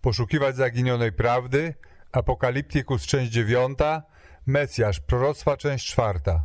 Poszukiwać zaginionej prawdy, Apokaliptykus część dziewiąta, Mesjasz, proroctwa część czwarta.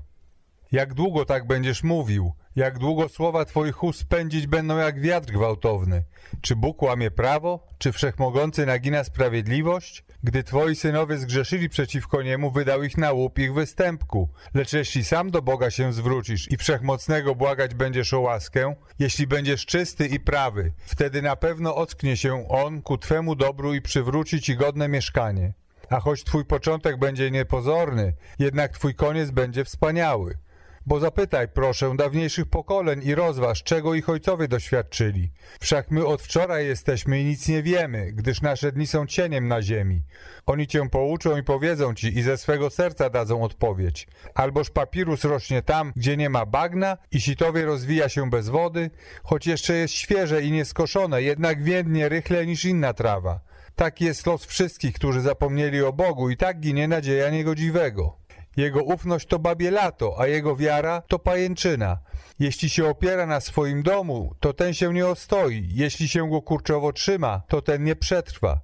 Jak długo tak będziesz mówił? Jak długo słowa Twoich ust pędzić będą jak wiatr gwałtowny? Czy Bóg łamie prawo? Czy Wszechmogący nagina sprawiedliwość? Gdy Twoi synowie zgrzeszyli przeciwko Niemu, wydał ich na łup ich występku. Lecz jeśli sam do Boga się zwrócisz i Wszechmocnego błagać będziesz o łaskę, jeśli będziesz czysty i prawy, wtedy na pewno ocknie się On ku Twemu dobru i przywróci Ci godne mieszkanie. A choć Twój początek będzie niepozorny, jednak Twój koniec będzie wspaniały. Bo zapytaj, proszę, dawniejszych pokoleń i rozważ, czego ich ojcowie doświadczyli. Wszak my od wczoraj jesteśmy i nic nie wiemy, gdyż nasze dni są cieniem na ziemi. Oni cię pouczą i powiedzą ci i ze swego serca dadzą odpowiedź. Alboż papirus rośnie tam, gdzie nie ma bagna i sitowie rozwija się bez wody, choć jeszcze jest świeże i nieskoszone, jednak więdnie rychle niż inna trawa. Taki jest los wszystkich, którzy zapomnieli o Bogu i tak ginie nadzieja niegodziwego. Jego ufność to babie lato, a jego wiara to pajęczyna. Jeśli się opiera na swoim domu, to ten się nie ostoi. Jeśli się go kurczowo trzyma, to ten nie przetrwa.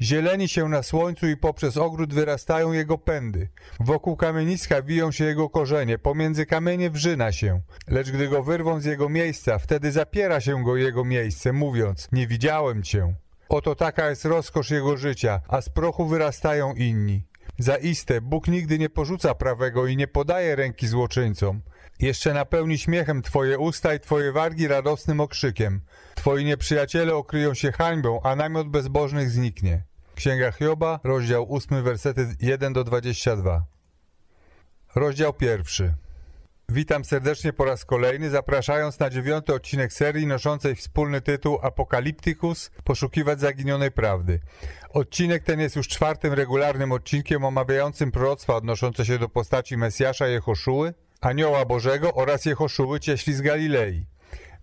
Zieleni się na słońcu i poprzez ogród wyrastają jego pędy. Wokół kamieniska wiją się jego korzenie, pomiędzy kamienie wrzyna się. Lecz gdy go wyrwą z jego miejsca, wtedy zapiera się go jego miejsce, mówiąc, nie widziałem cię. Oto taka jest rozkosz jego życia, a z prochu wyrastają inni. Zaiste, Bóg nigdy nie porzuca prawego i nie podaje ręki złoczyńcom. Jeszcze napełni śmiechem Twoje usta i Twoje wargi radosnym okrzykiem. Twoi nieprzyjaciele okryją się hańbą, a namiot bezbożnych zniknie. Księga Hioba, rozdział 8, wersety 1 do 22. Rozdział pierwszy. Witam serdecznie po raz kolejny, zapraszając na dziewiąty odcinek serii noszącej wspólny tytuł Apokaliptykus – Poszukiwać zaginionej prawdy. Odcinek ten jest już czwartym regularnym odcinkiem omawiającym proroctwa odnoszące się do postaci Mesjasza Jehoszuły, Anioła Bożego oraz Jehoszuły Cieśli z Galilei.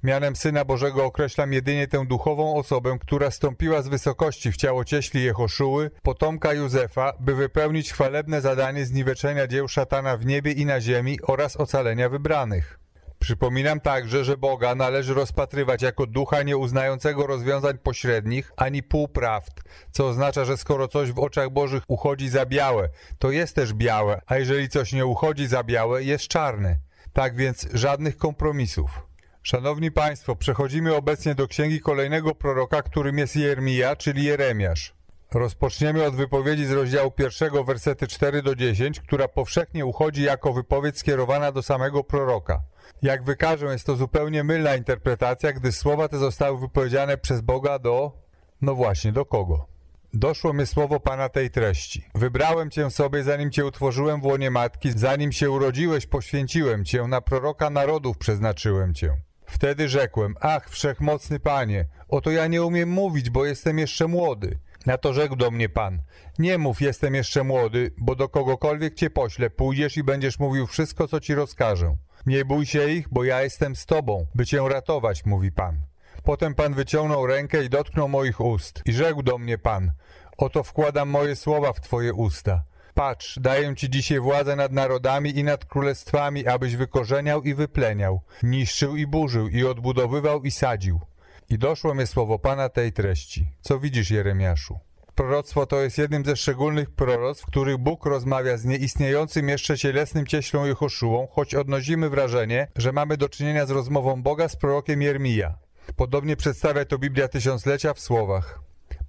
Mianem Syna Bożego określam jedynie tę duchową osobę, która stąpiła z wysokości w ciało cieśli Jehoszuły, potomka Józefa, by wypełnić chwalebne zadanie zniweczenia dzieł szatana w niebie i na ziemi oraz ocalenia wybranych. Przypominam także, że Boga należy rozpatrywać jako ducha nieuznającego rozwiązań pośrednich ani półprawd, co oznacza, że skoro coś w oczach Bożych uchodzi za białe, to jest też białe, a jeżeli coś nie uchodzi za białe, jest czarne. Tak więc żadnych kompromisów. Szanowni Państwo, przechodzimy obecnie do księgi kolejnego proroka, którym jest Jeremia, czyli Jeremiasz. Rozpoczniemy od wypowiedzi z rozdziału pierwszego, wersety 4 do 10, która powszechnie uchodzi jako wypowiedź skierowana do samego proroka. Jak wykażę, jest to zupełnie mylna interpretacja, gdyż słowa te zostały wypowiedziane przez Boga do... no właśnie, do kogo? Doszło mi słowo Pana tej treści. Wybrałem Cię sobie, zanim Cię utworzyłem w łonie matki, zanim się urodziłeś, poświęciłem Cię, na proroka narodów przeznaczyłem Cię. Wtedy rzekłem, ach, wszechmocny Panie, oto ja nie umiem mówić, bo jestem jeszcze młody. Na to rzekł do mnie Pan, nie mów, jestem jeszcze młody, bo do kogokolwiek Cię poślę, pójdziesz i będziesz mówił wszystko, co Ci rozkażę. Nie bój się ich, bo ja jestem z Tobą, by Cię ratować, mówi Pan. Potem Pan wyciągnął rękę i dotknął moich ust. I rzekł do mnie Pan, oto wkładam moje słowa w Twoje usta. Patrz, daję Ci dzisiaj władzę nad narodami i nad królestwami, abyś wykorzeniał i wypleniał, niszczył i burzył, i odbudowywał i sadził. I doszło mnie słowo Pana tej treści. Co widzisz, Jeremiaszu? Proroctwo to jest jednym ze szczególnych proroctw, w których Bóg rozmawia z nieistniejącym jeszcze cielesnym cieślą Jehoszułą, choć odnosimy wrażenie, że mamy do czynienia z rozmową Boga z prorokiem Jermija. Podobnie przedstawia to Biblia Tysiąclecia w słowach.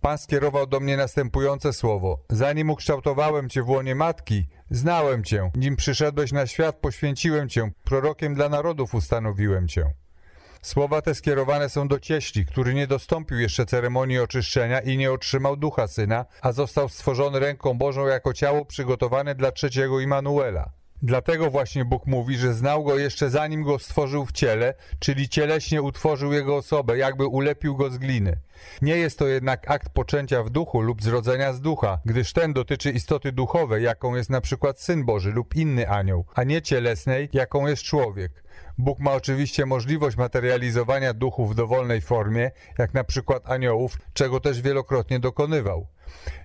Pan skierował do mnie następujące słowo. Zanim ukształtowałem Cię w łonie matki, znałem Cię. Nim przyszedłeś na świat, poświęciłem Cię. Prorokiem dla narodów ustanowiłem Cię. Słowa te skierowane są do cieśli, który nie dostąpił jeszcze ceremonii oczyszczenia i nie otrzymał ducha syna, a został stworzony ręką Bożą jako ciało przygotowane dla trzeciego Immanuela. Dlatego właśnie Bóg mówi, że znał go jeszcze zanim go stworzył w ciele, czyli cieleśnie utworzył jego osobę, jakby ulepił go z gliny. Nie jest to jednak akt poczęcia w duchu lub zrodzenia z ducha, gdyż ten dotyczy istoty duchowej, jaką jest na przykład Syn Boży lub inny anioł, a nie cielesnej, jaką jest człowiek. Bóg ma oczywiście możliwość materializowania duchów w dowolnej formie, jak na przykład aniołów, czego też wielokrotnie dokonywał.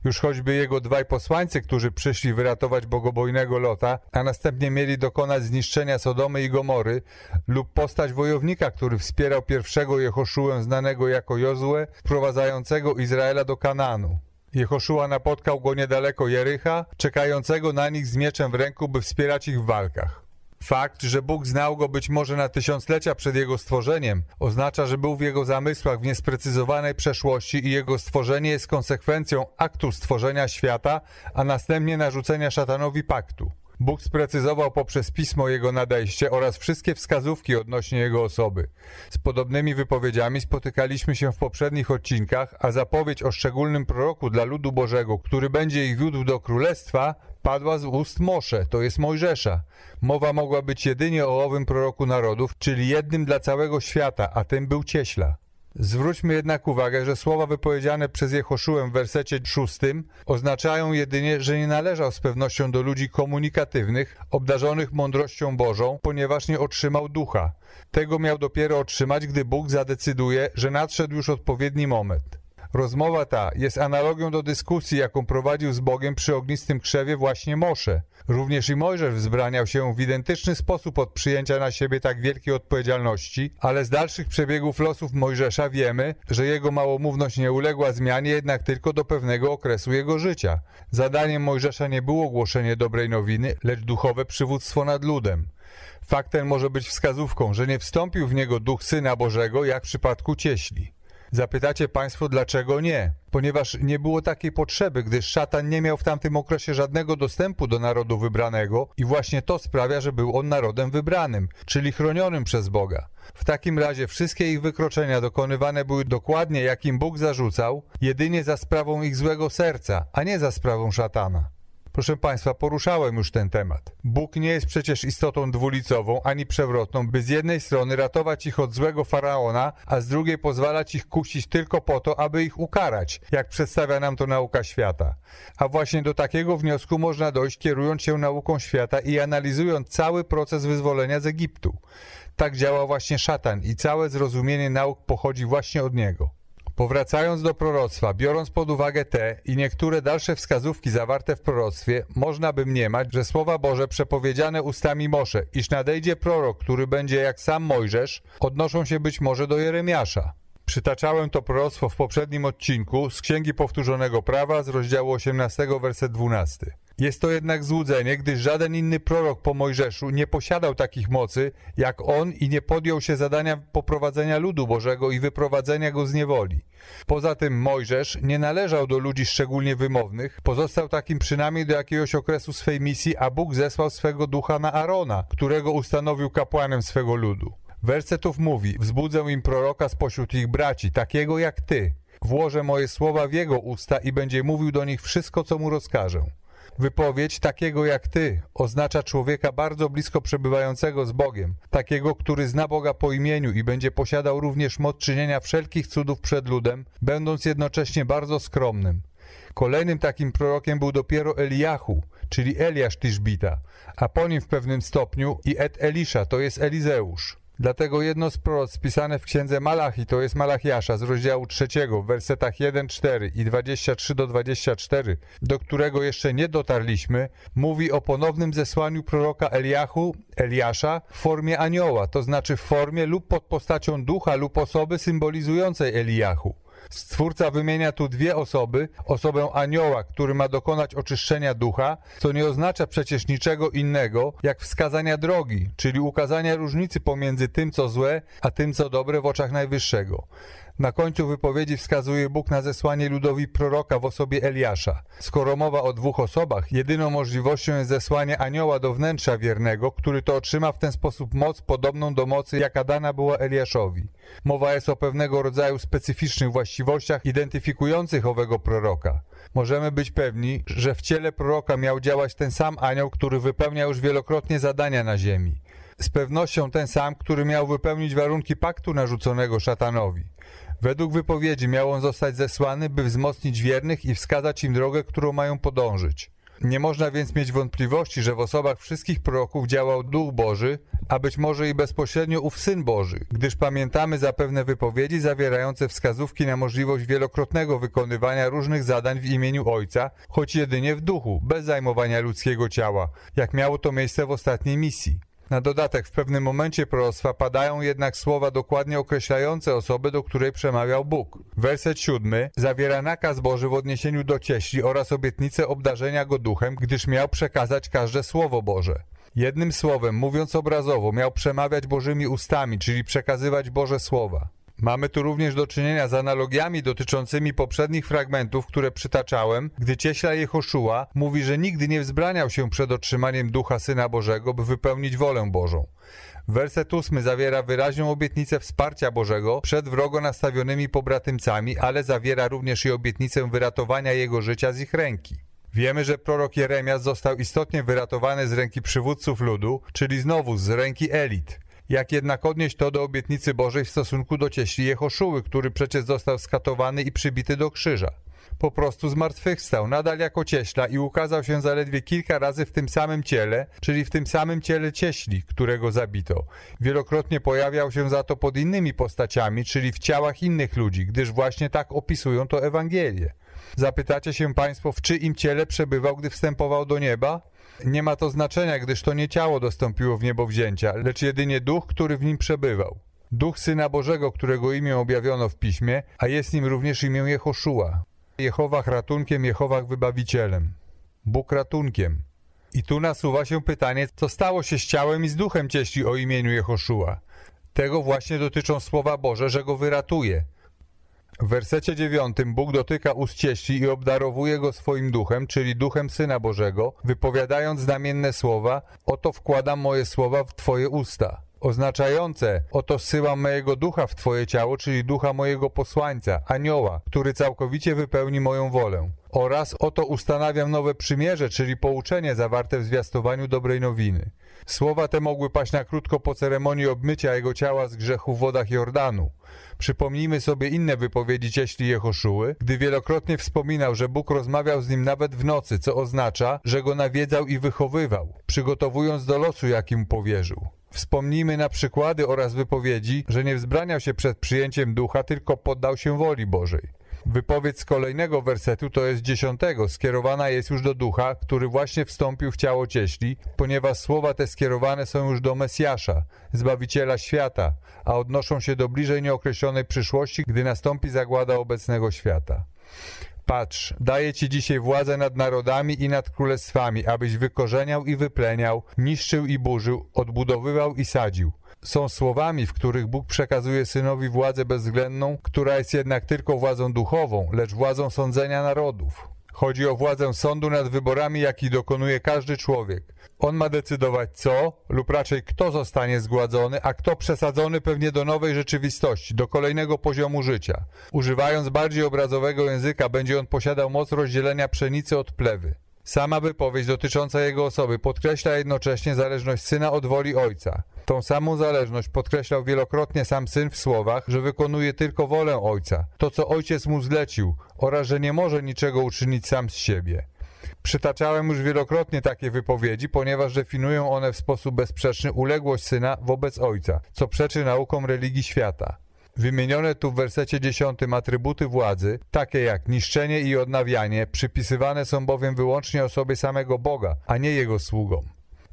Już choćby jego dwaj posłańcy, którzy przyszli wyratować bogobojnego Lota, a następnie mieli dokonać zniszczenia Sodomy i Gomory, lub postać wojownika, który wspierał pierwszego Jehoszułę znanego jako Jozue, wprowadzającego Izraela do Kanaanu. Jehoszua napotkał go niedaleko Jericha, czekającego na nich z mieczem w ręku, by wspierać ich w walkach. Fakt, że Bóg znał go być może na tysiąclecia przed jego stworzeniem, oznacza, że był w jego zamysłach w niesprecyzowanej przeszłości i jego stworzenie jest konsekwencją aktu stworzenia świata, a następnie narzucenia szatanowi paktu. Bóg sprecyzował poprzez pismo jego nadejście oraz wszystkie wskazówki odnośnie jego osoby. Z podobnymi wypowiedziami spotykaliśmy się w poprzednich odcinkach, a zapowiedź o szczególnym proroku dla ludu Bożego, który będzie ich wiódł do królestwa, padła z ust Mosze, to jest Mojżesza. Mowa mogła być jedynie o owym proroku narodów, czyli jednym dla całego świata, a tym był Cieśla. Zwróćmy jednak uwagę, że słowa wypowiedziane przez Jehoszuę w wersecie szóstym oznaczają jedynie, że nie należał z pewnością do ludzi komunikatywnych, obdarzonych mądrością Bożą, ponieważ nie otrzymał ducha. Tego miał dopiero otrzymać, gdy Bóg zadecyduje, że nadszedł już odpowiedni moment. Rozmowa ta jest analogią do dyskusji, jaką prowadził z Bogiem przy ognistym krzewie właśnie Mosze. Również i Mojżesz wzbraniał się w identyczny sposób od przyjęcia na siebie tak wielkiej odpowiedzialności, ale z dalszych przebiegów losów Mojżesza wiemy, że jego małomówność nie uległa zmianie jednak tylko do pewnego okresu jego życia. Zadaniem Mojżesza nie było głoszenie dobrej nowiny, lecz duchowe przywództwo nad ludem. Fakt ten może być wskazówką, że nie wstąpił w niego duch Syna Bożego, jak w przypadku cieśli. Zapytacie Państwo, dlaczego nie? Ponieważ nie było takiej potrzeby, gdyż szatan nie miał w tamtym okresie żadnego dostępu do narodu wybranego i właśnie to sprawia, że był on narodem wybranym, czyli chronionym przez Boga. W takim razie wszystkie ich wykroczenia dokonywane były dokładnie jak im Bóg zarzucał, jedynie za sprawą ich złego serca, a nie za sprawą szatana. Proszę Państwa, poruszałem już ten temat. Bóg nie jest przecież istotą dwulicową ani przewrotną, by z jednej strony ratować ich od złego faraona, a z drugiej pozwalać ich kusić tylko po to, aby ich ukarać, jak przedstawia nam to nauka świata. A właśnie do takiego wniosku można dojść kierując się nauką świata i analizując cały proces wyzwolenia z Egiptu. Tak działa właśnie szatan i całe zrozumienie nauk pochodzi właśnie od niego. Powracając do proroctwa, biorąc pod uwagę te i niektóre dalsze wskazówki zawarte w proroctwie, można by mniemać, że słowa Boże przepowiedziane ustami Mosze, iż nadejdzie prorok, który będzie jak sam Mojżesz, odnoszą się być może do Jeremiasza. Przytaczałem to proroctwo w poprzednim odcinku z Księgi Powtórzonego Prawa z rozdziału 18, werset 12. Jest to jednak złudzenie, gdyż żaden inny prorok po Mojżeszu nie posiadał takich mocy jak on i nie podjął się zadania poprowadzenia ludu Bożego i wyprowadzenia go z niewoli. Poza tym Mojżesz nie należał do ludzi szczególnie wymownych, pozostał takim przynajmniej do jakiegoś okresu swej misji, a Bóg zesłał swego ducha na Arona, którego ustanowił kapłanem swego ludu. Wersetów mówi, wzbudzę im proroka spośród ich braci, takiego jak ty. Włożę moje słowa w jego usta i będzie mówił do nich wszystko, co mu rozkażę. Wypowiedź takiego jak ty oznacza człowieka bardzo blisko przebywającego z Bogiem, takiego, który zna Boga po imieniu i będzie posiadał również moc czynienia wszelkich cudów przed ludem, będąc jednocześnie bardzo skromnym. Kolejnym takim prorokiem był dopiero Eliahu, czyli Eliasz Tiszbita, a po nim w pewnym stopniu i Ed Elisza, to jest Elizeusz. Dlatego jedno z proroc spisane w księdze Malachi, to jest Malachiasza z rozdziału trzeciego w wersetach 1, 4 i 23 do 24, do którego jeszcze nie dotarliśmy, mówi o ponownym zesłaniu proroka Eliachu, Eliasza w formie anioła, to znaczy w formie lub pod postacią ducha lub osoby symbolizującej Eliachu. Stwórca wymienia tu dwie osoby, osobę anioła, który ma dokonać oczyszczenia ducha, co nie oznacza przecież niczego innego, jak wskazania drogi, czyli ukazania różnicy pomiędzy tym, co złe, a tym, co dobre w oczach Najwyższego. Na końcu wypowiedzi wskazuje Bóg na zesłanie ludowi proroka w osobie Eliasza. Skoro mowa o dwóch osobach, jedyną możliwością jest zesłanie anioła do wnętrza wiernego, który to otrzyma w ten sposób moc podobną do mocy, jaka dana była Eliaszowi. Mowa jest o pewnego rodzaju specyficznych właściwościach identyfikujących owego proroka. Możemy być pewni, że w ciele proroka miał działać ten sam anioł, który wypełniał już wielokrotnie zadania na ziemi. Z pewnością ten sam, który miał wypełnić warunki paktu narzuconego szatanowi. Według wypowiedzi miał on zostać zesłany, by wzmocnić wiernych i wskazać im drogę, którą mają podążyć. Nie można więc mieć wątpliwości, że w osobach wszystkich proroków działał Duch Boży, a być może i bezpośrednio ów Syn Boży, gdyż pamiętamy zapewne wypowiedzi zawierające wskazówki na możliwość wielokrotnego wykonywania różnych zadań w imieniu Ojca, choć jedynie w duchu, bez zajmowania ludzkiego ciała, jak miało to miejsce w ostatniej misji. Na dodatek w pewnym momencie proroctwa padają jednak słowa dokładnie określające osobę, do której przemawiał Bóg. Werset siódmy zawiera nakaz Boży w odniesieniu do cieśli oraz obietnicę obdarzenia go duchem, gdyż miał przekazać każde słowo Boże. Jednym słowem, mówiąc obrazowo, miał przemawiać Bożymi ustami, czyli przekazywać Boże słowa. Mamy tu również do czynienia z analogiami dotyczącymi poprzednich fragmentów, które przytaczałem, gdy cieśla Jehoszua mówi, że nigdy nie wzbraniał się przed otrzymaniem Ducha Syna Bożego, by wypełnić wolę Bożą. Werset ósmy zawiera wyraźną obietnicę wsparcia Bożego przed wrogo nastawionymi pobratymcami, ale zawiera również i obietnicę wyratowania jego życia z ich ręki. Wiemy, że prorok Jeremias został istotnie wyratowany z ręki przywódców ludu, czyli znowu z ręki elit. Jak jednak odnieść to do obietnicy Bożej w stosunku do cieśli Jehoszuły, który przecież został skatowany i przybity do krzyża? Po prostu zmartwychwstał, nadal jako cieśla i ukazał się zaledwie kilka razy w tym samym ciele, czyli w tym samym ciele cieśli, którego zabito. Wielokrotnie pojawiał się za to pod innymi postaciami, czyli w ciałach innych ludzi, gdyż właśnie tak opisują to Ewangelie. Zapytacie się Państwo, w czyim ciele przebywał, gdy wstępował do nieba? Nie ma to znaczenia, gdyż to nie ciało dostąpiło w niebo wzięcia, lecz jedynie duch, który w nim przebywał. Duch Syna Bożego, którego imię objawiono w Piśmie, a jest nim również imię Jehoszua. Jehowach ratunkiem, Jehowach wybawicielem. Bóg ratunkiem. I tu nasuwa się pytanie, co stało się z ciałem i z duchem cieśli o imieniu Jehoszua. Tego właśnie dotyczą słowa Boże, że go wyratuje. W wersecie dziewiątym Bóg dotyka ust cieśli i obdarowuje go swoim duchem, czyli duchem Syna Bożego, wypowiadając znamienne słowa Oto wkładam moje słowa w Twoje usta. Oznaczające Oto zsyłam mojego ducha w Twoje ciało, czyli ducha mojego posłańca, anioła, który całkowicie wypełni moją wolę. Oraz oto ustanawiam nowe przymierze, czyli pouczenie zawarte w zwiastowaniu dobrej nowiny. Słowa te mogły paść na krótko po ceremonii obmycia jego ciała z grzechu w wodach Jordanu. Przypomnijmy sobie inne wypowiedzi cieśli Jehoszuły, gdy wielokrotnie wspominał, że Bóg rozmawiał z nim nawet w nocy, co oznacza, że go nawiedzał i wychowywał, przygotowując do losu, jaki mu powierzył. Wspomnijmy na przykłady oraz wypowiedzi, że nie wzbraniał się przed przyjęciem ducha, tylko poddał się woli Bożej. Wypowiedź z kolejnego wersetu, to jest dziesiątego, skierowana jest już do ducha, który właśnie wstąpił w ciało cieśli, ponieważ słowa te skierowane są już do Mesjasza, Zbawiciela świata, a odnoszą się do bliżej nieokreślonej przyszłości, gdy nastąpi zagłada obecnego świata. Patrz, daję Ci dzisiaj władzę nad narodami i nad królestwami, abyś wykorzeniał i wypleniał, niszczył i burzył, odbudowywał i sadził są słowami, w których Bóg przekazuje synowi władzę bezwzględną, która jest jednak tylko władzą duchową, lecz władzą sądzenia narodów. Chodzi o władzę sądu nad wyborami, jakich dokonuje każdy człowiek. On ma decydować co, lub raczej kto zostanie zgładzony, a kto przesadzony pewnie do nowej rzeczywistości, do kolejnego poziomu życia. Używając bardziej obrazowego języka, będzie on posiadał moc rozdzielenia pszenicy od plewy. Sama wypowiedź dotycząca jego osoby podkreśla jednocześnie zależność syna od woli ojca. Tą samą zależność podkreślał wielokrotnie sam syn w słowach, że wykonuje tylko wolę ojca, to co ojciec mu zlecił, oraz że nie może niczego uczynić sam z siebie. Przytaczałem już wielokrotnie takie wypowiedzi, ponieważ definują one w sposób bezsprzeczny uległość syna wobec ojca, co przeczy naukom religii świata. Wymienione tu w wersecie 10 atrybuty władzy, takie jak niszczenie i odnawianie, przypisywane są bowiem wyłącznie osobie samego Boga, a nie jego sługom.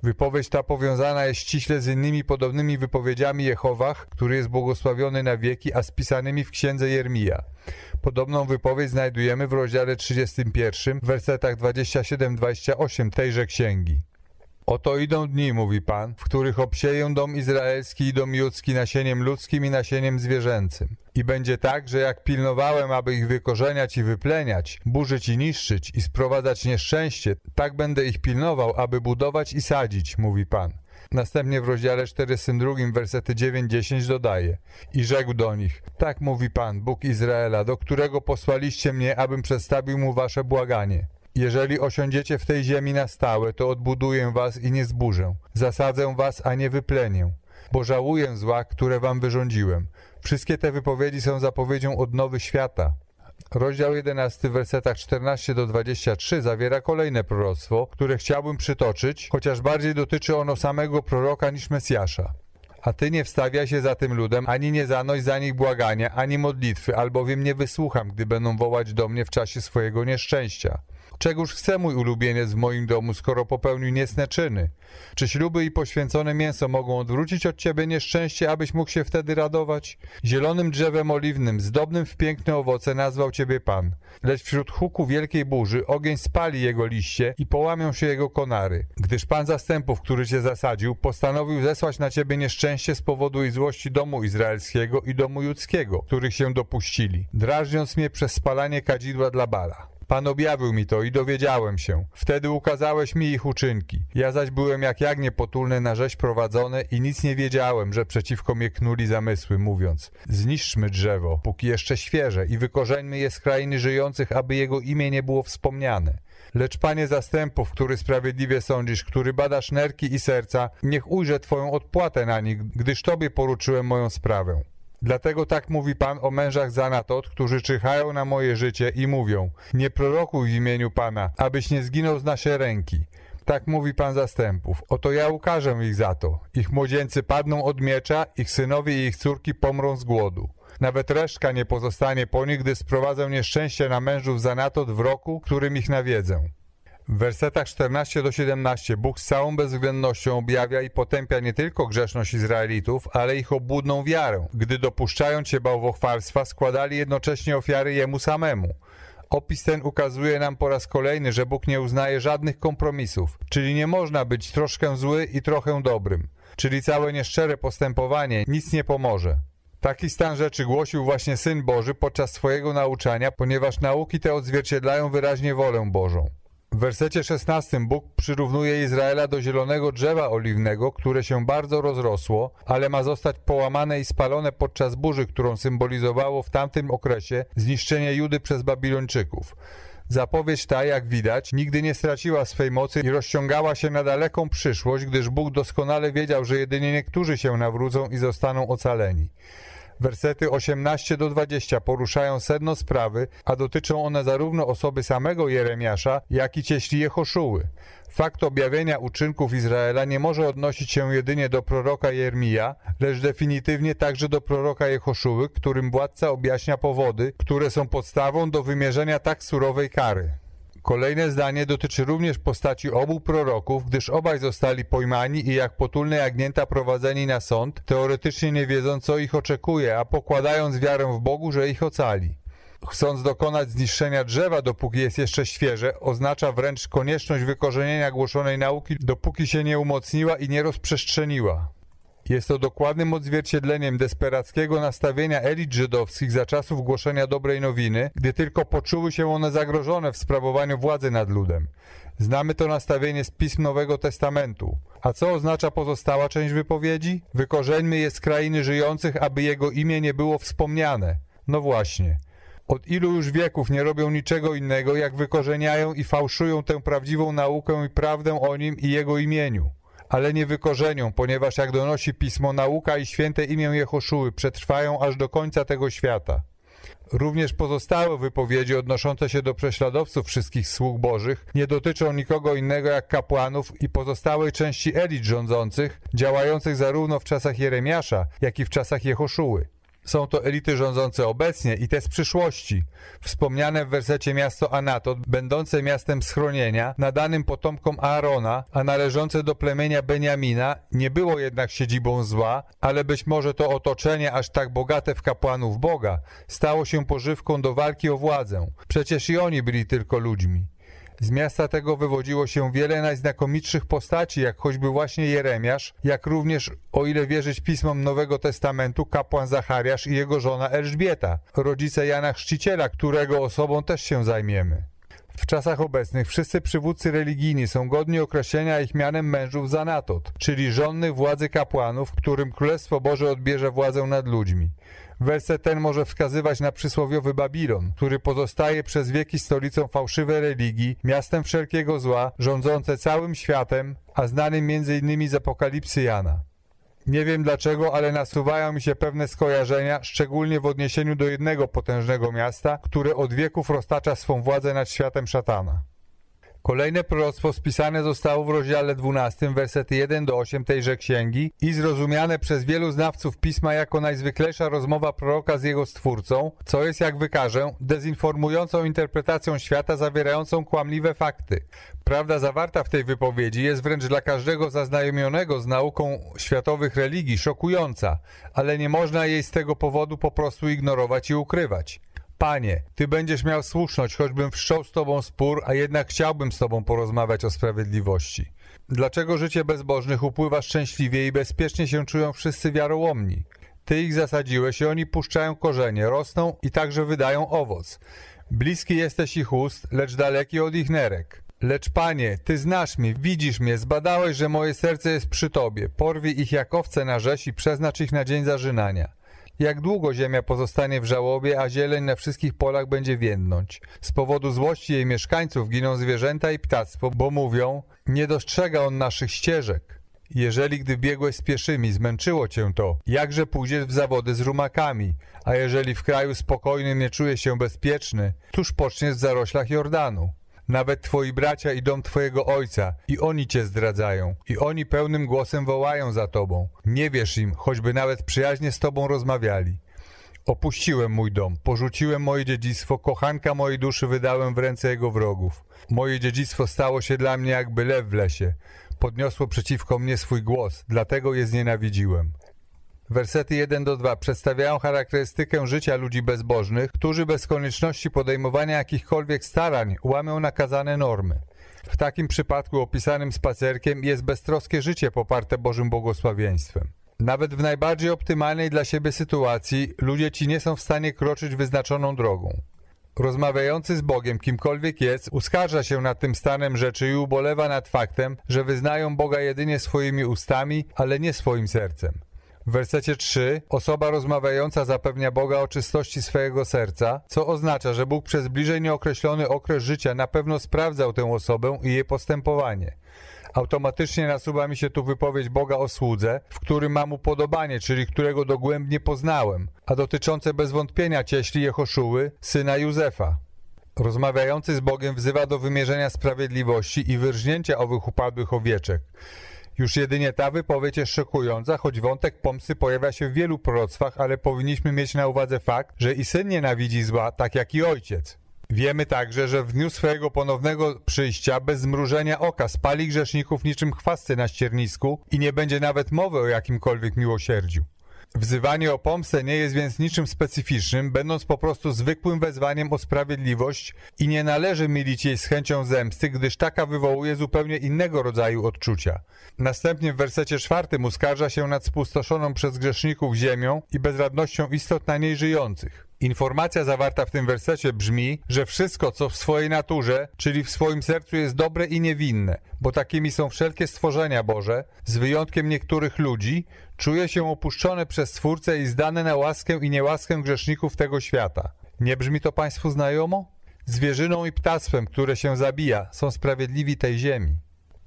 Wypowiedź ta powiązana jest ściśle z innymi podobnymi wypowiedziami Jehowach, który jest błogosławiony na wieki, a spisanymi w księdze Jermija. Podobną wypowiedź znajdujemy w rozdziale 31, w wersetach 27-28 tejże księgi. Oto idą dni, mówi Pan, w których obsieję dom izraelski i dom judzki nasieniem ludzkim i nasieniem zwierzęcym. I będzie tak, że jak pilnowałem, aby ich wykorzeniać i wypleniać, burzyć i niszczyć i sprowadzać nieszczęście, tak będę ich pilnował, aby budować i sadzić, mówi Pan. Następnie w rozdziale 42, wersety 9-10 dodaje I rzekł do nich, tak mówi Pan, Bóg Izraela, do którego posłaliście mnie, abym przedstawił mu wasze błaganie. Jeżeli osiądziecie w tej ziemi na stałe, to odbuduję was i nie zburzę. Zasadzę was, a nie wyplenię. Bo żałuję zła, które wam wyrządziłem. Wszystkie te wypowiedzi są zapowiedzią odnowy świata. Rozdział 11, wersetach 14 do 23 zawiera kolejne proroctwo, które chciałbym przytoczyć, chociaż bardziej dotyczy ono samego proroka niż Mesjasza. A ty nie wstawiaj się za tym ludem, ani nie zanoś za nich błagania, ani modlitwy, albowiem nie wysłucham, gdy będą wołać do mnie w czasie swojego nieszczęścia. Czegoż chce mój ulubieniec w moim domu, skoro popełnił niecne czyny? Czy śluby i poświęcone mięso mogą odwrócić od ciebie nieszczęście, abyś mógł się wtedy radować? Zielonym drzewem oliwnym, zdobnym w piękne owoce nazwał ciebie Pan. Lecz wśród huku wielkiej burzy ogień spali jego liście i połamią się jego konary. Gdyż Pan zastępów, który cię zasadził, postanowił zesłać na ciebie nieszczęście z powodu i złości domu izraelskiego i domu judzkiego, których się dopuścili, drażniąc mnie przez spalanie kadzidła dla Bala. Pan objawił mi to i dowiedziałem się. Wtedy ukazałeś mi ich uczynki. Ja zaś byłem jak jagnię potulne na rzeź prowadzone i nic nie wiedziałem, że przeciwko mnie knuli zamysły, mówiąc zniszczmy drzewo, póki jeszcze świeże i wykorzeńmy je z krainy żyjących, aby jego imię nie było wspomniane. Lecz Panie zastępów, który sprawiedliwie sądzisz, który badasz nerki i serca, niech ujrze Twoją odpłatę na nich, gdyż Tobie poruczyłem moją sprawę. Dlatego tak mówi Pan o mężach Zanatot, którzy czyhają na moje życie i mówią Nie prorokuj w imieniu Pana, abyś nie zginął z naszej ręki. Tak mówi Pan zastępów. Oto ja ukażę ich za to. Ich młodzieńcy padną od miecza, ich synowie i ich córki pomrą z głodu. Nawet resztka nie pozostanie po nich, gdy sprowadzę nieszczęście na mężów Zanatot w roku, którym ich nawiedzę. W wersetach 14 do 17 Bóg z całą bezwzględnością objawia i potępia nie tylko grzeszność Izraelitów, ale ich obłudną wiarę, gdy dopuszczając się bałwochwalstwa składali jednocześnie ofiary Jemu samemu. Opis ten ukazuje nam po raz kolejny, że Bóg nie uznaje żadnych kompromisów, czyli nie można być troszkę zły i trochę dobrym, czyli całe nieszczere postępowanie nic nie pomoże. Taki stan rzeczy głosił właśnie Syn Boży podczas swojego nauczania, ponieważ nauki te odzwierciedlają wyraźnie wolę Bożą. W wersecie 16 Bóg przyrównuje Izraela do zielonego drzewa oliwnego, które się bardzo rozrosło, ale ma zostać połamane i spalone podczas burzy, którą symbolizowało w tamtym okresie zniszczenie Judy przez Babilończyków. Zapowiedź ta, jak widać, nigdy nie straciła swej mocy i rozciągała się na daleką przyszłość, gdyż Bóg doskonale wiedział, że jedynie niektórzy się nawrócą i zostaną ocaleni. Wersety 18 do 20 poruszają sedno sprawy, a dotyczą one zarówno osoby samego Jeremiasza, jak i cieśli Jehoszuły. Fakt objawienia uczynków Izraela nie może odnosić się jedynie do proroka Jermija, lecz definitywnie także do proroka Jehoszuły, którym władca objaśnia powody, które są podstawą do wymierzenia tak surowej kary. Kolejne zdanie dotyczy również postaci obu proroków, gdyż obaj zostali pojmani i jak potulne jagnięta prowadzeni na sąd, teoretycznie nie wiedząc co ich oczekuje, a pokładając wiarę w Bogu, że ich ocali. Chcąc dokonać zniszczenia drzewa, dopóki jest jeszcze świeże, oznacza wręcz konieczność wykorzenienia głoszonej nauki, dopóki się nie umocniła i nie rozprzestrzeniła. Jest to dokładnym odzwierciedleniem desperackiego nastawienia elit żydowskich za czasów głoszenia dobrej nowiny, gdy tylko poczuły się one zagrożone w sprawowaniu władzy nad ludem. Znamy to nastawienie z pism Nowego Testamentu. A co oznacza pozostała część wypowiedzi? Wykorzeńmy je z krainy żyjących, aby jego imię nie było wspomniane. No właśnie. Od ilu już wieków nie robią niczego innego, jak wykorzeniają i fałszują tę prawdziwą naukę i prawdę o nim i jego imieniu ale nie wykorzenią, ponieważ jak donosi Pismo, nauka i święte imię Jehoszuły przetrwają aż do końca tego świata. Również pozostałe wypowiedzi odnoszące się do prześladowców wszystkich sług bożych nie dotyczą nikogo innego jak kapłanów i pozostałej części elit rządzących, działających zarówno w czasach Jeremiasza, jak i w czasach Jehoszuły. Są to elity rządzące obecnie i te z przyszłości. Wspomniane w wersecie miasto Anatot, będące miastem schronienia, nadanym potomkom Aarona, a należące do plemienia Beniamina, nie było jednak siedzibą zła, ale być może to otoczenie aż tak bogate w kapłanów Boga stało się pożywką do walki o władzę. Przecież i oni byli tylko ludźmi. Z miasta tego wywodziło się wiele najznakomitszych postaci, jak choćby właśnie Jeremiasz, jak również, o ile wierzyć pismom Nowego Testamentu, kapłan Zachariasz i jego żona Elżbieta, rodzice Jana Chrzciciela, którego osobą też się zajmiemy. W czasach obecnych wszyscy przywódcy religijni są godni określenia ich mianem mężów zanatot, czyli żonnych władzy kapłanów, którym Królestwo Boże odbierze władzę nad ludźmi. Werset ten może wskazywać na przysłowiowy Babilon, który pozostaje przez wieki stolicą fałszywej religii, miastem wszelkiego zła, rządzące całym światem, a znanym m.in. z apokalipsy Jana. Nie wiem dlaczego, ale nasuwają mi się pewne skojarzenia, szczególnie w odniesieniu do jednego potężnego miasta, które od wieków roztacza swą władzę nad światem szatana. Kolejne proroctwo spisane zostało w rozdziale 12, wersety 1 do 8 tejże księgi i zrozumiane przez wielu znawców pisma jako najzwyklejsza rozmowa proroka z jego stwórcą, co jest, jak wykażę, dezinformującą interpretacją świata zawierającą kłamliwe fakty. Prawda zawarta w tej wypowiedzi jest wręcz dla każdego zaznajomionego z nauką światowych religii szokująca, ale nie można jej z tego powodu po prostu ignorować i ukrywać. Panie, Ty będziesz miał słuszność, choćbym wszczął z Tobą spór, a jednak chciałbym z Tobą porozmawiać o sprawiedliwości. Dlaczego życie bezbożnych upływa szczęśliwie i bezpiecznie się czują wszyscy wiarołomni? Ty ich zasadziłeś i oni puszczają korzenie, rosną i także wydają owoc. Bliski jesteś ich ust, lecz daleki od ich nerek. Lecz Panie, Ty znasz mnie, widzisz mnie, zbadałeś, że moje serce jest przy Tobie. Porwij ich jak owce na rzeź i przeznacz ich na dzień zarzynania. Jak długo ziemia pozostanie w żałobie, a zieleń na wszystkich polach będzie więdnąć? Z powodu złości jej mieszkańców giną zwierzęta i ptactwo, bo mówią, nie dostrzega on naszych ścieżek. Jeżeli gdy biegłeś z pieszymi, zmęczyło cię to, jakże pójdziesz w zawody z rumakami, a jeżeli w kraju spokojnym nie czujesz się bezpieczny, tuż poczniesz w zaroślach Jordanu. Nawet twoi bracia i dom twojego ojca, i oni cię zdradzają, i oni pełnym głosem wołają za tobą. Nie wierz im, choćby nawet przyjaźnie z tobą rozmawiali. Opuściłem mój dom, porzuciłem moje dziedzictwo, kochanka mojej duszy wydałem w ręce jego wrogów. Moje dziedzictwo stało się dla mnie jakby lew w lesie. Podniosło przeciwko mnie swój głos, dlatego je znienawidziłem. Wersety 1 do 2 przedstawiają charakterystykę życia ludzi bezbożnych, którzy bez konieczności podejmowania jakichkolwiek starań łamią nakazane normy. W takim przypadku opisanym spacerkiem jest beztroskie życie poparte Bożym błogosławieństwem. Nawet w najbardziej optymalnej dla siebie sytuacji ludzie ci nie są w stanie kroczyć wyznaczoną drogą. Rozmawiający z Bogiem, kimkolwiek jest, uskarża się nad tym stanem rzeczy i ubolewa nad faktem, że wyznają Boga jedynie swoimi ustami, ale nie swoim sercem. W wersecie 3 osoba rozmawiająca zapewnia Boga o czystości swojego serca, co oznacza, że Bóg przez bliżej nieokreślony okres życia na pewno sprawdzał tę osobę i jej postępowanie. Automatycznie nasuwa mi się tu wypowiedź Boga o słudze, w którym mam upodobanie, czyli którego dogłębnie poznałem, a dotyczące bez wątpienia cieśli Jehoszuły, syna Józefa. Rozmawiający z Bogiem wzywa do wymierzenia sprawiedliwości i wyrżnięcia owych upadłych owieczek. Już jedynie ta wypowiedź jest szokująca, choć wątek pomsty pojawia się w wielu proroctwach, ale powinniśmy mieć na uwadze fakt, że i syn nienawidzi zła, tak jak i ojciec. Wiemy także, że w dniu swojego ponownego przyjścia bez zmrużenia oka spali grzeszników niczym chwasty na ściernisku i nie będzie nawet mowy o jakimkolwiek miłosierdziu. Wzywanie o pomstę nie jest więc niczym specyficznym, będąc po prostu zwykłym wezwaniem o sprawiedliwość i nie należy mylić jej z chęcią zemsty, gdyż taka wywołuje zupełnie innego rodzaju odczucia. Następnie w wersecie czwartym uskarża się nad spustoszoną przez grzeszników ziemią i bezradnością istot na niej żyjących. Informacja zawarta w tym wersecie brzmi, że wszystko, co w swojej naturze, czyli w swoim sercu jest dobre i niewinne, bo takimi są wszelkie stworzenia Boże, z wyjątkiem niektórych ludzi, czuje się opuszczone przez Stwórcę i zdane na łaskę i niełaskę grzeszników tego świata. Nie brzmi to Państwu znajomo? Zwierzyną i ptactwem, które się zabija, są sprawiedliwi tej ziemi.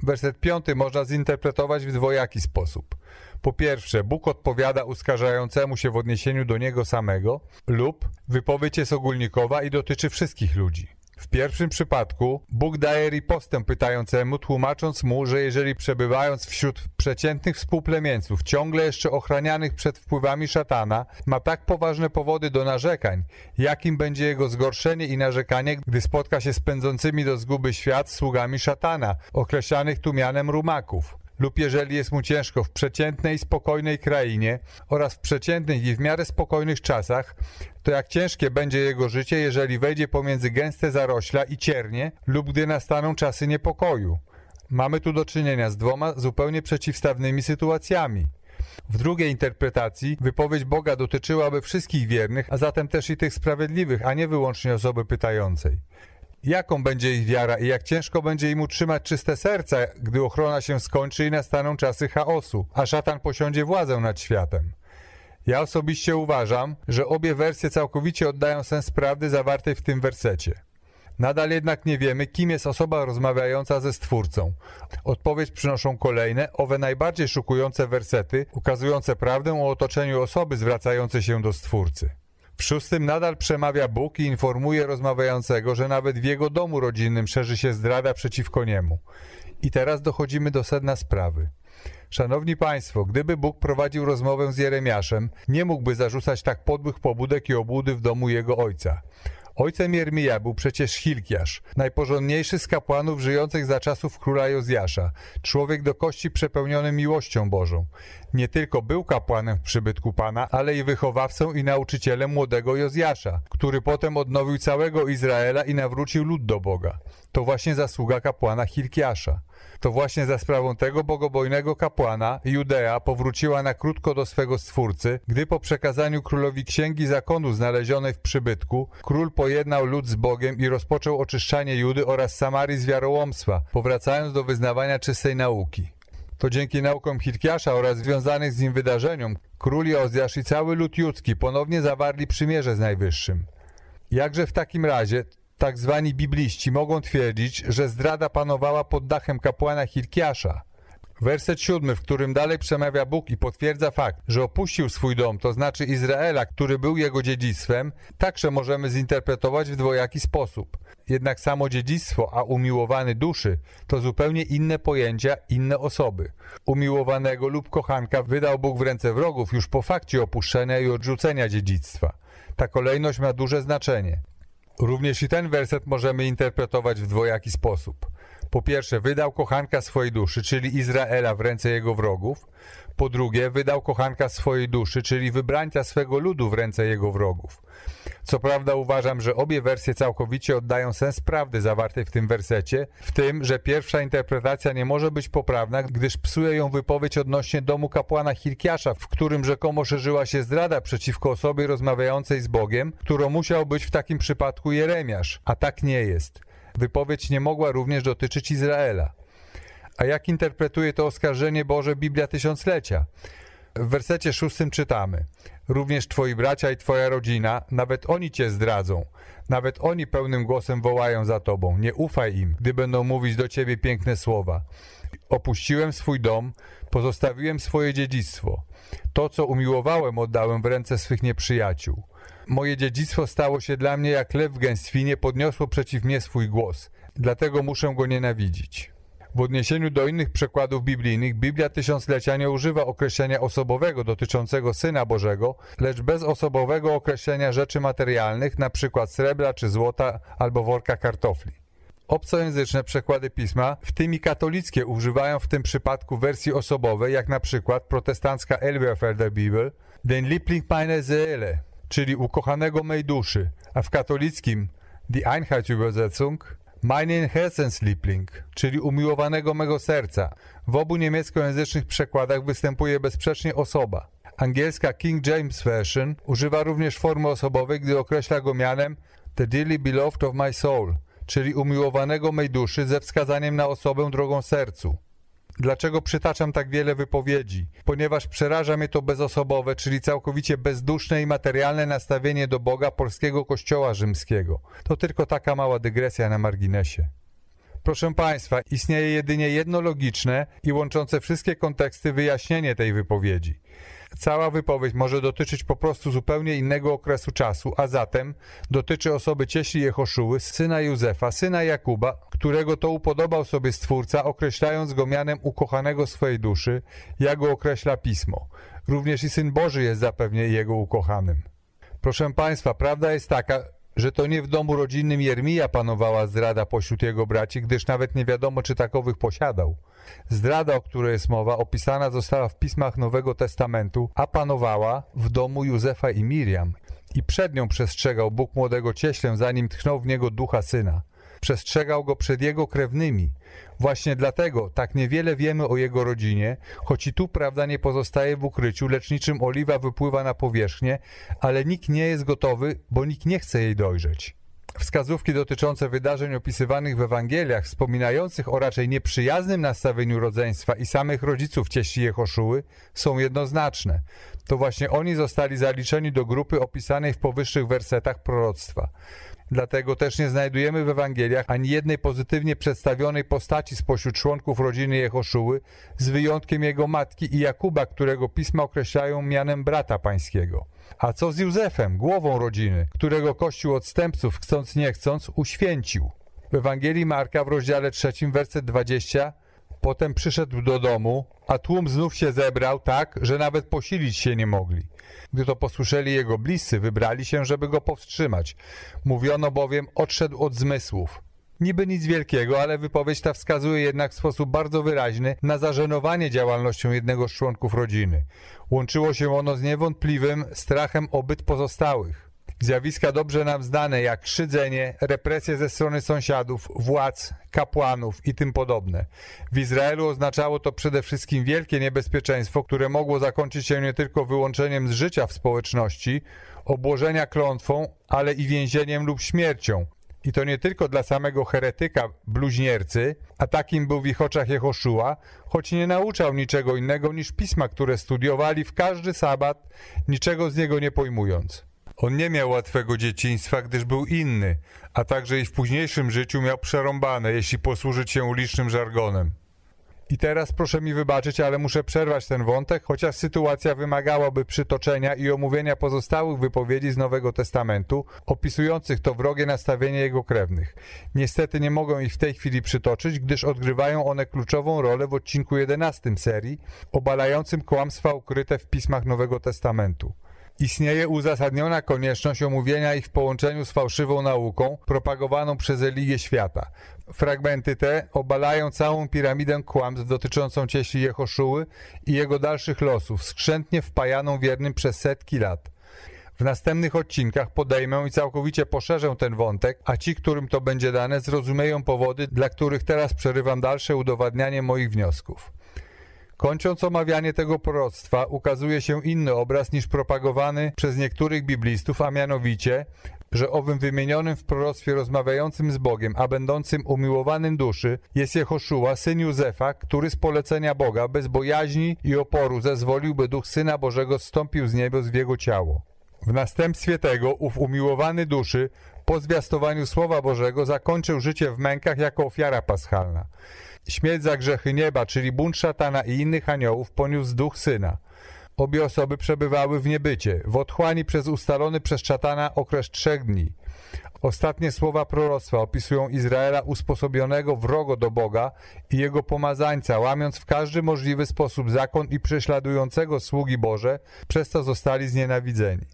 Werset piąty można zinterpretować w dwojaki sposób. Po pierwsze, Bóg odpowiada uskarżającemu się w odniesieniu do niego samego, lub wypowiedź jest ogólnikowa i dotyczy wszystkich ludzi. W pierwszym przypadku Bóg daje ripostę pytającemu, tłumacząc mu, że jeżeli przebywając wśród przeciętnych współplemieńców, ciągle jeszcze ochranianych przed wpływami szatana, ma tak poważne powody do narzekań, jakim będzie jego zgorszenie i narzekanie, gdy spotka się z pędzącymi do zguby świat sługami szatana, określanych tu mianem rumaków lub jeżeli jest mu ciężko w przeciętnej, spokojnej krainie oraz w przeciętnych i w miarę spokojnych czasach, to jak ciężkie będzie jego życie, jeżeli wejdzie pomiędzy gęste zarośla i ciernie lub gdy nastaną czasy niepokoju. Mamy tu do czynienia z dwoma zupełnie przeciwstawnymi sytuacjami. W drugiej interpretacji wypowiedź Boga dotyczyłaby wszystkich wiernych, a zatem też i tych sprawiedliwych, a nie wyłącznie osoby pytającej. Jaką będzie ich wiara i jak ciężko będzie im utrzymać czyste serce, gdy ochrona się skończy i nastaną czasy chaosu, a szatan posiądzie władzę nad światem. Ja osobiście uważam, że obie wersje całkowicie oddają sens prawdy zawartej w tym wersecie. Nadal jednak nie wiemy, kim jest osoba rozmawiająca ze Stwórcą. Odpowiedź przynoszą kolejne, owe najbardziej szokujące wersety, ukazujące prawdę o otoczeniu osoby zwracającej się do Stwórcy. W szóstym nadal przemawia Bóg i informuje rozmawiającego, że nawet w jego domu rodzinnym szerzy się zdrada przeciwko niemu. I teraz dochodzimy do sedna sprawy. Szanowni Państwo, gdyby Bóg prowadził rozmowę z Jeremiaszem, nie mógłby zarzucać tak podłych pobudek i obłudy w domu jego ojca. Ojcem Jermija był przecież Hilkiasz, najporządniejszy z kapłanów żyjących za czasów króla Jozjasza, człowiek do kości przepełniony miłością Bożą. Nie tylko był kapłanem w przybytku Pana, ale i wychowawcą i nauczycielem młodego Jozjasza, który potem odnowił całego Izraela i nawrócił lud do Boga. To właśnie zasługa kapłana Hilkiasza. To właśnie za sprawą tego bogobojnego kapłana Judea powróciła na krótko do swego stwórcy, gdy po przekazaniu królowi księgi zakonu znalezionej w przybytku, król pojednał lud z Bogiem i rozpoczął oczyszczanie Judy oraz Samarii z wiarołomstwa, powracając do wyznawania czystej nauki. To dzięki naukom Hilkiasza oraz związanych z nim wydarzeniom, król Jozjasz i cały lud judzki ponownie zawarli przymierze z Najwyższym. Jakże w takim razie tak zwani bibliści mogą twierdzić, że zdrada panowała pod dachem kapłana Hilkiasza. Werset siódmy, w którym dalej przemawia Bóg i potwierdza fakt, że opuścił swój dom, to znaczy Izraela, który był jego dziedzictwem, także możemy zinterpretować w dwojaki sposób. Jednak samo dziedzictwo, a umiłowany duszy, to zupełnie inne pojęcia, inne osoby. Umiłowanego lub kochanka wydał Bóg w ręce wrogów już po fakcie opuszczenia i odrzucenia dziedzictwa. Ta kolejność ma duże znaczenie. Również i ten werset możemy interpretować w dwojaki sposób. Po pierwsze, wydał kochanka swojej duszy, czyli Izraela w ręce jego wrogów. Po drugie, wydał kochanka swojej duszy, czyli wybrańca swego ludu w ręce jego wrogów. Co prawda uważam, że obie wersje całkowicie oddają sens prawdy zawartej w tym wersecie, w tym, że pierwsza interpretacja nie może być poprawna, gdyż psuje ją wypowiedź odnośnie domu kapłana Hilkiasza, w którym rzekomo szerzyła się zdrada przeciwko osobie rozmawiającej z Bogiem, którą musiał być w takim przypadku Jeremiasz, a tak nie jest. Wypowiedź nie mogła również dotyczyć Izraela. A jak interpretuje to oskarżenie Boże Biblia Tysiąclecia? W wersecie szóstym czytamy Również twoi bracia i twoja rodzina, nawet oni cię zdradzą. Nawet oni pełnym głosem wołają za tobą. Nie ufaj im, gdy będą mówić do ciebie piękne słowa. Opuściłem swój dom, pozostawiłem swoje dziedzictwo. To, co umiłowałem, oddałem w ręce swych nieprzyjaciół. Moje dziedzictwo stało się dla mnie jak lew w gęstwinie, podniosło przeciw mnie swój głos. Dlatego muszę go nienawidzić. W odniesieniu do innych przekładów biblijnych, Biblia Tysiąclecia nie używa określenia osobowego dotyczącego Syna Bożego, lecz bezosobowego określenia rzeczy materialnych, np. srebra czy złota albo worka kartofli. Obcojęzyczne przekłady pisma, w tym i katolickie, używają w tym przypadku wersji osobowej, jak na przykład protestancka Elberfelder Bibel, den Liebling meiner Seele, czyli ukochanego mej duszy, a w katolickim Die Einheitsübersetzung Meinen Herzensliebling, czyli umiłowanego mego serca. W obu niemieckojęzycznych przekładach występuje bezsprzecznie osoba. Angielska King James Version używa również formy osobowej, gdy określa go mianem The dearly beloved of my soul, czyli umiłowanego mej duszy ze wskazaniem na osobę drogą sercu. Dlaczego przytaczam tak wiele wypowiedzi? Ponieważ przeraża mnie to bezosobowe, czyli całkowicie bezduszne i materialne nastawienie do Boga polskiego kościoła rzymskiego. To tylko taka mała dygresja na marginesie. Proszę Państwa, istnieje jedynie jedno logiczne i łączące wszystkie konteksty wyjaśnienie tej wypowiedzi. Cała wypowiedź może dotyczyć po prostu zupełnie innego okresu czasu, a zatem dotyczy osoby cieśli Jehoszuły, syna Józefa, syna Jakuba, którego to upodobał sobie Stwórca, określając go mianem ukochanego swojej duszy, jak go określa Pismo. Również i Syn Boży jest zapewnie jego ukochanym. Proszę Państwa, prawda jest taka, że to nie w domu rodzinnym Jermija panowała zdrada pośród jego braci, gdyż nawet nie wiadomo, czy takowych posiadał. Zdrada, o której jest mowa, opisana została w pismach Nowego Testamentu, a panowała w domu Józefa i Miriam. I przed nią przestrzegał Bóg młodego cieślę, zanim tchnął w niego ducha syna. Przestrzegał go przed jego krewnymi. Właśnie dlatego tak niewiele wiemy o jego rodzinie, choć i tu prawda nie pozostaje w ukryciu, lecz niczym oliwa wypływa na powierzchnię, ale nikt nie jest gotowy, bo nikt nie chce jej dojrzeć. Wskazówki dotyczące wydarzeń opisywanych w Ewangeliach, wspominających o raczej nieprzyjaznym nastawieniu rodzeństwa i samych rodziców cieści Jehoszuły, są jednoznaczne. To właśnie oni zostali zaliczeni do grupy opisanej w powyższych wersetach proroctwa. Dlatego też nie znajdujemy w Ewangeliach ani jednej pozytywnie przedstawionej postaci spośród członków rodziny Jehoszuły, z wyjątkiem jego matki i Jakuba, którego pisma określają mianem brata pańskiego. A co z Józefem, głową rodziny, którego Kościół odstępców, chcąc nie chcąc, uświęcił? W Ewangelii Marka w rozdziale 3, werset 20 Potem przyszedł do domu, a tłum znów się zebrał tak, że nawet posilić się nie mogli. Gdy to posłyszeli jego bliscy, wybrali się, żeby go powstrzymać. Mówiono bowiem, odszedł od zmysłów. Niby nic wielkiego, ale wypowiedź ta wskazuje jednak w sposób bardzo wyraźny na zażenowanie działalnością jednego z członków rodziny. Łączyło się ono z niewątpliwym strachem o byt pozostałych. Zjawiska dobrze nam znane jak szydzenie, represje ze strony sąsiadów, władz, kapłanów i tym podobne. W Izraelu oznaczało to przede wszystkim wielkie niebezpieczeństwo, które mogło zakończyć się nie tylko wyłączeniem z życia w społeczności, obłożenia klątwą, ale i więzieniem lub śmiercią. I to nie tylko dla samego heretyka, bluźniercy, a takim był w ich oczach Jehoszua, choć nie nauczał niczego innego niż pisma, które studiowali w każdy sabat, niczego z niego nie pojmując. On nie miał łatwego dzieciństwa, gdyż był inny, a także i w późniejszym życiu miał przerąbane, jeśli posłużyć się ulicznym żargonem. I teraz proszę mi wybaczyć, ale muszę przerwać ten wątek, chociaż sytuacja wymagałaby przytoczenia i omówienia pozostałych wypowiedzi z Nowego Testamentu, opisujących to wrogie nastawienie jego krewnych. Niestety nie mogę ich w tej chwili przytoczyć, gdyż odgrywają one kluczową rolę w odcinku 11 serii, obalającym kłamstwa ukryte w pismach Nowego Testamentu. Istnieje uzasadniona konieczność omówienia ich w połączeniu z fałszywą nauką propagowaną przez religię świata. Fragmenty te obalają całą piramidę kłamstw dotyczącą cieśli Jehoszuły i jego dalszych losów, skrzętnie wpajaną wiernym przez setki lat. W następnych odcinkach podejmę i całkowicie poszerzę ten wątek, a ci, którym to będzie dane, zrozumieją powody, dla których teraz przerywam dalsze udowadnianie moich wniosków. Kończąc omawianie tego proroctwa, ukazuje się inny obraz niż propagowany przez niektórych biblistów, a mianowicie, że owym wymienionym w proroctwie rozmawiającym z Bogiem, a będącym umiłowanym duszy, jest Jehoszua, syn Józefa, który z polecenia Boga, bez bojaźni i oporu zezwolił, by Duch Syna Bożego zstąpił z niebios w jego ciało. W następstwie tego ów umiłowany duszy po zwiastowaniu Słowa Bożego zakończył życie w mękach jako ofiara paschalna. Śmierć za grzechy nieba, czyli bunt szatana i innych aniołów poniósł duch syna. Obie osoby przebywały w niebycie, w otchłani przez ustalony przez szatana okres trzech dni. Ostatnie słowa proroctwa opisują Izraela usposobionego wrogo do Boga i jego pomazańca, łamiąc w każdy możliwy sposób zakon i prześladującego sługi Boże, przez to zostali znienawidzeni.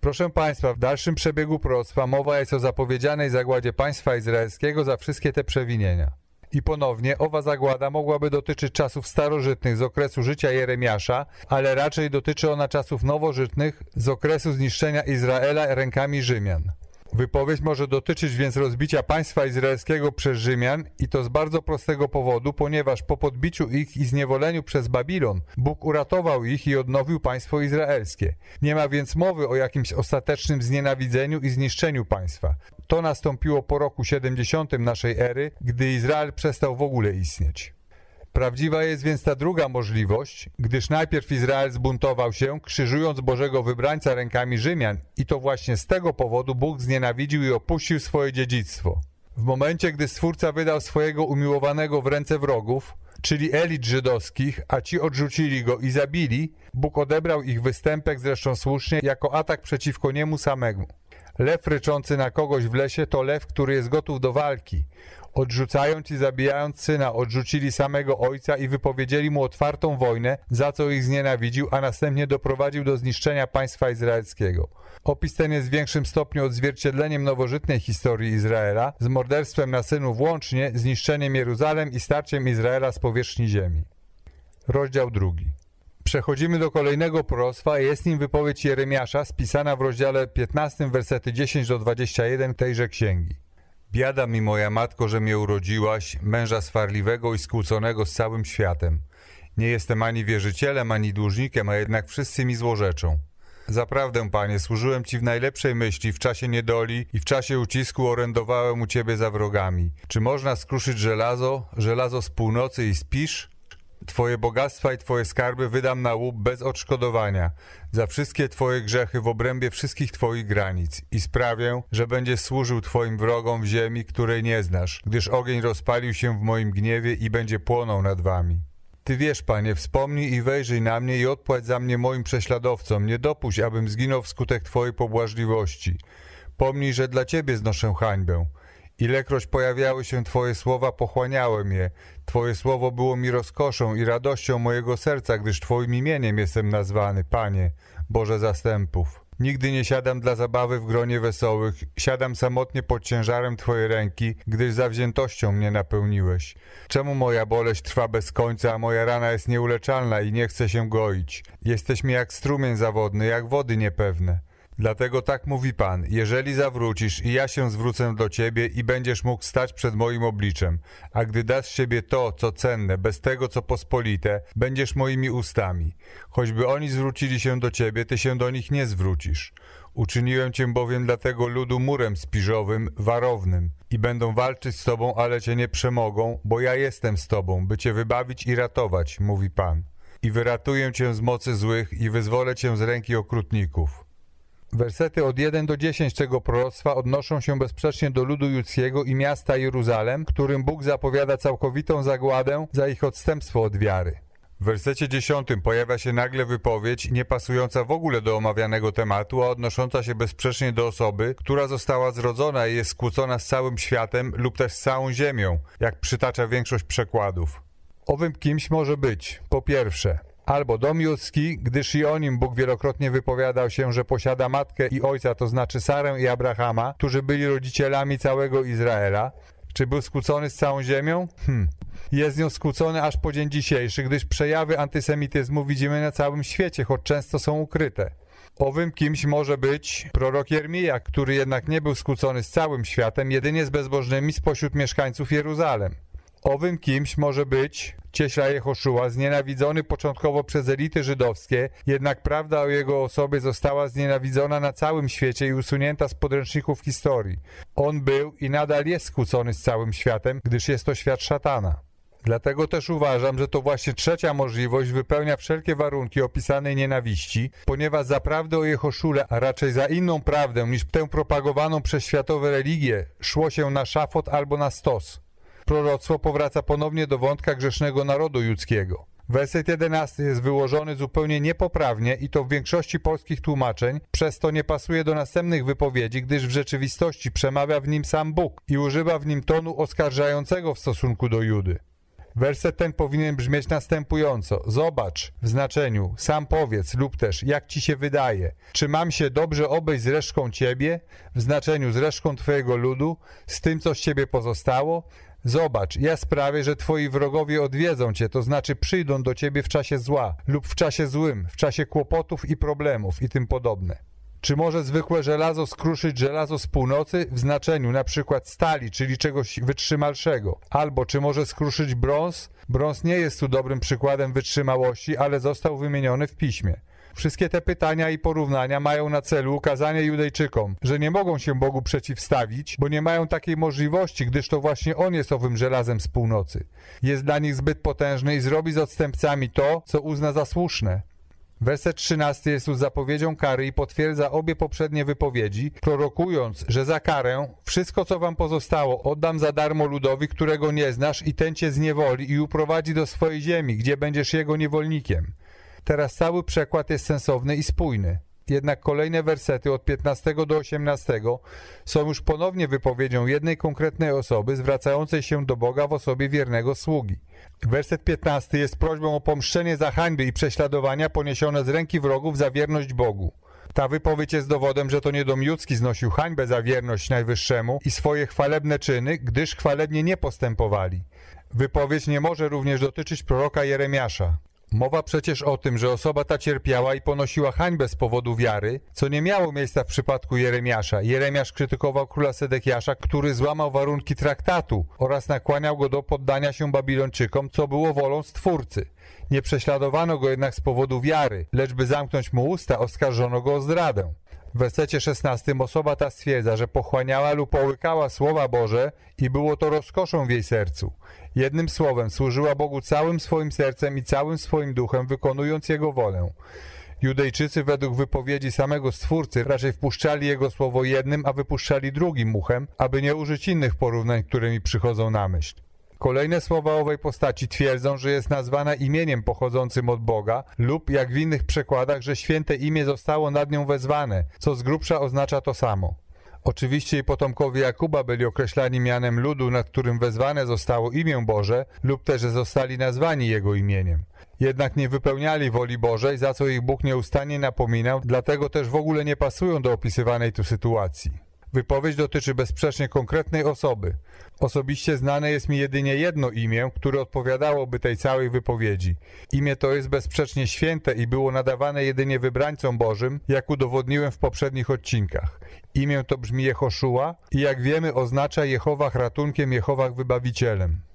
Proszę Państwa, w dalszym przebiegu proroctwa mowa jest o zapowiedzianej zagładzie państwa izraelskiego za wszystkie te przewinienia. I ponownie owa zagłada mogłaby dotyczyć czasów starożytnych z okresu życia Jeremiasza, ale raczej dotyczy ona czasów nowożytnych z okresu zniszczenia Izraela rękami Rzymian. Wypowiedź może dotyczyć więc rozbicia państwa izraelskiego przez Rzymian i to z bardzo prostego powodu, ponieważ po podbiciu ich i zniewoleniu przez Babilon Bóg uratował ich i odnowił państwo izraelskie. Nie ma więc mowy o jakimś ostatecznym znienawidzeniu i zniszczeniu państwa. To nastąpiło po roku 70 naszej ery, gdy Izrael przestał w ogóle istnieć. Prawdziwa jest więc ta druga możliwość, gdyż najpierw Izrael zbuntował się, krzyżując Bożego wybrańca rękami Rzymian i to właśnie z tego powodu Bóg znienawidził i opuścił swoje dziedzictwo. W momencie, gdy Stwórca wydał swojego umiłowanego w ręce wrogów, czyli elit żydowskich, a ci odrzucili go i zabili, Bóg odebrał ich występek zresztą słusznie jako atak przeciwko niemu samemu. Lew ryczący na kogoś w lesie to lew, który jest gotów do walki. Odrzucając i zabijając syna, odrzucili samego ojca i wypowiedzieli mu otwartą wojnę, za co ich znienawidził, a następnie doprowadził do zniszczenia państwa izraelskiego. Opis ten jest w większym stopniu odzwierciedleniem nowożytnej historii Izraela, z morderstwem na synu włącznie, zniszczeniem Jeruzalem i starciem Izraela z powierzchni ziemi. Rozdział drugi. Przechodzimy do kolejnego proroctwa, jest nim wypowiedź Jeremiasza spisana w rozdziale 15, versety 10 do 21 tejże księgi. Biada mi moja matko, że mnie urodziłaś, męża swarliwego i skłóconego z całym światem. Nie jestem ani wierzycielem, ani dłużnikiem, a jednak wszyscy mi złorzeczą. Zaprawdę, panie, służyłem ci w najlepszej myśli, w czasie niedoli i w czasie ucisku orędowałem u ciebie za wrogami. Czy można skruszyć żelazo, żelazo z północy i spisz? Twoje bogactwa i Twoje skarby wydam na łup bez odszkodowania, za wszystkie Twoje grzechy w obrębie wszystkich Twoich granic i sprawię, że będziesz służył Twoim wrogom w ziemi, której nie znasz, gdyż ogień rozpalił się w moim gniewie i będzie płonął nad Wami. Ty wiesz, Panie, wspomnij i wejrzyj na mnie i odpłać za mnie moim prześladowcom. Nie dopuść, abym zginął wskutek Twojej pobłażliwości. Pomnij, że dla Ciebie znoszę hańbę. Ilekroć pojawiały się Twoje słowa, pochłaniałem je. Twoje słowo było mi rozkoszą i radością mojego serca, gdyż Twoim imieniem jestem nazwany, Panie, Boże zastępów. Nigdy nie siadam dla zabawy w gronie wesołych, siadam samotnie pod ciężarem Twojej ręki, gdyż zawziętością mnie napełniłeś. Czemu moja boleść trwa bez końca, a moja rana jest nieuleczalna i nie chce się goić? Jesteś mi jak strumień zawodny, jak wody niepewne. Dlatego tak mówi Pan, jeżeli zawrócisz i ja się zwrócę do Ciebie i będziesz mógł stać przed moim obliczem, a gdy dasz siebie to, co cenne, bez tego, co pospolite, będziesz moimi ustami. Choćby oni zwrócili się do Ciebie, Ty się do nich nie zwrócisz. Uczyniłem Cię bowiem dla tego ludu murem spiżowym, warownym i będą walczyć z Tobą, ale Cię nie przemogą, bo ja jestem z Tobą, by Cię wybawić i ratować, mówi Pan. I wyratuję Cię z mocy złych i wyzwolę Cię z ręki okrutników. Wersety od 1 do 10 tego proroctwa odnoszą się bezsprzecznie do ludu judzkiego i miasta Jeruzalem, którym Bóg zapowiada całkowitą zagładę za ich odstępstwo od wiary. W wersecie 10 pojawia się nagle wypowiedź niepasująca w ogóle do omawianego tematu, a odnosząca się bezsprzecznie do osoby, która została zrodzona i jest skłócona z całym światem lub też z całą ziemią, jak przytacza większość przekładów. Owym kimś może być, po pierwsze, albo dom judzki, gdyż i o nim Bóg wielokrotnie wypowiadał się, że posiada matkę i ojca, to znaczy Sarę i Abrahama, którzy byli rodzicielami całego Izraela. Czy był skłócony z całą ziemią? Hm. Jest nią skłócony aż po dzień dzisiejszy, gdyż przejawy antysemityzmu widzimy na całym świecie, choć często są ukryte. Owym kimś może być prorok Jermija, który jednak nie był skłócony z całym światem, jedynie z bezbożnymi spośród mieszkańców Jeruzalem. Owym kimś może być Cieśla Jehoszua, znienawidzony początkowo przez elity żydowskie, jednak prawda o jego osobie została znienawidzona na całym świecie i usunięta z podręczników historii. On był i nadal jest skłócony z całym światem, gdyż jest to świat szatana. Dlatego też uważam, że to właśnie trzecia możliwość wypełnia wszelkie warunki opisanej nienawiści, ponieważ za prawdę o Jehoszule, a raczej za inną prawdę niż tę propagowaną przez światowe religie, szło się na szafot albo na stos proroctwo powraca ponownie do wątka grzesznego narodu judzkiego. Werset 11 jest wyłożony zupełnie niepoprawnie i to w większości polskich tłumaczeń, przez to nie pasuje do następnych wypowiedzi, gdyż w rzeczywistości przemawia w nim sam Bóg i używa w nim tonu oskarżającego w stosunku do Judy. Werset ten powinien brzmieć następująco. Zobacz w znaczeniu, sam powiedz lub też jak ci się wydaje. Czy mam się dobrze obejść z resztką ciebie, w znaczeniu z resztką twojego ludu, z tym co z ciebie pozostało? Zobacz, ja sprawię, że twoi wrogowie odwiedzą cię, to znaczy przyjdą do ciebie w czasie zła lub w czasie złym, w czasie kłopotów i problemów i tym podobne. Czy może zwykłe żelazo skruszyć żelazo z północy w znaczeniu na przykład stali, czyli czegoś wytrzymalszego? Albo czy może skruszyć brąz? Brąz nie jest tu dobrym przykładem wytrzymałości, ale został wymieniony w piśmie. Wszystkie te pytania i porównania mają na celu ukazanie Judejczykom, że nie mogą się Bogu przeciwstawić, bo nie mają takiej możliwości, gdyż to właśnie On jest owym żelazem z północy. Jest dla nich zbyt potężny i zrobi z odstępcami to, co uzna za słuszne. Werset 13 jest tu zapowiedzią kary i potwierdza obie poprzednie wypowiedzi, prorokując, że za karę wszystko, co wam pozostało, oddam za darmo ludowi, którego nie znasz i ten cię zniewoli i uprowadzi do swojej ziemi, gdzie będziesz jego niewolnikiem. Teraz cały przekład jest sensowny i spójny. Jednak kolejne wersety od 15 do 18 są już ponownie wypowiedzią jednej konkretnej osoby zwracającej się do Boga w osobie wiernego sługi. Werset 15 jest prośbą o pomszczenie za hańby i prześladowania poniesione z ręki wrogów za wierność Bogu. Ta wypowiedź jest dowodem, że to nie dom judzki znosił hańbę za wierność Najwyższemu i swoje chwalebne czyny, gdyż chwalebnie nie postępowali. Wypowiedź nie może również dotyczyć proroka Jeremiasza. Mowa przecież o tym, że osoba ta cierpiała i ponosiła hańbę z powodu wiary, co nie miało miejsca w przypadku Jeremiasza. Jeremiasz krytykował króla Sedekiasza, który złamał warunki traktatu oraz nakłaniał go do poddania się Babilończykom, co było wolą Stwórcy. Nie prześladowano go jednak z powodu wiary, lecz by zamknąć mu usta, oskarżono go o zdradę. W wersecie 16 osoba ta stwierdza, że pochłaniała lub połykała słowa Boże i było to rozkoszą w jej sercu. Jednym słowem, służyła Bogu całym swoim sercem i całym swoim duchem, wykonując Jego wolę. Judejczycy według wypowiedzi samego Stwórcy raczej wpuszczali Jego słowo jednym, a wypuszczali drugim muchem, aby nie użyć innych porównań, które mi przychodzą na myśl. Kolejne słowa owej postaci twierdzą, że jest nazwana imieniem pochodzącym od Boga lub, jak w innych przekładach, że święte imię zostało nad nią wezwane, co z grubsza oznacza to samo. Oczywiście i potomkowie Jakuba byli określani mianem ludu, nad którym wezwane zostało imię Boże lub też, zostali nazwani Jego imieniem. Jednak nie wypełniali woli Bożej, za co ich Bóg nieustannie napominał, dlatego też w ogóle nie pasują do opisywanej tu sytuacji. Wypowiedź dotyczy bezsprzecznie konkretnej osoby. Osobiście znane jest mi jedynie jedno imię, które odpowiadałoby tej całej wypowiedzi. Imię to jest bezsprzecznie święte i było nadawane jedynie wybrańcom Bożym, jak udowodniłem w poprzednich odcinkach. Imię to brzmi Jehoszua i jak wiemy oznacza Jehowach ratunkiem, Jehowach wybawicielem.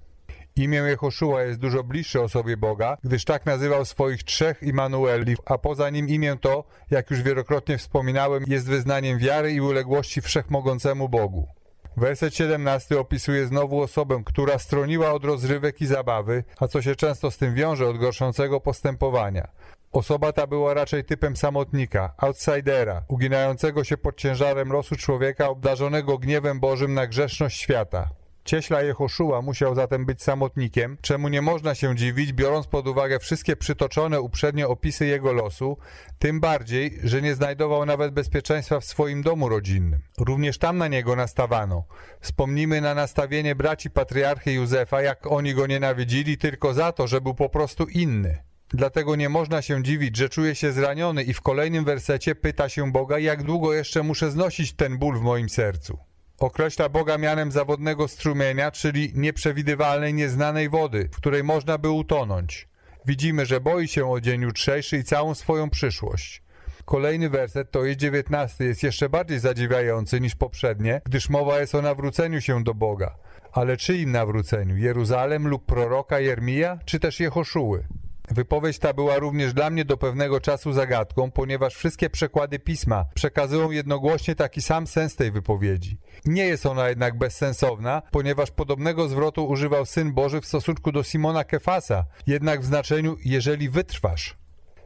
Imię Jehoszua jest dużo bliższe osobie Boga, gdyż tak nazywał swoich trzech Immanueli, a poza nim imię to, jak już wielokrotnie wspominałem, jest wyznaniem wiary i uległości wszechmogącemu Bogu. Werset 17 opisuje znowu osobę, która stroniła od rozrywek i zabawy, a co się często z tym wiąże od gorszącego postępowania. Osoba ta była raczej typem samotnika, outsidera, uginającego się pod ciężarem losu człowieka obdarzonego gniewem Bożym na grzeszność świata. Cieśla Jehoszua musiał zatem być samotnikiem, czemu nie można się dziwić, biorąc pod uwagę wszystkie przytoczone uprzednio opisy jego losu, tym bardziej, że nie znajdował nawet bezpieczeństwa w swoim domu rodzinnym. Również tam na niego nastawano. Wspomnijmy na nastawienie braci patriarchy Józefa, jak oni go nienawidzili tylko za to, że był po prostu inny. Dlatego nie można się dziwić, że czuje się zraniony i w kolejnym wersecie pyta się Boga, jak długo jeszcze muszę znosić ten ból w moim sercu. Określa Boga mianem zawodnego strumienia, czyli nieprzewidywalnej, nieznanej wody, w której można by utonąć. Widzimy, że boi się o dzień jutrzejszy i całą swoją przyszłość. Kolejny werset, to jest dziewiętnasty, jest jeszcze bardziej zadziwiający niż poprzednie, gdyż mowa jest o nawróceniu się do Boga. Ale czyim nawróceniu? Jeruzalem lub proroka Jermija, czy też Jehoszuły? Wypowiedź ta była również dla mnie do pewnego czasu zagadką, ponieważ wszystkie przekłady pisma przekazują jednogłośnie taki sam sens tej wypowiedzi. Nie jest ona jednak bezsensowna, ponieważ podobnego zwrotu używał Syn Boży w stosunku do Simona Kefasa, jednak w znaczeniu jeżeli wytrwasz.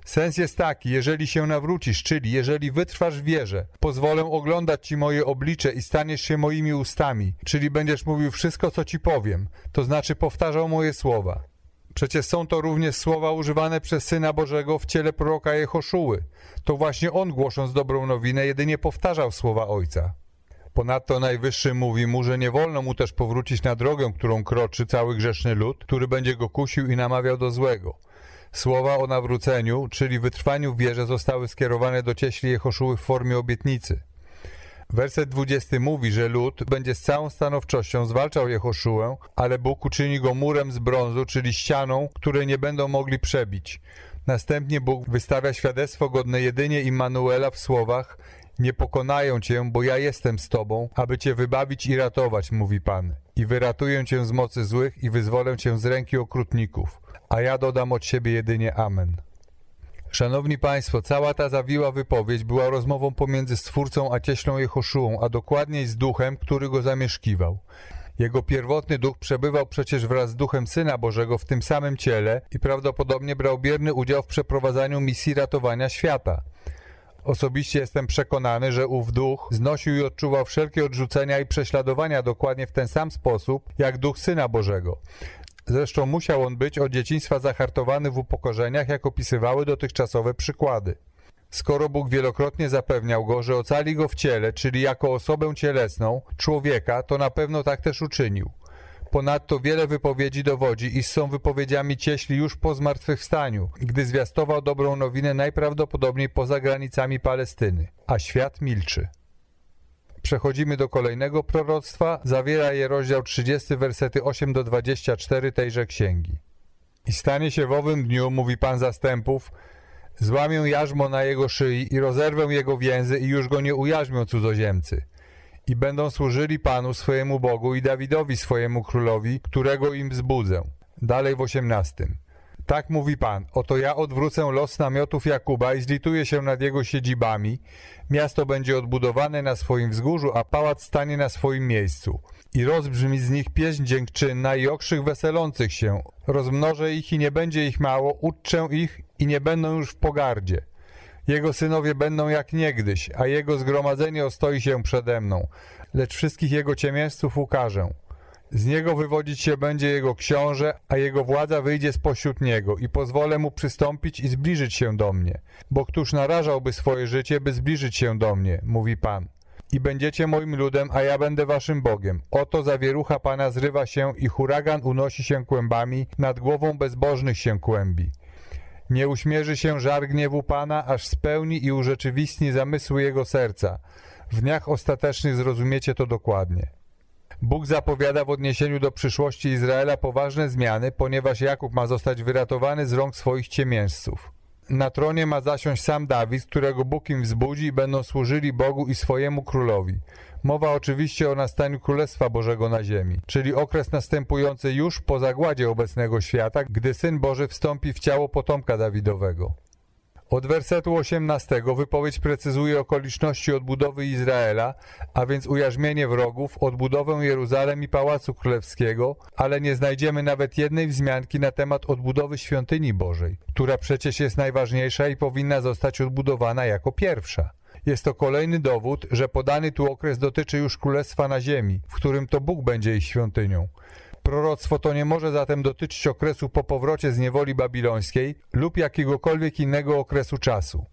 Sens jest taki, jeżeli się nawrócisz, czyli jeżeli wytrwasz w wierze, pozwolę oglądać Ci moje oblicze i staniesz się moimi ustami, czyli będziesz mówił wszystko, co Ci powiem, to znaczy powtarzał moje słowa. Przecież są to również słowa używane przez Syna Bożego w ciele proroka Jehoszuły. To właśnie on, głosząc dobrą nowinę, jedynie powtarzał słowa Ojca. Ponadto Najwyższy mówi mu, że nie wolno mu też powrócić na drogę, którą kroczy cały grzeszny lud, który będzie go kusił i namawiał do złego. Słowa o nawróceniu, czyli wytrwaniu w wierze, zostały skierowane do cieśli Jehoszuły w formie obietnicy. Werset 20 mówi, że lud będzie z całą stanowczością zwalczał Jehoszułę, ale Bóg uczyni go murem z brązu, czyli ścianą, której nie będą mogli przebić. Następnie Bóg wystawia świadectwo godne jedynie Immanuela w słowach Nie pokonają cię, bo ja jestem z tobą, aby cię wybawić i ratować, mówi Pan. I wyratuję cię z mocy złych i wyzwolę cię z ręki okrutników. A ja dodam od siebie jedynie Amen. Szanowni Państwo, cała ta zawiła wypowiedź była rozmową pomiędzy Stwórcą a cieślą Jehoszułą, a dokładniej z duchem, który go zamieszkiwał. Jego pierwotny duch przebywał przecież wraz z duchem Syna Bożego w tym samym ciele i prawdopodobnie brał bierny udział w przeprowadzaniu misji ratowania świata. Osobiście jestem przekonany, że ów duch znosił i odczuwał wszelkie odrzucenia i prześladowania dokładnie w ten sam sposób, jak duch Syna Bożego. Zresztą musiał on być od dzieciństwa zahartowany w upokorzeniach, jak opisywały dotychczasowe przykłady. Skoro Bóg wielokrotnie zapewniał go, że ocali go w ciele, czyli jako osobę cielesną, człowieka, to na pewno tak też uczynił. Ponadto wiele wypowiedzi dowodzi, iż są wypowiedziami cieśli już po zmartwychwstaniu, gdy zwiastował dobrą nowinę najprawdopodobniej poza granicami Palestyny, a świat milczy. Przechodzimy do kolejnego proroctwa. Zawiera je rozdział 30, wersety 8 do 24 tejże księgi. I stanie się w owym dniu, mówi Pan zastępów, złamię jarzmo na jego szyi i rozerwę jego więzy i już go nie ujarzmią cudzoziemcy. I będą służyli Panu swojemu Bogu i Dawidowi swojemu królowi, którego im wzbudzę. Dalej w 18. Tak mówi Pan, oto ja odwrócę los namiotów Jakuba i zlituję się nad jego siedzibami. Miasto będzie odbudowane na swoim wzgórzu, a pałac stanie na swoim miejscu. I rozbrzmi z nich pieśń dziękczynna i okrzyk weselących się. Rozmnożę ich i nie będzie ich mało, uczczę ich i nie będą już w pogardzie. Jego synowie będą jak niegdyś, a jego zgromadzenie ostoi się przede mną, lecz wszystkich jego ciemiężców ukażę. Z niego wywodzić się będzie jego książę, a jego władza wyjdzie spośród niego i pozwolę mu przystąpić i zbliżyć się do mnie. Bo któż narażałby swoje życie, by zbliżyć się do mnie, mówi Pan. I będziecie moim ludem, a ja będę waszym Bogiem. Oto zawierucha Pana zrywa się i huragan unosi się kłębami, nad głową bezbożnych się kłębi. Nie uśmierzy się żar gniewu Pana, aż spełni i urzeczywistni zamysły jego serca. W dniach ostatecznych zrozumiecie to dokładnie. Bóg zapowiada w odniesieniu do przyszłości Izraela poważne zmiany, ponieważ Jakub ma zostać wyratowany z rąk swoich ciemiężców. Na tronie ma zasiąść sam Dawid, którego Bóg im wzbudzi i będą służyli Bogu i swojemu królowi. Mowa oczywiście o nastaniu Królestwa Bożego na ziemi, czyli okres następujący już po zagładzie obecnego świata, gdy Syn Boży wstąpi w ciało potomka Dawidowego. Od wersetu 18 wypowiedź precyzuje okoliczności odbudowy Izraela, a więc ujarzmienie wrogów, odbudowę Jeruzalem i Pałacu Królewskiego, ale nie znajdziemy nawet jednej wzmianki na temat odbudowy Świątyni Bożej, która przecież jest najważniejsza i powinna zostać odbudowana jako pierwsza. Jest to kolejny dowód, że podany tu okres dotyczy już Królestwa na ziemi, w którym to Bóg będzie ich świątynią. Proroctwo to nie może zatem dotyczyć okresu po powrocie z niewoli babilońskiej lub jakiegokolwiek innego okresu czasu.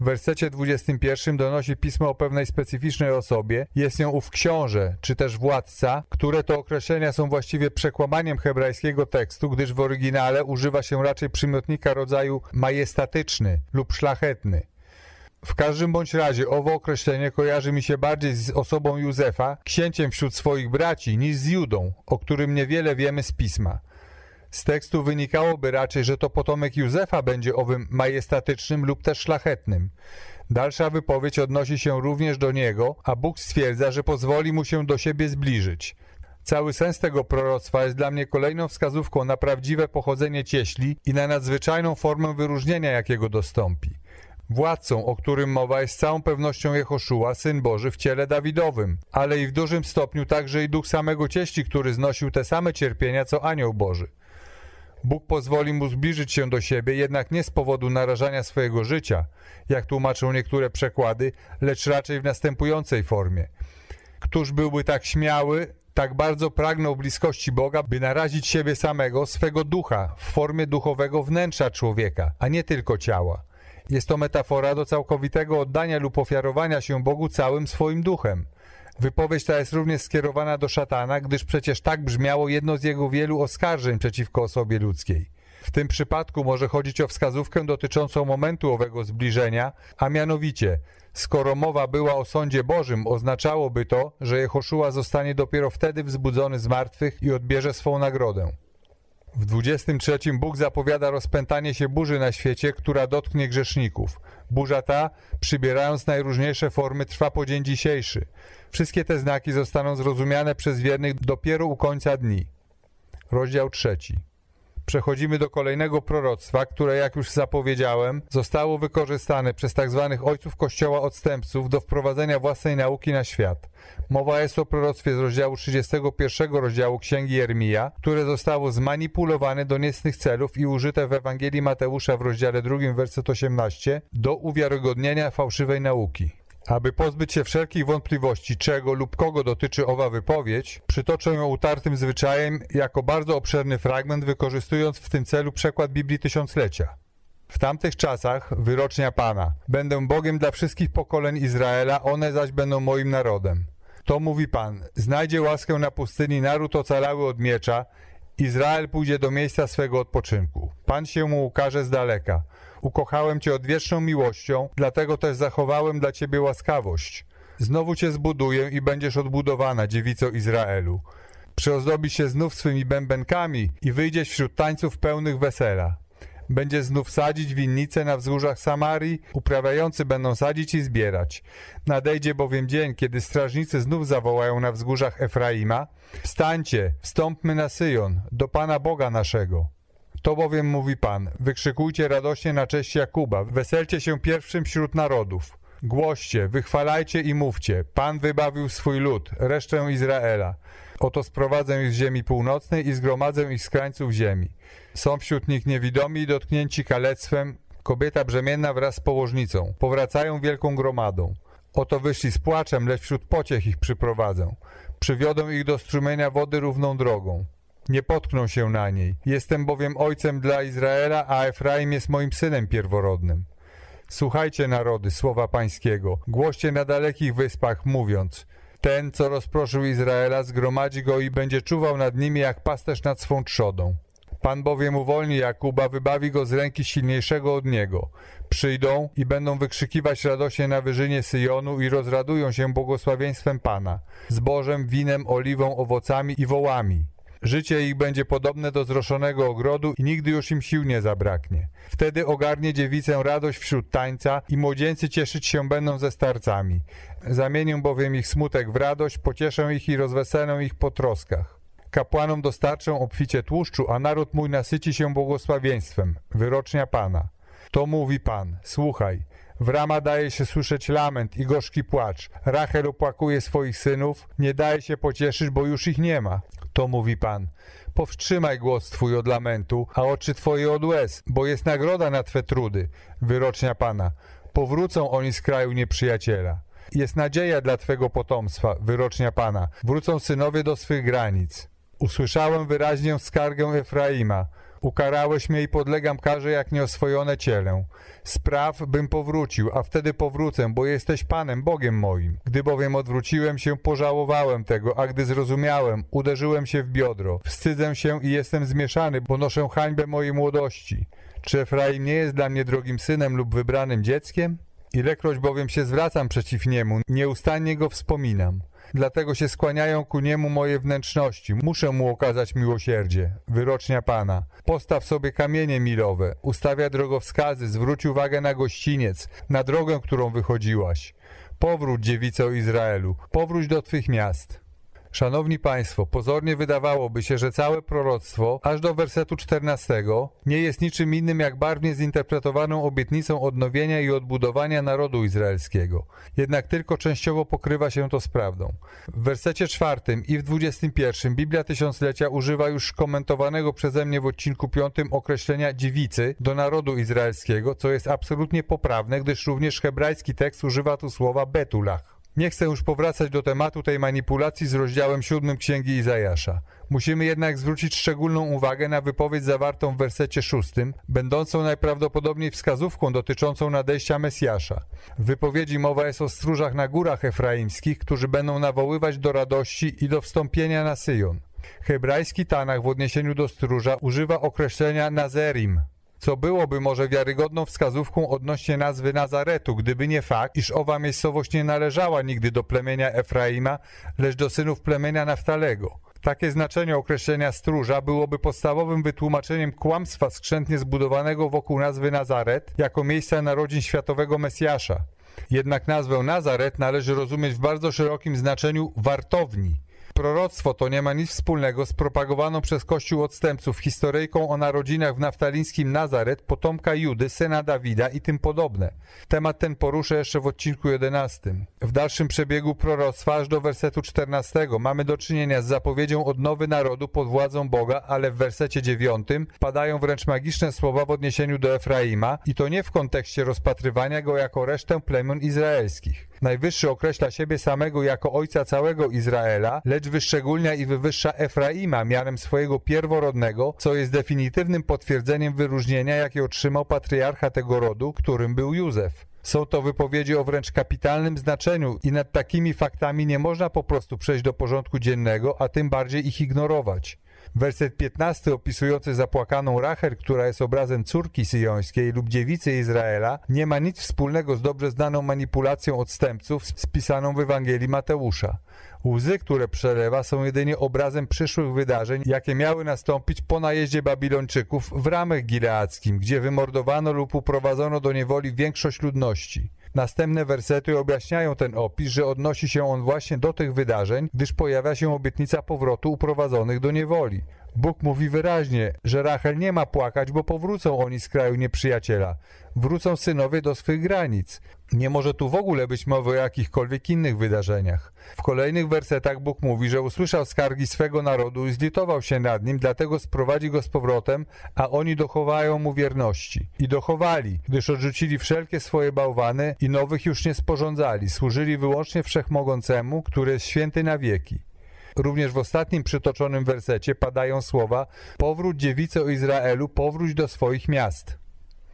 W wersecie 21 donosi pismo o pewnej specyficznej osobie. Jest nią ów książę, czy też władca, które to określenia są właściwie przekłamaniem hebrajskiego tekstu, gdyż w oryginale używa się raczej przymiotnika rodzaju majestatyczny lub szlachetny. W każdym bądź razie owo określenie kojarzy mi się bardziej z osobą Józefa, księciem wśród swoich braci, niż z Judą, o którym niewiele wiemy z pisma. Z tekstu wynikałoby raczej, że to potomek Józefa będzie owym majestatycznym lub też szlachetnym. Dalsza wypowiedź odnosi się również do niego, a Bóg stwierdza, że pozwoli mu się do siebie zbliżyć. Cały sens tego proroctwa jest dla mnie kolejną wskazówką na prawdziwe pochodzenie cieśli i na nadzwyczajną formę wyróżnienia, jakiego dostąpi. Władcą, o którym mowa jest z całą pewnością Jehoszua, Syn Boży w ciele Dawidowym, ale i w dużym stopniu także i duch samego cieści, który znosił te same cierpienia, co anioł Boży. Bóg pozwoli mu zbliżyć się do siebie, jednak nie z powodu narażania swojego życia, jak tłumaczą niektóre przekłady, lecz raczej w następującej formie. Któż byłby tak śmiały, tak bardzo pragnął bliskości Boga, by narazić siebie samego, swego ducha, w formie duchowego wnętrza człowieka, a nie tylko ciała. Jest to metafora do całkowitego oddania lub ofiarowania się Bogu całym swoim duchem. Wypowiedź ta jest również skierowana do szatana, gdyż przecież tak brzmiało jedno z jego wielu oskarżeń przeciwko osobie ludzkiej. W tym przypadku może chodzić o wskazówkę dotyczącą momentu owego zbliżenia, a mianowicie, skoro mowa była o sądzie Bożym, oznaczałoby to, że Jehoszua zostanie dopiero wtedy wzbudzony z martwych i odbierze swą nagrodę. W 23 Bóg zapowiada rozpętanie się burzy na świecie, która dotknie grzeszników. Burza ta, przybierając najróżniejsze formy, trwa po dzień dzisiejszy. Wszystkie te znaki zostaną zrozumiane przez wiernych dopiero u końca dni. Rozdział trzeci. Przechodzimy do kolejnego proroctwa, które, jak już zapowiedziałem, zostało wykorzystane przez tzw. Tak ojców Kościoła odstępców do wprowadzenia własnej nauki na świat. Mowa jest o proroctwie z rozdziału 31 rozdziału Księgi Jermija, które zostało zmanipulowane do niecnych celów i użyte w Ewangelii Mateusza w rozdziale 2, werset 18 do uwiarygodnienia fałszywej nauki. Aby pozbyć się wszelkich wątpliwości, czego lub kogo dotyczy owa wypowiedź, przytoczę ją utartym zwyczajem jako bardzo obszerny fragment, wykorzystując w tym celu przekład Biblii Tysiąclecia. W tamtych czasach wyrocznia Pana. Będę Bogiem dla wszystkich pokoleń Izraela, one zaś będą moim narodem. To mówi Pan. Znajdzie łaskę na pustyni naród ocalały od miecza. Izrael pójdzie do miejsca swego odpoczynku. Pan się mu ukaże z daleka. Ukochałem Cię odwieczną miłością, dlatego też zachowałem dla Ciebie łaskawość. Znowu Cię zbuduję i będziesz odbudowana, dziewico Izraelu. Przyozdobisz się znów swymi bębenkami i wyjdziesz wśród tańców pełnych wesela. Będzie znów sadzić winnice na wzgórzach Samarii, uprawiający będą sadzić i zbierać. Nadejdzie bowiem dzień, kiedy strażnicy znów zawołają na wzgórzach Efraima: Wstańcie, wstąpmy na Syjon, do Pana Boga naszego. To bowiem mówi Pan, wykrzykujcie radośnie na cześć Jakuba, weselcie się pierwszym wśród narodów. Głoście, wychwalajcie i mówcie, Pan wybawił swój lud, resztę Izraela. Oto sprowadzę ich z ziemi północnej i zgromadzę ich z krańców ziemi. Są wśród nich niewidomi i dotknięci kalectwem, kobieta brzemienna wraz z położnicą. Powracają wielką gromadą. Oto wyszli z płaczem, lecz wśród pociech ich przyprowadzę. Przywiodę ich do strumienia wody równą drogą. Nie potkną się na niej. Jestem bowiem ojcem dla Izraela, a Efraim jest moim synem pierworodnym. Słuchajcie narody słowa pańskiego. Głoście na dalekich wyspach, mówiąc Ten, co rozproszył Izraela, zgromadzi go i będzie czuwał nad nimi jak pasterz nad swą trzodą. Pan bowiem uwolni Jakuba, wybawi go z ręki silniejszego od niego. Przyjdą i będą wykrzykiwać radośnie na wyżynie Syjonu i rozradują się błogosławieństwem Pana, zbożem, winem, oliwą, owocami i wołami. Życie ich będzie podobne do zroszonego ogrodu i nigdy już im sił nie zabraknie. Wtedy ogarnie dziewicę radość wśród tańca i młodzieńcy cieszyć się będą ze starcami. Zamienię bowiem ich smutek w radość, pocieszę ich i rozweselę ich po troskach. Kapłanom dostarczę obficie tłuszczu, a naród mój nasyci się błogosławieństwem. Wyrocznia Pana. To mówi Pan, słuchaj. W Rama daje się słyszeć lament i gorzki płacz. Rachel opłakuje swoich synów, nie daje się pocieszyć, bo już ich nie ma. To mówi Pan. Powstrzymaj głos Twój od lamentu, a oczy Twoje od łez, bo jest nagroda na Twe trudy. Wyrocznia Pana. Powrócą oni z kraju nieprzyjaciela. Jest nadzieja dla Twego potomstwa, wyrocznia Pana. Wrócą synowie do swych granic. Usłyszałem wyraźnie skargę Efraima. Ukarałeś mnie i podlegam karze jak nieoswojone cielę. Spraw, bym powrócił, a wtedy powrócę, bo jesteś Panem, Bogiem moim. Gdy bowiem odwróciłem się, pożałowałem tego, a gdy zrozumiałem, uderzyłem się w biodro. Wstydzę się i jestem zmieszany, bo noszę hańbę mojej młodości. Czy Efraim nie jest dla mnie drogim synem lub wybranym dzieckiem? Ilekroć bowiem się zwracam przeciw niemu, nieustannie go wspominam. Dlatego się skłaniają ku niemu moje wnętrzności. Muszę mu okazać miłosierdzie. Wyrocznia Pana. Postaw sobie kamienie milowe, ustawia drogowskazy, zwróć uwagę na gościniec, na drogę, którą wychodziłaś. Powróć, dziewico Izraelu, powróć do Twych miast. Szanowni Państwo, pozornie wydawałoby się, że całe proroctwo, aż do wersetu 14, nie jest niczym innym jak barwnie zinterpretowaną obietnicą odnowienia i odbudowania narodu izraelskiego. Jednak tylko częściowo pokrywa się to z prawdą. W wersecie czwartym i w 21 Biblia Tysiąclecia używa już komentowanego przeze mnie w odcinku 5 określenia dziewicy do narodu izraelskiego, co jest absolutnie poprawne, gdyż również hebrajski tekst używa tu słowa betulach. Nie chcę już powracać do tematu tej manipulacji z rozdziałem siódmym Księgi Izajasza. Musimy jednak zwrócić szczególną uwagę na wypowiedź zawartą w wersecie szóstym, będącą najprawdopodobniej wskazówką dotyczącą nadejścia Mesjasza. W wypowiedzi mowa jest o stróżach na górach efraimskich, którzy będą nawoływać do radości i do wstąpienia na Syjon. Hebrajski Tanach w odniesieniu do stróża używa określenia Nazerim, co byłoby może wiarygodną wskazówką odnośnie nazwy Nazaretu, gdyby nie fakt, iż owa miejscowość nie należała nigdy do plemienia Efraima, lecz do synów plemienia Naftalego. Takie znaczenie określenia stróża byłoby podstawowym wytłumaczeniem kłamstwa skrzętnie zbudowanego wokół nazwy Nazaret jako miejsca narodzin światowego Mesjasza. Jednak nazwę Nazaret należy rozumieć w bardzo szerokim znaczeniu wartowni, Proroctwo to nie ma nic wspólnego z propagowaną przez Kościół odstępców historyjką o narodzinach w naftalińskim Nazaret, potomka Judy, syna Dawida i tym podobne. Temat ten poruszę jeszcze w odcinku 11. W dalszym przebiegu proroctwa aż do wersetu 14 mamy do czynienia z zapowiedzią odnowy narodu pod władzą Boga, ale w wersecie 9 padają wręcz magiczne słowa w odniesieniu do Efraima i to nie w kontekście rozpatrywania go jako resztę plemion izraelskich. Najwyższy określa siebie samego jako ojca całego Izraela, lecz wyszczególnia i wywyższa Efraima mianem swojego pierworodnego, co jest definitywnym potwierdzeniem wyróżnienia, jakie otrzymał patriarcha tego rodu, którym był Józef. Są to wypowiedzi o wręcz kapitalnym znaczeniu i nad takimi faktami nie można po prostu przejść do porządku dziennego, a tym bardziej ich ignorować. Werset 15 opisujący zapłakaną Racher, która jest obrazem córki syjońskiej lub dziewicy Izraela, nie ma nic wspólnego z dobrze znaną manipulacją odstępców spisaną w Ewangelii Mateusza. Łzy, które przelewa, są jedynie obrazem przyszłych wydarzeń, jakie miały nastąpić po najeździe Babilończyków w ramach gileackim, gdzie wymordowano lub uprowadzono do niewoli większość ludności. Następne wersety objaśniają ten opis, że odnosi się on właśnie do tych wydarzeń, gdyż pojawia się obietnica powrotu uprowadzonych do niewoli. Bóg mówi wyraźnie, że Rachel nie ma płakać, bo powrócą oni z kraju nieprzyjaciela. Wrócą synowie do swych granic. Nie może tu w ogóle być mowy o jakichkolwiek innych wydarzeniach. W kolejnych wersetach Bóg mówi, że usłyszał skargi swego narodu i zlitował się nad nim, dlatego sprowadzi go z powrotem, a oni dochowają mu wierności. I dochowali, gdyż odrzucili wszelkie swoje bałwany i nowych już nie sporządzali, służyli wyłącznie Wszechmogącemu, który jest święty na wieki. Również w ostatnim przytoczonym wersecie padają słowa Powróć dziewico Izraelu, powróć do swoich miast.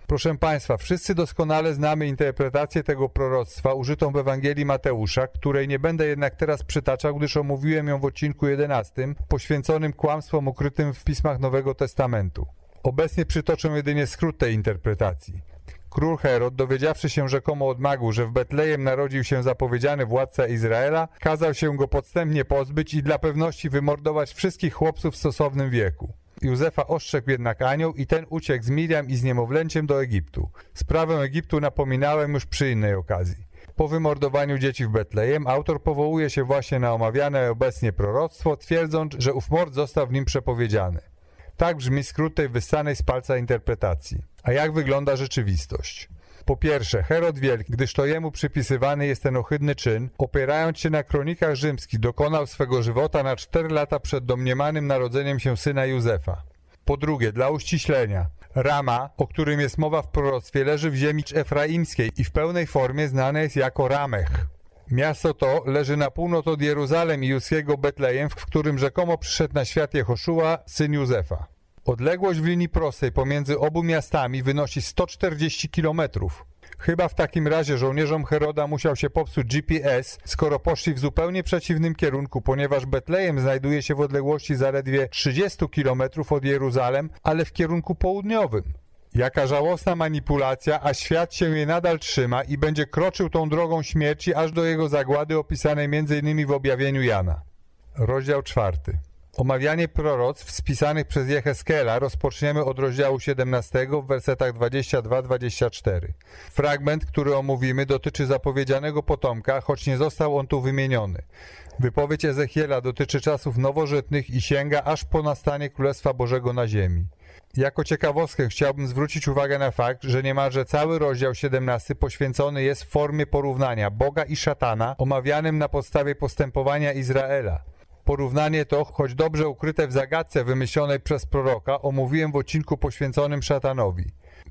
Proszę Państwa, wszyscy doskonale znamy interpretację tego proroctwa użytą w Ewangelii Mateusza, której nie będę jednak teraz przytaczał, gdyż omówiłem ją w odcinku 11, poświęconym kłamstwom ukrytym w pismach Nowego Testamentu. Obecnie przytoczę jedynie skrót tej interpretacji. Król Herod, dowiedziawszy się rzekomo od magów, że w Betlejem narodził się zapowiedziany władca Izraela, kazał się go podstępnie pozbyć i dla pewności wymordować wszystkich chłopców w stosownym wieku. Józefa ostrzegł jednak anioł i ten uciekł z Miriam i z niemowlęciem do Egiptu. Sprawę Egiptu napominałem już przy innej okazji. Po wymordowaniu dzieci w Betlejem autor powołuje się właśnie na omawiane obecnie proroctwo, twierdząc, że ów mord został w nim przepowiedziany. Tak brzmi skrót tej wyssanej z palca interpretacji. A jak wygląda rzeczywistość? Po pierwsze, Herod Wielki, gdyż to jemu przypisywany jest ten ohydny czyn, opierając się na kronikach rzymskich, dokonał swego żywota na cztery lata przed domniemanym narodzeniem się syna Józefa. Po drugie, dla uściślenia, Rama, o którym jest mowa w proroctwie, leży w ziemi efraimskiej i w pełnej formie znane jest jako Ramech. Miasto to leży na północ od Jeruzalem i judzkiego Betlejem, w którym rzekomo przyszedł na świat Jehoszua, syn Józefa. Odległość w linii prostej pomiędzy obu miastami wynosi 140 km. Chyba w takim razie żołnierzom Heroda musiał się popsuć GPS, skoro poszli w zupełnie przeciwnym kierunku, ponieważ Betlejem znajduje się w odległości zaledwie 30 km od Jeruzalem, ale w kierunku południowym. Jaka żałosna manipulacja, a świat się jej nadal trzyma i będzie kroczył tą drogą śmierci aż do jego zagłady opisanej m.in. w objawieniu Jana. Rozdział czwarty. Omawianie proroctw spisanych przez Jeheskela rozpoczniemy od rozdziału 17 w wersetach 22-24. Fragment, który omówimy, dotyczy zapowiedzianego potomka, choć nie został on tu wymieniony. Wypowiedź Ezechiela dotyczy czasów nowożytnych i sięga aż po nastanie Królestwa Bożego na ziemi. Jako ciekawostkę chciałbym zwrócić uwagę na fakt, że niemalże cały rozdział 17 poświęcony jest formie porównania Boga i szatana, omawianym na podstawie postępowania Izraela. Porównanie to, choć dobrze ukryte w zagadce wymyślonej przez proroka, omówiłem w odcinku poświęconym szatanowi.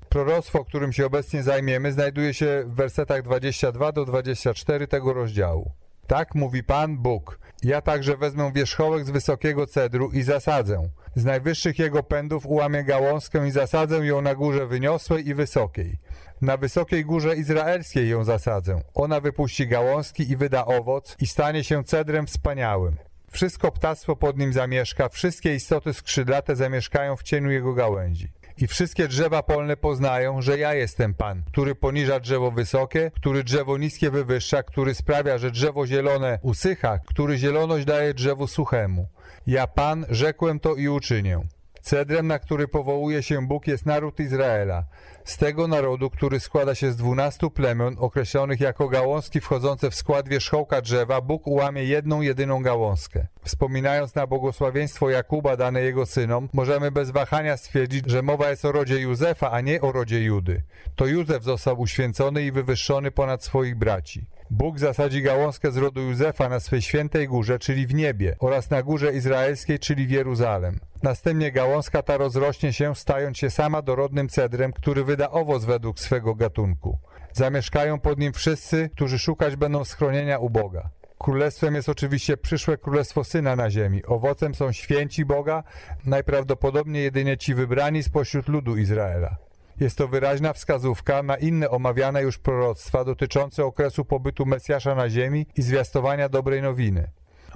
Proroctwo, którym się obecnie zajmiemy, znajduje się w wersetach 22 do 24 tego rozdziału. Tak mówi Pan Bóg. Ja także wezmę wierzchołek z wysokiego cedru i zasadzę. Z najwyższych jego pędów ułamię gałązkę i zasadzę ją na górze wyniosłej i wysokiej. Na wysokiej górze izraelskiej ją zasadzę. Ona wypuści gałązki i wyda owoc i stanie się cedrem wspaniałym. Wszystko ptactwo pod nim zamieszka, wszystkie istoty skrzydlate zamieszkają w cieniu jego gałęzi. I wszystkie drzewa polne poznają, że ja jestem Pan, który poniża drzewo wysokie, który drzewo niskie wywyższa, który sprawia, że drzewo zielone usycha, który zieloność daje drzewu suchemu. Ja Pan rzekłem to i uczynię. Cedrem, na który powołuje się Bóg, jest naród Izraela. Z tego narodu, który składa się z dwunastu plemion, określonych jako gałązki wchodzące w skład wierzchołka drzewa, Bóg ułamie jedną, jedyną gałązkę. Wspominając na błogosławieństwo Jakuba dane jego synom, możemy bez wahania stwierdzić, że mowa jest o rodzie Józefa, a nie o rodzie Judy. To Józef został uświęcony i wywyższony ponad swoich braci. Bóg zasadzi gałązkę z rodu Józefa na swej świętej górze, czyli w niebie, oraz na górze izraelskiej, czyli w Jeruzalem. Następnie gałązka ta rozrośnie się, stając się sama dorodnym cedrem, który wyda owoc według swego gatunku. Zamieszkają pod nim wszyscy, którzy szukać będą schronienia u Boga. Królestwem jest oczywiście przyszłe królestwo Syna na ziemi. Owocem są święci Boga, najprawdopodobniej jedynie ci wybrani spośród ludu Izraela. Jest to wyraźna wskazówka na inne omawiane już proroctwa dotyczące okresu pobytu Mesjasza na ziemi i zwiastowania dobrej nowiny.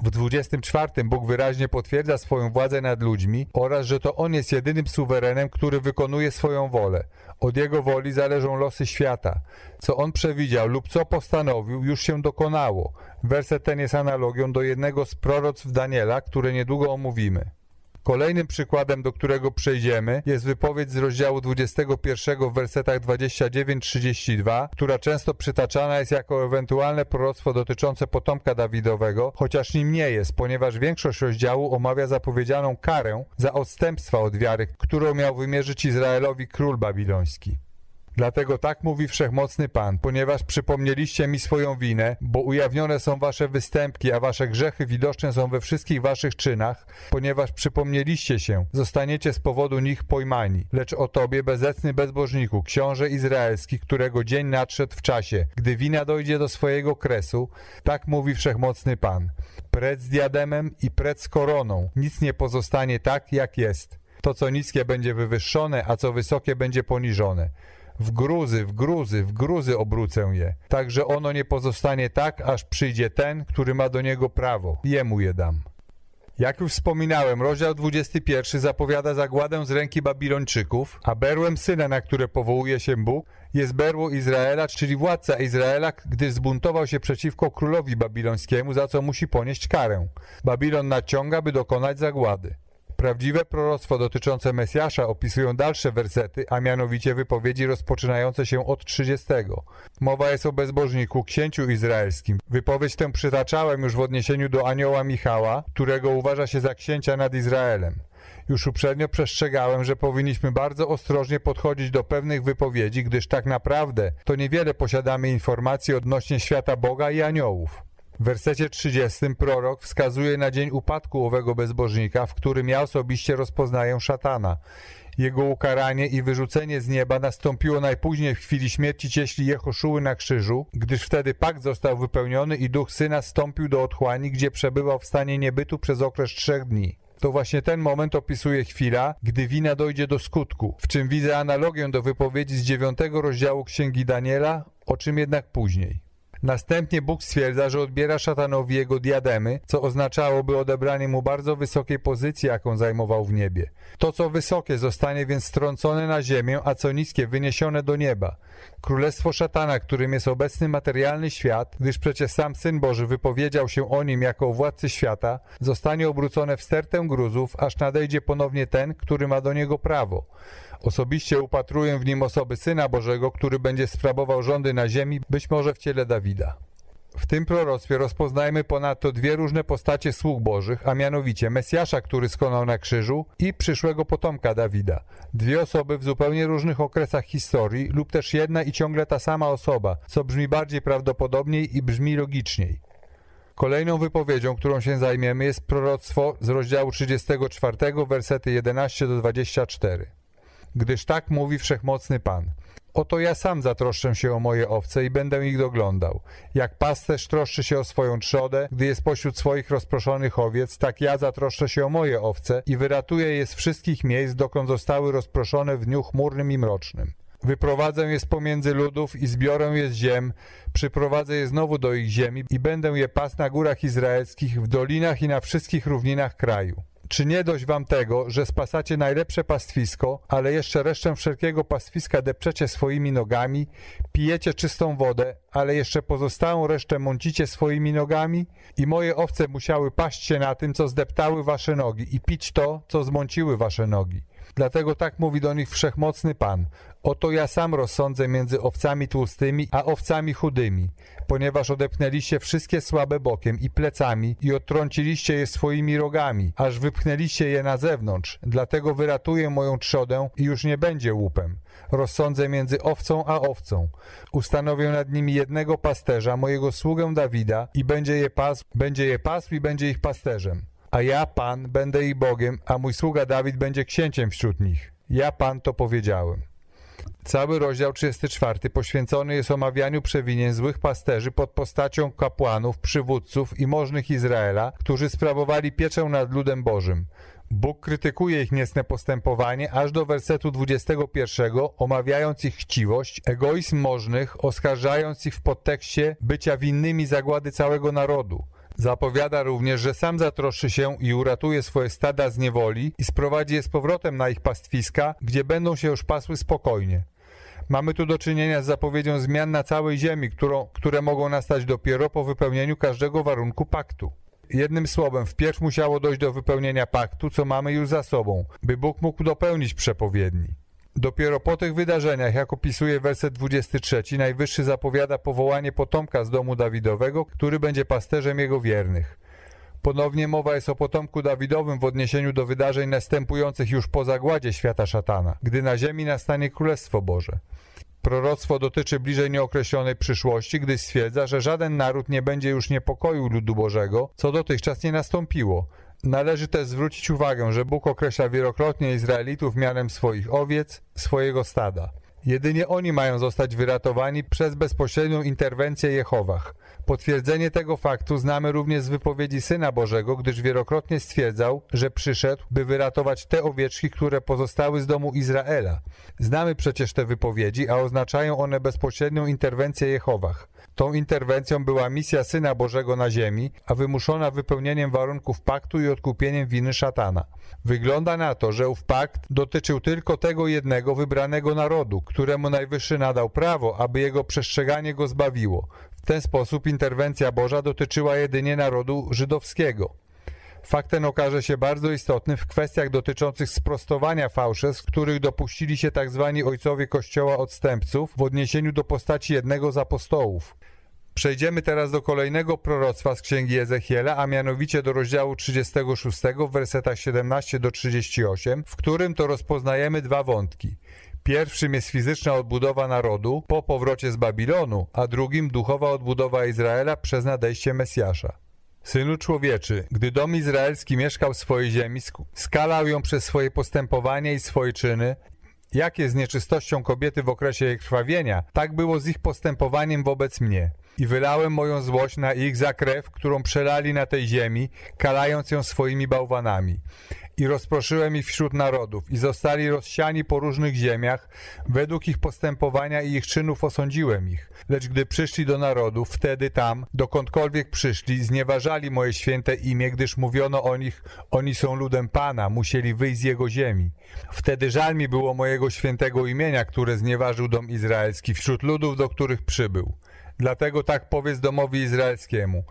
W 24 Bóg wyraźnie potwierdza swoją władzę nad ludźmi oraz, że to On jest jedynym suwerenem, który wykonuje swoją wolę. Od Jego woli zależą losy świata. Co On przewidział lub co postanowił, już się dokonało. Werset ten jest analogią do jednego z proroctw Daniela, które niedługo omówimy. Kolejnym przykładem, do którego przejdziemy, jest wypowiedź z rozdziału 21 w wersetach 29-32, która często przytaczana jest jako ewentualne proroctwo dotyczące potomka Dawidowego, chociaż nim nie jest, ponieważ większość rozdziału omawia zapowiedzianą karę za odstępstwa od wiary, którą miał wymierzyć Izraelowi król babiloński. Dlatego tak mówi wszechmocny Pan, ponieważ przypomnieliście mi swoją winę, bo ujawnione są wasze występki, a wasze grzechy widoczne są we wszystkich waszych czynach, ponieważ przypomnieliście się, zostaniecie z powodu nich pojmani. Lecz o tobie, bezecny bezbożniku, książę izraelski, którego dzień nadszedł w czasie, gdy wina dojdzie do swojego kresu, tak mówi wszechmocny Pan. Precz z diademem i precz z koroną, nic nie pozostanie tak, jak jest. To, co niskie będzie wywyższone, a co wysokie będzie poniżone. W gruzy, w gruzy, w gruzy obrócę je, tak że ono nie pozostanie tak, aż przyjdzie ten, który ma do niego prawo. Jemu je dam. Jak już wspominałem, rozdział 21 zapowiada zagładę z ręki Babilończyków, a berłem syna, na które powołuje się Bóg, jest berło Izraela, czyli władca Izraela, gdy zbuntował się przeciwko królowi babilońskiemu, za co musi ponieść karę. Babilon naciąga, by dokonać zagłady. Prawdziwe proroctwo dotyczące Mesjasza opisują dalsze wersety, a mianowicie wypowiedzi rozpoczynające się od 30. Mowa jest o bezbożniku, księciu izraelskim. Wypowiedź tę przytaczałem już w odniesieniu do anioła Michała, którego uważa się za księcia nad Izraelem. Już uprzednio przestrzegałem, że powinniśmy bardzo ostrożnie podchodzić do pewnych wypowiedzi, gdyż tak naprawdę to niewiele posiadamy informacji odnośnie świata Boga i aniołów. W wersecie 30 prorok wskazuje na dzień upadku owego bezbożnika, w którym ja osobiście rozpoznaję szatana. Jego ukaranie i wyrzucenie z nieba nastąpiło najpóźniej w chwili śmierci cieśli Jehoszuły na krzyżu, gdyż wtedy pakt został wypełniony i duch syna stąpił do otchłani, gdzie przebywał w stanie niebytu przez okres trzech dni. To właśnie ten moment opisuje chwila, gdy wina dojdzie do skutku, w czym widzę analogię do wypowiedzi z dziewiątego rozdziału Księgi Daniela, o czym jednak później. Następnie Bóg stwierdza, że odbiera szatanowi jego diademy, co oznaczałoby odebranie mu bardzo wysokiej pozycji, jaką zajmował w niebie. To, co wysokie, zostanie więc strącone na ziemię, a co niskie wyniesione do nieba. Królestwo szatana, którym jest obecny materialny świat, gdyż przecież sam Syn Boży wypowiedział się o nim jako o władcy świata, zostanie obrócone w stertę gruzów, aż nadejdzie ponownie ten, który ma do niego prawo. Osobiście upatruję w nim osoby Syna Bożego, który będzie sprawował rządy na ziemi, być może w ciele Dawida. W tym proroctwie rozpoznajmy ponadto dwie różne postacie sług bożych, a mianowicie Mesjasza, który skonał na krzyżu i przyszłego potomka Dawida. Dwie osoby w zupełnie różnych okresach historii lub też jedna i ciągle ta sama osoba, co brzmi bardziej prawdopodobniej i brzmi logiczniej. Kolejną wypowiedzią, którą się zajmiemy jest proroctwo z rozdziału 34, wersety 11 do 24 gdyż tak mówi wszechmocny Pan. Oto ja sam zatroszczę się o moje owce i będę ich doglądał. Jak pasterz troszczy się o swoją trzodę, gdy jest pośród swoich rozproszonych owiec, tak ja zatroszczę się o moje owce i wyratuję je z wszystkich miejsc, dokąd zostały rozproszone w dniu chmurnym i mrocznym. Wyprowadzę je z pomiędzy ludów i zbiorę je z ziem, przyprowadzę je znowu do ich ziemi i będę je pas na górach izraelskich, w dolinach i na wszystkich równinach kraju. Czy nie dość wam tego, że spasacie najlepsze pastwisko, ale jeszcze resztę wszelkiego pastwiska depczecie swoimi nogami, pijecie czystą wodę, ale jeszcze pozostałą resztę mącicie swoimi nogami? I moje owce musiały paść się na tym, co zdeptały wasze nogi i pić to, co zmąciły wasze nogi. Dlatego tak mówi do nich wszechmocny Pan. Oto ja sam rozsądzę między owcami tłustymi, a owcami chudymi, ponieważ odepnęliście wszystkie słabe bokiem i plecami i odtrąciliście je swoimi rogami, aż wypchnęliście je na zewnątrz. Dlatego wyratuję moją trzodę i już nie będzie łupem. Rozsądzę między owcą a owcą. Ustanowię nad nimi jednego pasterza, mojego sługę Dawida i będzie je pasł, będzie je pasł i będzie ich pasterzem. A ja, Pan, będę ich Bogiem, a mój sługa Dawid będzie księciem wśród nich. Ja, Pan, to powiedziałem. Cały rozdział 34 poświęcony jest omawianiu przewinień złych pasterzy pod postacią kapłanów, przywódców i możnych Izraela, którzy sprawowali pieczę nad ludem Bożym. Bóg krytykuje ich niecne postępowanie aż do wersetu 21, omawiając ich chciwość, egoizm możnych, oskarżając ich w podtekście bycia winnymi zagłady całego narodu. Zapowiada również, że sam zatroszczy się i uratuje swoje stada z niewoli i sprowadzi je z powrotem na ich pastwiska, gdzie będą się już pasły spokojnie. Mamy tu do czynienia z zapowiedzią zmian na całej ziemi, którą, które mogą nastać dopiero po wypełnieniu każdego warunku paktu. Jednym słowem, wpierw musiało dojść do wypełnienia paktu, co mamy już za sobą, by Bóg mógł dopełnić przepowiedni. Dopiero po tych wydarzeniach, jak opisuje werset 23, Najwyższy zapowiada powołanie potomka z domu Dawidowego, który będzie pasterzem jego wiernych. Ponownie mowa jest o potomku Dawidowym w odniesieniu do wydarzeń następujących już po zagładzie świata szatana, gdy na ziemi nastanie Królestwo Boże. Proroctwo dotyczy bliżej nieokreślonej przyszłości, gdy stwierdza, że żaden naród nie będzie już niepokoił ludu Bożego, co dotychczas nie nastąpiło. Należy też zwrócić uwagę, że Bóg określa wielokrotnie Izraelitów mianem swoich owiec, swojego stada. Jedynie oni mają zostać wyratowani przez bezpośrednią interwencję Jehowach. Potwierdzenie tego faktu znamy również z wypowiedzi Syna Bożego, gdyż wielokrotnie stwierdzał, że przyszedł, by wyratować te owieczki, które pozostały z domu Izraela. Znamy przecież te wypowiedzi, a oznaczają one bezpośrednią interwencję Jehowach. Tą interwencją była misja Syna Bożego na ziemi, a wymuszona wypełnieniem warunków paktu i odkupieniem winy szatana. Wygląda na to, że ów pakt dotyczył tylko tego jednego wybranego narodu, któremu Najwyższy nadał prawo, aby jego przestrzeganie go zbawiło. W ten sposób interwencja Boża dotyczyła jedynie narodu żydowskiego. Fakt ten okaże się bardzo istotny w kwestiach dotyczących sprostowania fałszerstw, których dopuścili się tzw. Tak ojcowie Kościoła odstępców w odniesieniu do postaci jednego z apostołów. Przejdziemy teraz do kolejnego proroctwa z księgi Ezechiela, a mianowicie do rozdziału 36 w wersetach 17 do 38, w którym to rozpoznajemy dwa wątki. Pierwszym jest fizyczna odbudowa narodu po powrocie z Babilonu, a drugim duchowa odbudowa Izraela przez nadejście Mesjasza. Synu człowieczy, gdy dom izraelski mieszkał w swojej ziemi, skalał ją przez swoje postępowanie i swoje czyny, jak jest z nieczystością kobiety w okresie jej krwawienia, tak było z ich postępowaniem wobec mnie. I wylałem moją złość na ich za krew, którą przelali na tej ziemi, kalając ją swoimi bałwanami i rozproszyłem ich wśród narodów i zostali rozsiani po różnych ziemiach, według ich postępowania i ich czynów osądziłem ich. Lecz gdy przyszli do narodów, wtedy tam, dokądkolwiek przyszli, znieważali moje święte imię, gdyż mówiono o nich, oni są ludem Pana, musieli wyjść z jego ziemi. Wtedy żal mi było mojego świętego imienia, które znieważył dom izraelski wśród ludów, do których przybył. Dlatego tak powiedz domowi izraelskiemu.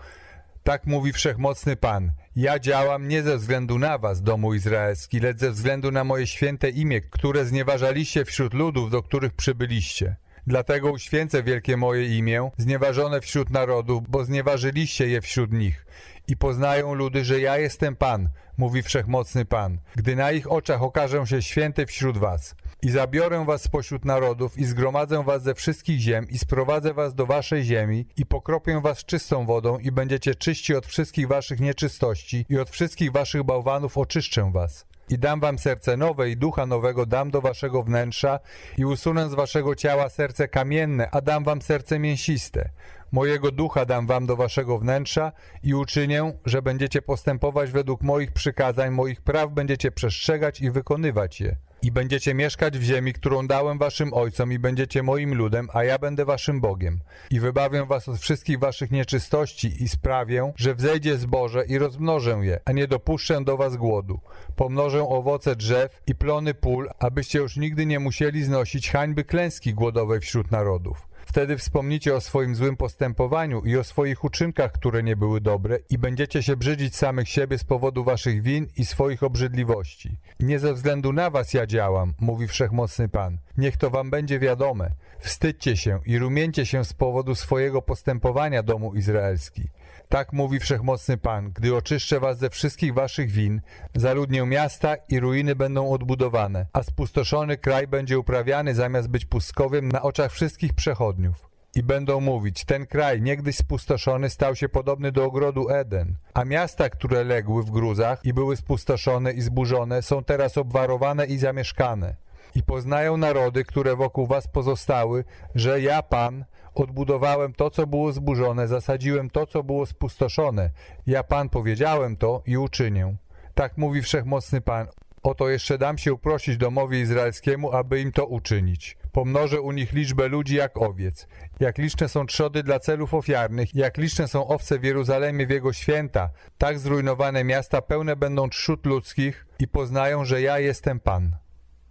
Tak mówi wszechmocny Pan. Ja działam nie ze względu na was, domu izraelski, lecz ze względu na moje święte imię, które znieważaliście wśród ludów, do których przybyliście. Dlatego uświęcę wielkie moje imię, znieważone wśród narodów, bo znieważyliście je wśród nich. I poznają ludy, że ja jestem Pan, mówi wszechmocny Pan, gdy na ich oczach okażę się święty wśród was. I zabiorę was spośród narodów i zgromadzę was ze wszystkich ziem i sprowadzę was do waszej ziemi i pokropię was czystą wodą i będziecie czyści od wszystkich waszych nieczystości i od wszystkich waszych bałwanów oczyszczę was. I dam wam serce nowe i ducha nowego dam do waszego wnętrza i usunę z waszego ciała serce kamienne, a dam wam serce mięsiste. Mojego ducha dam wam do waszego wnętrza i uczynię, że będziecie postępować według moich przykazań, moich praw będziecie przestrzegać i wykonywać je. I będziecie mieszkać w ziemi, którą dałem waszym ojcom i będziecie moim ludem, a ja będę waszym Bogiem. I wybawię was od wszystkich waszych nieczystości i sprawię, że wzejdzie zboże i rozmnożę je, a nie dopuszczę do was głodu. Pomnożę owoce drzew i plony pól, abyście już nigdy nie musieli znosić hańby klęski głodowej wśród narodów. Wtedy wspomnicie o swoim złym postępowaniu i o swoich uczynkach, które nie były dobre i będziecie się brzydzić samych siebie z powodu waszych win i swoich obrzydliwości. Nie ze względu na was ja działam, mówi Wszechmocny Pan. Niech to wam będzie wiadome. Wstydźcie się i rumieńcie się z powodu swojego postępowania domu izraelski. Tak mówi Wszechmocny Pan, gdy oczyszczę was ze wszystkich waszych win, zaludnię miasta i ruiny będą odbudowane, a spustoszony kraj będzie uprawiany zamiast być pustkowym na oczach wszystkich przechodniów. I będą mówić, ten kraj niegdyś spustoszony stał się podobny do ogrodu Eden, a miasta, które legły w gruzach i były spustoszone i zburzone, są teraz obwarowane i zamieszkane. I poznają narody, które wokół was pozostały, że ja, Pan, Odbudowałem to, co było zburzone, zasadziłem to, co było spustoszone. Ja Pan powiedziałem to i uczynię. Tak mówi Wszechmocny Pan. Oto jeszcze dam się uprosić domowi izraelskiemu, aby im to uczynić. Pomnożę u nich liczbę ludzi jak owiec. Jak liczne są trzody dla celów ofiarnych, jak liczne są owce w Jeruzalemie w jego święta, tak zrujnowane miasta pełne będą trzód ludzkich i poznają, że ja jestem Pan.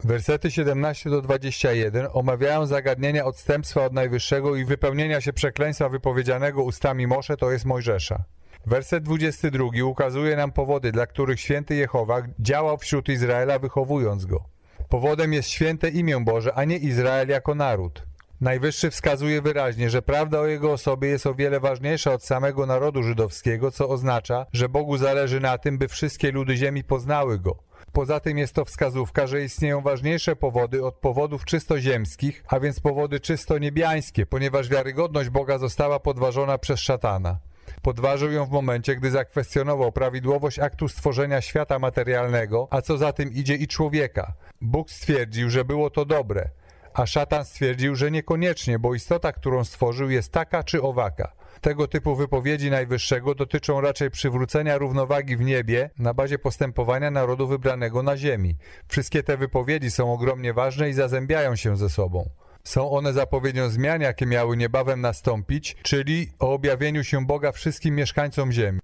Wersety 17 do 21 omawiają zagadnienia odstępstwa od Najwyższego i wypełnienia się przekleństwa wypowiedzianego ustami Mosze, to jest Mojżesza. Werset 22 ukazuje nam powody, dla których święty Jehowa działał wśród Izraela, wychowując go. Powodem jest święte imię Boże, a nie Izrael jako naród. Najwyższy wskazuje wyraźnie, że prawda o jego osobie jest o wiele ważniejsza od samego narodu żydowskiego, co oznacza, że Bogu zależy na tym, by wszystkie ludy ziemi poznały go. Poza tym jest to wskazówka, że istnieją ważniejsze powody od powodów czysto ziemskich, a więc powody czysto niebiańskie, ponieważ wiarygodność Boga została podważona przez szatana. Podważył ją w momencie, gdy zakwestionował prawidłowość aktu stworzenia świata materialnego, a co za tym idzie i człowieka. Bóg stwierdził, że było to dobre, a szatan stwierdził, że niekoniecznie, bo istota, którą stworzył jest taka czy owaka. Tego typu wypowiedzi Najwyższego dotyczą raczej przywrócenia równowagi w niebie na bazie postępowania narodu wybranego na ziemi. Wszystkie te wypowiedzi są ogromnie ważne i zazębiają się ze sobą. Są one zapowiedzią zmian, jakie miały niebawem nastąpić, czyli o objawieniu się Boga wszystkim mieszkańcom ziemi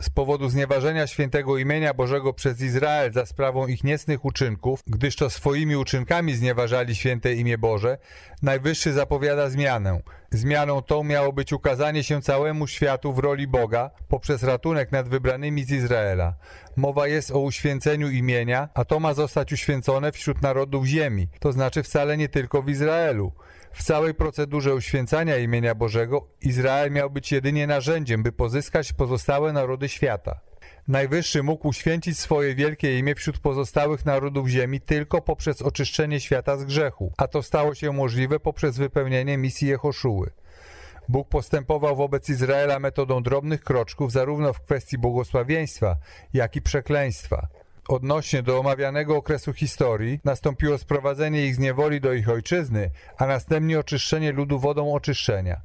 z powodu znieważenia świętego imienia Bożego przez Izrael za sprawą ich niecnych uczynków, gdyż to swoimi uczynkami znieważali święte imię Boże, Najwyższy zapowiada zmianę. Zmianą tą miało być ukazanie się całemu światu w roli Boga poprzez ratunek nad wybranymi z Izraela. Mowa jest o uświęceniu imienia, a to ma zostać uświęcone wśród narodów ziemi, to znaczy wcale nie tylko w Izraelu. W całej procedurze uświęcania imienia Bożego Izrael miał być jedynie narzędziem, by pozyskać pozostałe narody świata. Najwyższy mógł uświęcić swoje wielkie imię wśród pozostałych narodów ziemi tylko poprzez oczyszczenie świata z grzechu, a to stało się możliwe poprzez wypełnienie misji Jehoszuły. Bóg postępował wobec Izraela metodą drobnych kroczków zarówno w kwestii błogosławieństwa, jak i przekleństwa. Odnośnie do omawianego okresu historii nastąpiło sprowadzenie ich z niewoli do ich ojczyzny, a następnie oczyszczenie ludu wodą oczyszczenia.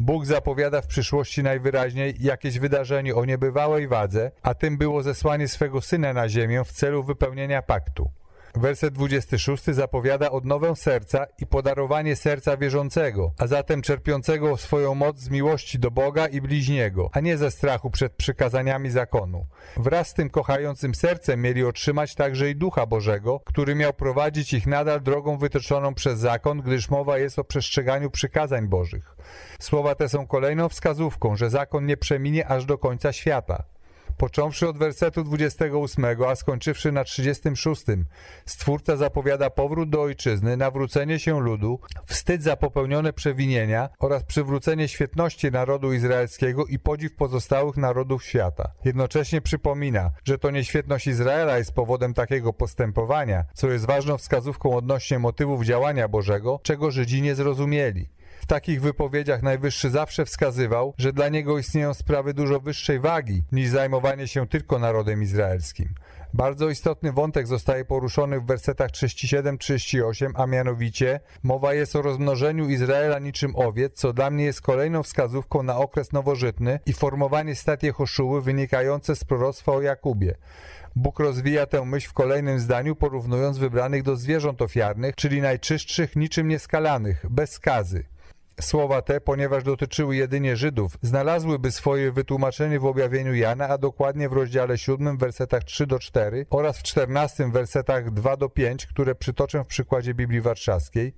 Bóg zapowiada w przyszłości najwyraźniej jakieś wydarzenie o niebywałej wadze, a tym było zesłanie swego Syna na ziemię w celu wypełnienia paktu. Werset 26 zapowiada odnowę serca i podarowanie serca wierzącego, a zatem czerpiącego swoją moc z miłości do Boga i bliźniego, a nie ze strachu przed przykazaniami zakonu. Wraz z tym kochającym sercem mieli otrzymać także i Ducha Bożego, który miał prowadzić ich nadal drogą wytyczoną przez zakon, gdyż mowa jest o przestrzeganiu przykazań Bożych. Słowa te są kolejną wskazówką, że zakon nie przeminie aż do końca świata. Począwszy od wersetu 28, a skończywszy na 36, Stwórca zapowiada powrót do ojczyzny, nawrócenie się ludu, wstyd za popełnione przewinienia oraz przywrócenie świetności narodu izraelskiego i podziw pozostałych narodów świata. Jednocześnie przypomina, że to nieświetność Izraela jest powodem takiego postępowania, co jest ważną wskazówką odnośnie motywów działania Bożego, czego Żydzi nie zrozumieli takich wypowiedziach Najwyższy zawsze wskazywał, że dla niego istnieją sprawy dużo wyższej wagi niż zajmowanie się tylko narodem izraelskim. Bardzo istotny wątek zostaje poruszony w wersetach 37-38, a mianowicie mowa jest o rozmnożeniu Izraela niczym owiec, co dla mnie jest kolejną wskazówką na okres nowożytny i formowanie stat Jehoszuły wynikające z proroctwa o Jakubie. Bóg rozwija tę myśl w kolejnym zdaniu, porównując wybranych do zwierząt ofiarnych, czyli najczystszych, niczym nieskalanych, bez skazy. Słowa te, ponieważ dotyczyły jedynie Żydów, znalazłyby swoje wytłumaczenie w objawieniu Jana, a dokładnie w rozdziale 7, wersetach 3 do 4 oraz w 14 wersetach 2 do 5, które przytoczę w przykładzie Biblii Warszawskiej.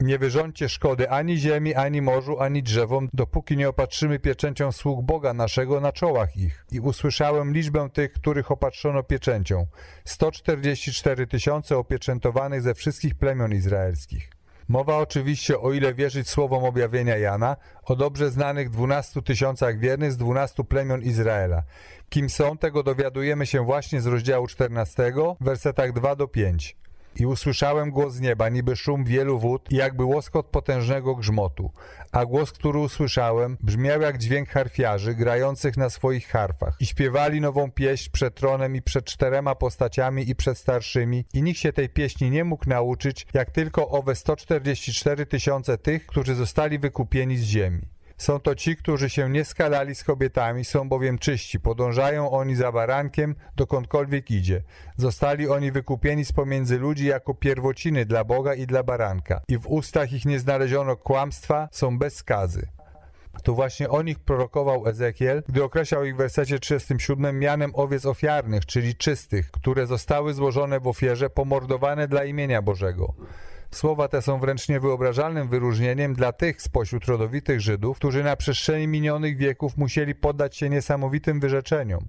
Nie wyrządźcie szkody ani ziemi, ani morzu, ani drzewom, dopóki nie opatrzymy pieczęcią sług Boga naszego na czołach ich. I usłyszałem liczbę tych, których opatrzono pieczęcią. 144 tysiące opieczętowanych ze wszystkich plemion izraelskich. Mowa oczywiście, o ile wierzyć słowom objawienia Jana, o dobrze znanych dwunastu tysiącach wiernych z dwunastu plemion Izraela. Kim są, tego dowiadujemy się właśnie z rozdziału 14, wersetach 2 do 5. I usłyszałem głos z nieba, niby szum wielu wód i jakby łoskot potężnego grzmotu. A głos, który usłyszałem, brzmiał jak dźwięk harfiarzy grających na swoich harfach. I śpiewali nową pieśń przed tronem i przed czterema postaciami i przed starszymi. I nikt się tej pieśni nie mógł nauczyć, jak tylko owe 144 tysiące tych, którzy zostali wykupieni z ziemi. Są to ci, którzy się nie skalali z kobietami, są bowiem czyści. Podążają oni za barankiem, dokądkolwiek idzie. Zostali oni wykupieni z pomiędzy ludzi jako pierwociny dla Boga i dla baranka. I w ustach ich nie znaleziono kłamstwa, są bez skazy. Tu właśnie o nich prorokował Ezekiel, gdy określał ich w wersecie 37 mianem owiec ofiarnych, czyli czystych, które zostały złożone w ofierze, pomordowane dla imienia Bożego. Słowa te są wręcz niewyobrażalnym wyróżnieniem dla tych spośród rodowitych Żydów, którzy na przestrzeni minionych wieków musieli poddać się niesamowitym wyrzeczeniom.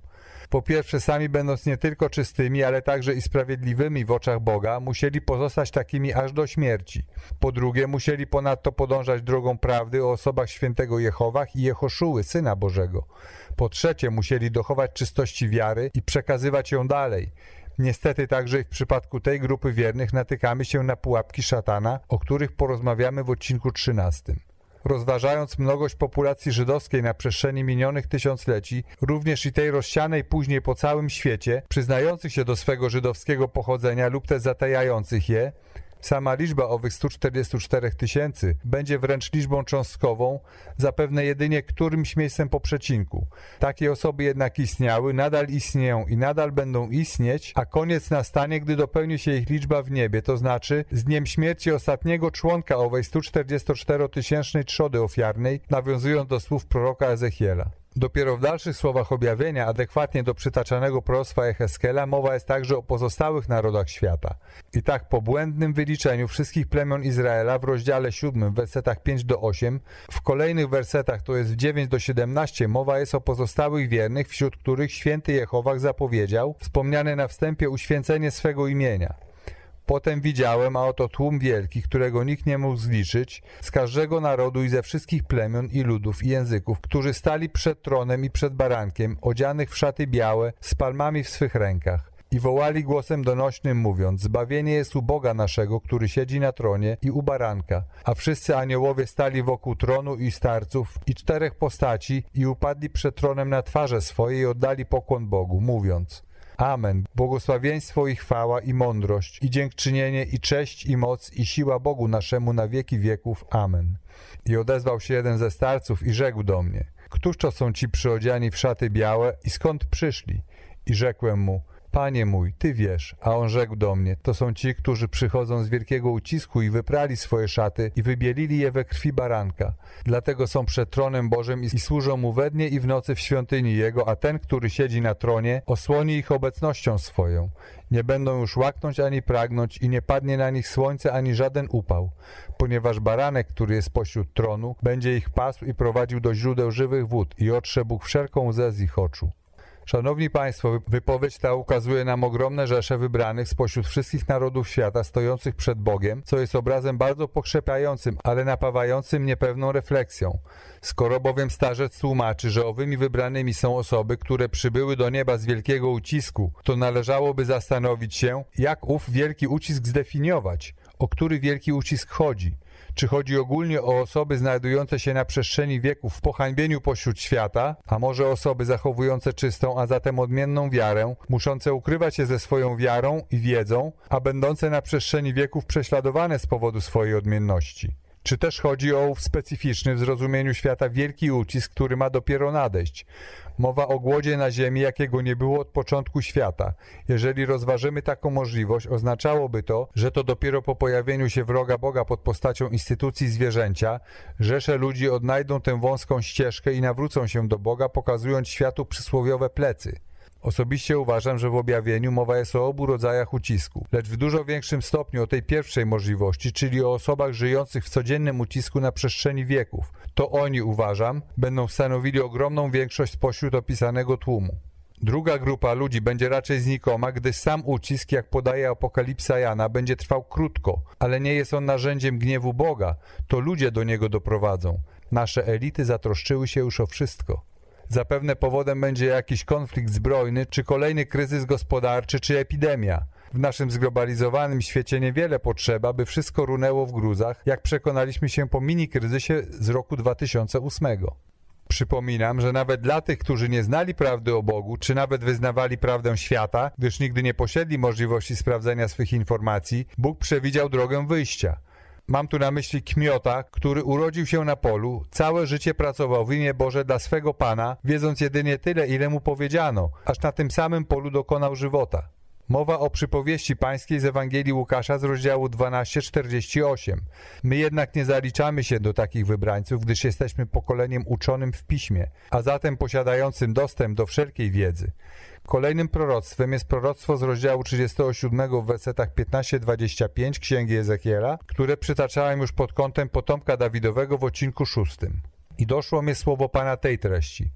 Po pierwsze, sami będąc nie tylko czystymi, ale także i sprawiedliwymi w oczach Boga, musieli pozostać takimi aż do śmierci. Po drugie, musieli ponadto podążać drogą prawdy o osobach świętego Jehowach i Jehoszuły, Syna Bożego. Po trzecie, musieli dochować czystości wiary i przekazywać ją dalej. Niestety także i w przypadku tej grupy wiernych natykamy się na pułapki szatana, o których porozmawiamy w odcinku 13. Rozważając mnogość populacji żydowskiej na przestrzeni minionych tysiącleci, również i tej rozsianej później po całym świecie, przyznających się do swego żydowskiego pochodzenia lub też zatajających je, Sama liczba owych 144 tysięcy będzie wręcz liczbą cząstkową, zapewne jedynie którymś miejscem po przecinku. Takie osoby jednak istniały, nadal istnieją i nadal będą istnieć, a koniec nastanie, gdy dopełni się ich liczba w niebie, to znaczy z dniem śmierci ostatniego członka owej 144-tysięcznej trzody ofiarnej, nawiązując do słów proroka Ezechiela. Dopiero w dalszych słowach objawienia, adekwatnie do przytaczanego proroctwa Echeskela, mowa jest także o pozostałych narodach świata. I tak po błędnym wyliczeniu wszystkich plemion Izraela w rozdziale 7, w wersetach 5 do 8, w kolejnych wersetach, to jest w 9 do 17, mowa jest o pozostałych wiernych, wśród których święty Jehowach zapowiedział wspomniane na wstępie uświęcenie swego imienia. Potem widziałem, a oto tłum wielki, którego nikt nie mógł zliczyć, z każdego narodu i ze wszystkich plemion i ludów i języków, którzy stali przed tronem i przed barankiem, odzianych w szaty białe, z palmami w swych rękach. I wołali głosem donośnym, mówiąc: Zbawienie jest u Boga naszego, który siedzi na tronie, i u baranka. A wszyscy aniołowie stali wokół tronu i starców, i czterech postaci, i upadli przed tronem na twarze swoje i oddali pokłon Bogu, mówiąc: Amen. Błogosławieństwo i chwała i mądrość i dziękczynienie i cześć i moc i siła Bogu naszemu na wieki wieków. Amen. I odezwał się jeden ze starców i rzekł do mnie, Któż to są ci przyodziani w szaty białe i skąd przyszli? I rzekłem mu, Panie mój, Ty wiesz. A on rzekł do mnie, to są ci, którzy przychodzą z wielkiego ucisku i wyprali swoje szaty i wybielili je we krwi baranka. Dlatego są przed tronem Bożym i służą mu we dnie i w nocy w świątyni Jego, a ten, który siedzi na tronie, osłoni ich obecnością swoją. Nie będą już łaknąć ani pragnąć i nie padnie na nich słońce ani żaden upał, ponieważ baranek, który jest pośród tronu, będzie ich pasł i prowadził do źródeł żywych wód i otrze Bóg wszelką łzę z ich oczu. Szanowni Państwo, wypowiedź ta ukazuje nam ogromne rzesze wybranych spośród wszystkich narodów świata stojących przed Bogiem, co jest obrazem bardzo pokrzepiającym, ale napawającym niepewną refleksją. Skoro bowiem starzec tłumaczy, że owymi wybranymi są osoby, które przybyły do nieba z wielkiego ucisku, to należałoby zastanowić się, jak ów wielki ucisk zdefiniować, o który wielki ucisk chodzi. Czy chodzi ogólnie o osoby znajdujące się na przestrzeni wieków w pohańbieniu pośród świata, a może osoby zachowujące czystą, a zatem odmienną wiarę, muszące ukrywać się ze swoją wiarą i wiedzą, a będące na przestrzeni wieków prześladowane z powodu swojej odmienności? Czy też chodzi o specyficzny w zrozumieniu świata wielki ucisk, który ma dopiero nadejść? Mowa o głodzie na ziemi, jakiego nie było od początku świata. Jeżeli rozważymy taką możliwość, oznaczałoby to, że to dopiero po pojawieniu się wroga Boga pod postacią instytucji zwierzęcia, rzesze ludzi odnajdą tę wąską ścieżkę i nawrócą się do Boga, pokazując światu przysłowiowe plecy. Osobiście uważam, że w objawieniu mowa jest o obu rodzajach ucisku, lecz w dużo większym stopniu o tej pierwszej możliwości, czyli o osobach żyjących w codziennym ucisku na przestrzeni wieków. To oni, uważam, będą stanowili ogromną większość spośród opisanego tłumu. Druga grupa ludzi będzie raczej znikoma, gdyż sam ucisk, jak podaje Apokalipsa Jana, będzie trwał krótko, ale nie jest on narzędziem gniewu Boga, to ludzie do niego doprowadzą. Nasze elity zatroszczyły się już o wszystko. Zapewne powodem będzie jakiś konflikt zbrojny, czy kolejny kryzys gospodarczy, czy epidemia. W naszym zglobalizowanym świecie niewiele potrzeba, by wszystko runęło w gruzach, jak przekonaliśmy się po mini-kryzysie z roku 2008. Przypominam, że nawet dla tych, którzy nie znali prawdy o Bogu, czy nawet wyznawali prawdę świata, gdyż nigdy nie posiedli możliwości sprawdzenia swych informacji, Bóg przewidział drogę wyjścia – Mam tu na myśli Kmiota, który urodził się na polu, całe życie pracował w imię Boże dla swego Pana, wiedząc jedynie tyle, ile mu powiedziano, aż na tym samym polu dokonał żywota. Mowa o przypowieści pańskiej z Ewangelii Łukasza z rozdziału 12:48. My jednak nie zaliczamy się do takich wybrańców, gdyż jesteśmy pokoleniem uczonym w piśmie, a zatem posiadającym dostęp do wszelkiej wiedzy. Kolejnym proroctwem jest proroctwo z rozdziału 37 w wersetach 15-25 Księgi Ezekiela, które przytaczałem już pod kątem potomka Dawidowego w odcinku 6. I doszło mi słowo Pana tej treści.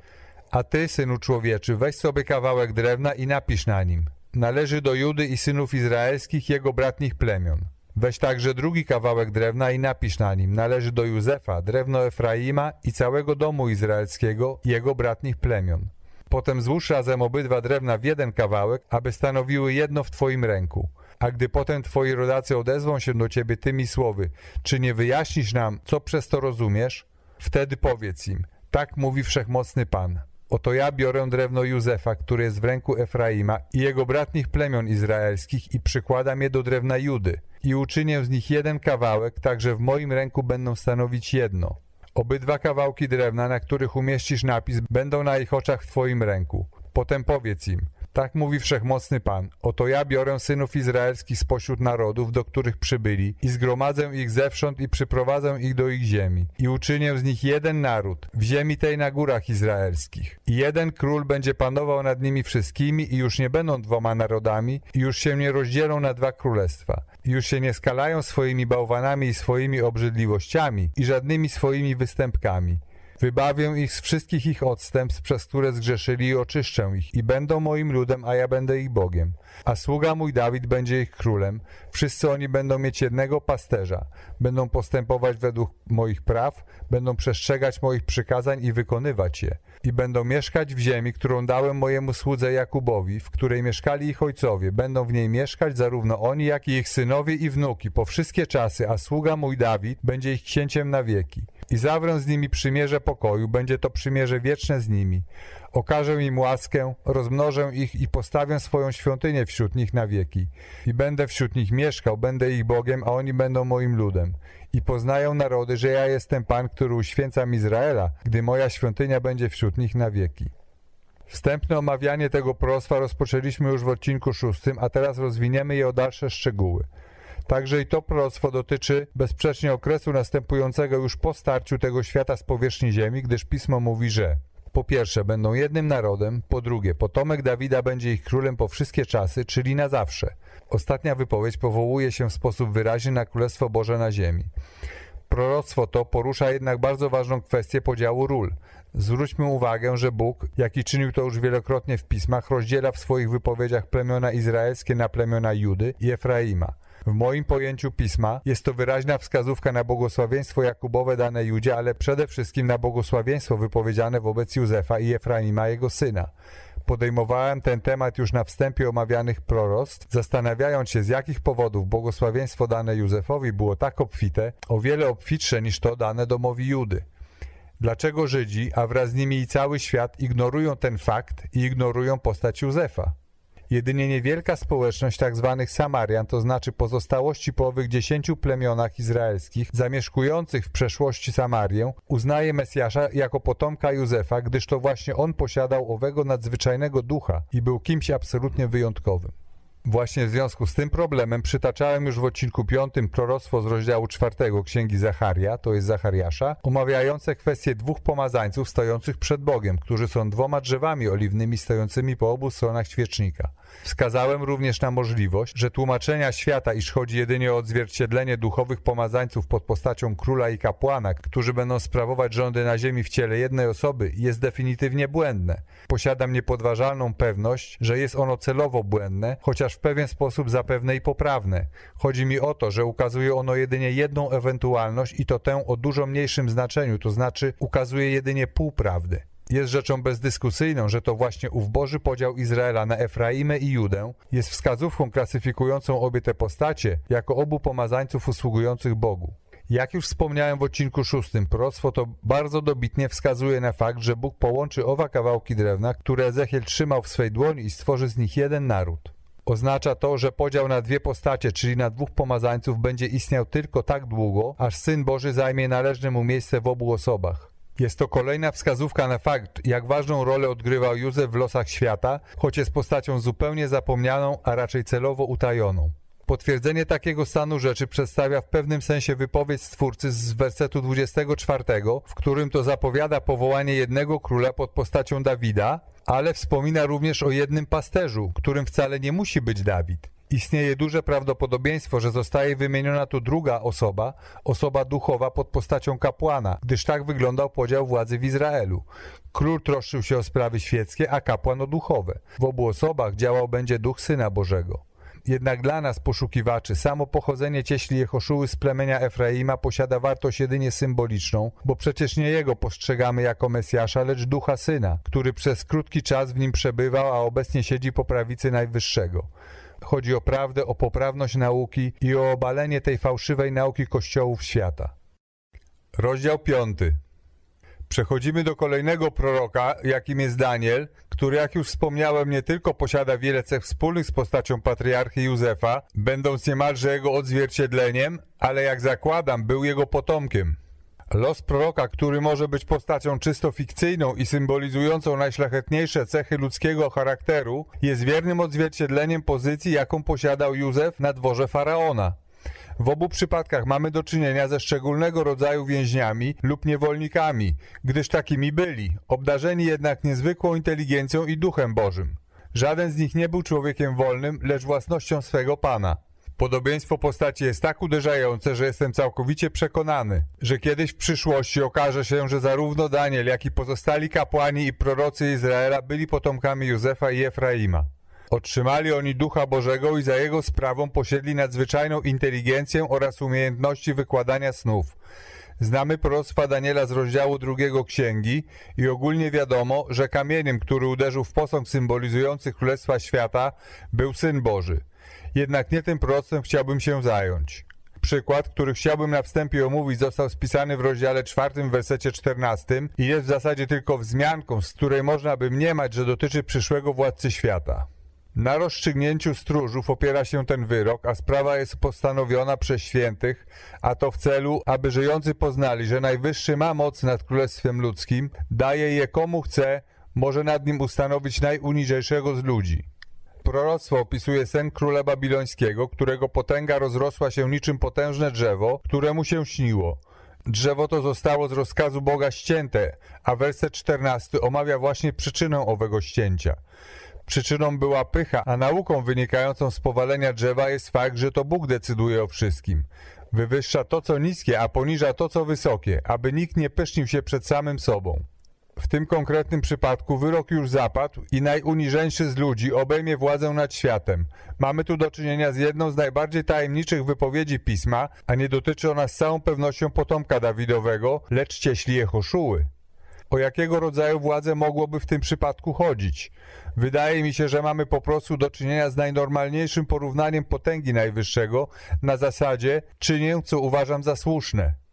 A ty, synu człowieczy, weź sobie kawałek drewna i napisz na nim. Należy do Judy i synów izraelskich jego bratnich plemion. Weź także drugi kawałek drewna i napisz na nim. Należy do Józefa, drewno Efraima i całego domu izraelskiego, jego bratnich plemion. Potem złóż razem obydwa drewna w jeden kawałek, aby stanowiły jedno w twoim ręku. A gdy potem twoi rodacy odezwą się do ciebie tymi słowy, czy nie wyjaśnisz nam, co przez to rozumiesz? Wtedy powiedz im, tak mówi Wszechmocny Pan. Oto ja biorę drewno Józefa, które jest w ręku Efraima i jego bratnich plemion izraelskich i przykładam je do drewna Judy i uczynię z nich jeden kawałek, tak że w moim ręku będą stanowić jedno. Obydwa kawałki drewna, na których umieścisz napis, będą na ich oczach w twoim ręku. Potem powiedz im, tak mówi Wszechmocny Pan. Oto ja biorę synów izraelskich spośród narodów, do których przybyli i zgromadzę ich zewsząd i przyprowadzę ich do ich ziemi. I uczynię z nich jeden naród, w ziemi tej na górach izraelskich. I jeden król będzie panował nad nimi wszystkimi i już nie będą dwoma narodami i już się nie rozdzielą na dwa królestwa. I już się nie skalają swoimi bałwanami i swoimi obrzydliwościami i żadnymi swoimi występkami. Wybawię ich z wszystkich ich odstępstw, przez które zgrzeszyli i oczyszczę ich i będą moim ludem, a ja będę ich Bogiem. A sługa mój Dawid będzie ich królem. Wszyscy oni będą mieć jednego pasterza. Będą postępować według moich praw, będą przestrzegać moich przykazań i wykonywać je. I będą mieszkać w ziemi, którą dałem mojemu słudze Jakubowi, w której mieszkali ich ojcowie. Będą w niej mieszkać zarówno oni, jak i ich synowie i wnuki po wszystkie czasy, a sługa mój Dawid będzie ich księciem na wieki. I zawrę z nimi przymierze pokoju, będzie to przymierze wieczne z nimi. Okażę im łaskę, rozmnożę ich i postawię swoją świątynię wśród nich na wieki. I będę wśród nich mieszkał, będę ich Bogiem, a oni będą moim ludem. I poznają narody, że ja jestem Pan, który uświęcam Izraela, gdy moja świątynia będzie wśród nich na wieki. Wstępne omawianie tego proroctwa rozpoczęliśmy już w odcinku szóstym, a teraz rozwiniemy je o dalsze szczegóły. Także i to proroctwo dotyczy bezsprzecznie okresu następującego już po starciu tego świata z powierzchni ziemi, gdyż Pismo mówi, że po pierwsze będą jednym narodem, po drugie potomek Dawida będzie ich królem po wszystkie czasy, czyli na zawsze. Ostatnia wypowiedź powołuje się w sposób wyraźny na Królestwo Boże na ziemi. Proroctwo to porusza jednak bardzo ważną kwestię podziału ról. Zwróćmy uwagę, że Bóg, jaki czynił to już wielokrotnie w pismach, rozdziela w swoich wypowiedziach plemiona izraelskie na plemiona Judy i Efraima. W moim pojęciu pisma jest to wyraźna wskazówka na błogosławieństwo Jakubowe dane Judzie, ale przede wszystkim na błogosławieństwo wypowiedziane wobec Józefa i Efraima, jego syna. Podejmowałem ten temat już na wstępie omawianych proroctw, zastanawiając się z jakich powodów błogosławieństwo dane Józefowi było tak obfite, o wiele obfitsze niż to dane domowi Judy. Dlaczego Żydzi, a wraz z nimi i cały świat ignorują ten fakt i ignorują postać Józefa? Jedynie niewielka społeczność tzw. Tak Samarian, to znaczy pozostałości po owych dziesięciu plemionach izraelskich zamieszkujących w przeszłości Samarię, uznaje Mesjasza jako potomka Józefa, gdyż to właśnie on posiadał owego nadzwyczajnego ducha i był kimś absolutnie wyjątkowym. Właśnie w związku z tym problemem przytaczałem już w odcinku 5 proroctwo z rozdziału 4 Księgi Zacharia, to jest Zachariasza, omawiające kwestię dwóch pomazańców stojących przed Bogiem, którzy są dwoma drzewami oliwnymi stojącymi po obu stronach świecznika. Wskazałem również na możliwość, że tłumaczenia świata, iż chodzi jedynie o odzwierciedlenie duchowych pomazańców pod postacią króla i kapłana, którzy będą sprawować rządy na ziemi w ciele jednej osoby, jest definitywnie błędne. Posiadam niepodważalną pewność, że jest ono celowo błędne, chociaż w pewien sposób zapewne i poprawne. Chodzi mi o to, że ukazuje ono jedynie jedną ewentualność i to tę o dużo mniejszym znaczeniu, to znaczy ukazuje jedynie półprawdy. Jest rzeczą bezdyskusyjną, że to właśnie ów Boży podział Izraela na Efraimę i Judę jest wskazówką klasyfikującą obie te postacie jako obu pomazańców usługujących Bogu. Jak już wspomniałem w odcinku szóstym, proroctwo to bardzo dobitnie wskazuje na fakt, że Bóg połączy owa kawałki drewna, które Ezechiel trzymał w swej dłoni i stworzy z nich jeden naród. Oznacza to, że podział na dwie postacie, czyli na dwóch pomazańców, będzie istniał tylko tak długo, aż Syn Boży zajmie należne mu miejsce w obu osobach. Jest to kolejna wskazówka na fakt, jak ważną rolę odgrywał Józef w losach świata, choć jest postacią zupełnie zapomnianą, a raczej celowo utajoną. Potwierdzenie takiego stanu rzeczy przedstawia w pewnym sensie wypowiedź Stwórcy z wersetu 24, w którym to zapowiada powołanie jednego króla pod postacią Dawida, ale wspomina również o jednym pasterzu, którym wcale nie musi być Dawid. Istnieje duże prawdopodobieństwo, że zostaje wymieniona tu druga osoba, osoba duchowa pod postacią kapłana, gdyż tak wyglądał podział władzy w Izraelu. Król troszczył się o sprawy świeckie, a kapłan o duchowe. W obu osobach działał będzie duch Syna Bożego. Jednak dla nas, poszukiwaczy, samo pochodzenie cieśli Jehoszuły z plemienia Efraima posiada wartość jedynie symboliczną, bo przecież nie jego postrzegamy jako Mesjasza, lecz ducha Syna, który przez krótki czas w nim przebywał, a obecnie siedzi po prawicy Najwyższego. Chodzi o prawdę, o poprawność nauki i o obalenie tej fałszywej nauki kościołów świata. Rozdział piąty. Przechodzimy do kolejnego proroka, jakim jest Daniel, który, jak już wspomniałem, nie tylko posiada wiele cech wspólnych z postacią patriarchy Józefa, będąc niemalże jego odzwierciedleniem, ale jak zakładam, był jego potomkiem. Los proroka, który może być postacią czysto fikcyjną i symbolizującą najszlachetniejsze cechy ludzkiego charakteru, jest wiernym odzwierciedleniem pozycji, jaką posiadał Józef na dworze faraona. W obu przypadkach mamy do czynienia ze szczególnego rodzaju więźniami lub niewolnikami, gdyż takimi byli, obdarzeni jednak niezwykłą inteligencją i duchem Bożym. Żaden z nich nie był człowiekiem wolnym, lecz własnością swego Pana. Podobieństwo postaci jest tak uderzające, że jestem całkowicie przekonany, że kiedyś w przyszłości okaże się, że zarówno Daniel, jak i pozostali kapłani i prorocy Izraela byli potomkami Józefa i Efraima. Otrzymali oni Ducha Bożego i za jego sprawą posiedli nadzwyczajną inteligencję oraz umiejętności wykładania snów. Znamy proroctwa Daniela z rozdziału drugiego księgi i ogólnie wiadomo, że kamieniem, który uderzył w posąg symbolizujący Królestwa Świata, był Syn Boży. Jednak nie tym proroctwem chciałbym się zająć. Przykład, który chciałbym na wstępie omówić, został spisany w rozdziale czwartym, w wersecie czternastym i jest w zasadzie tylko wzmianką, z której można by mniemać, że dotyczy przyszłego władcy świata. Na rozstrzygnięciu stróżów opiera się ten wyrok, a sprawa jest postanowiona przez świętych, a to w celu, aby żyjący poznali, że Najwyższy ma moc nad Królestwem Ludzkim, daje je komu chce, może nad nim ustanowić najuniżejszego z ludzi. Proroctwo opisuje sen króla babilońskiego, którego potęga rozrosła się niczym potężne drzewo, któremu się śniło. Drzewo to zostało z rozkazu Boga ścięte, a werset 14 omawia właśnie przyczynę owego ścięcia. Przyczyną była pycha, a nauką wynikającą z powalenia drzewa jest fakt, że to Bóg decyduje o wszystkim. Wywyższa to, co niskie, a poniża to, co wysokie, aby nikt nie pysznił się przed samym sobą. W tym konkretnym przypadku wyrok już zapadł i najuniżeńszy z ludzi obejmie władzę nad światem. Mamy tu do czynienia z jedną z najbardziej tajemniczych wypowiedzi Pisma, a nie dotyczy ona z całą pewnością potomka Dawidowego, lecz cieśli Jehoszuły. O jakiego rodzaju władzę mogłoby w tym przypadku chodzić? Wydaje mi się, że mamy po prostu do czynienia z najnormalniejszym porównaniem potęgi Najwyższego na zasadzie czynię, co uważam za słuszne.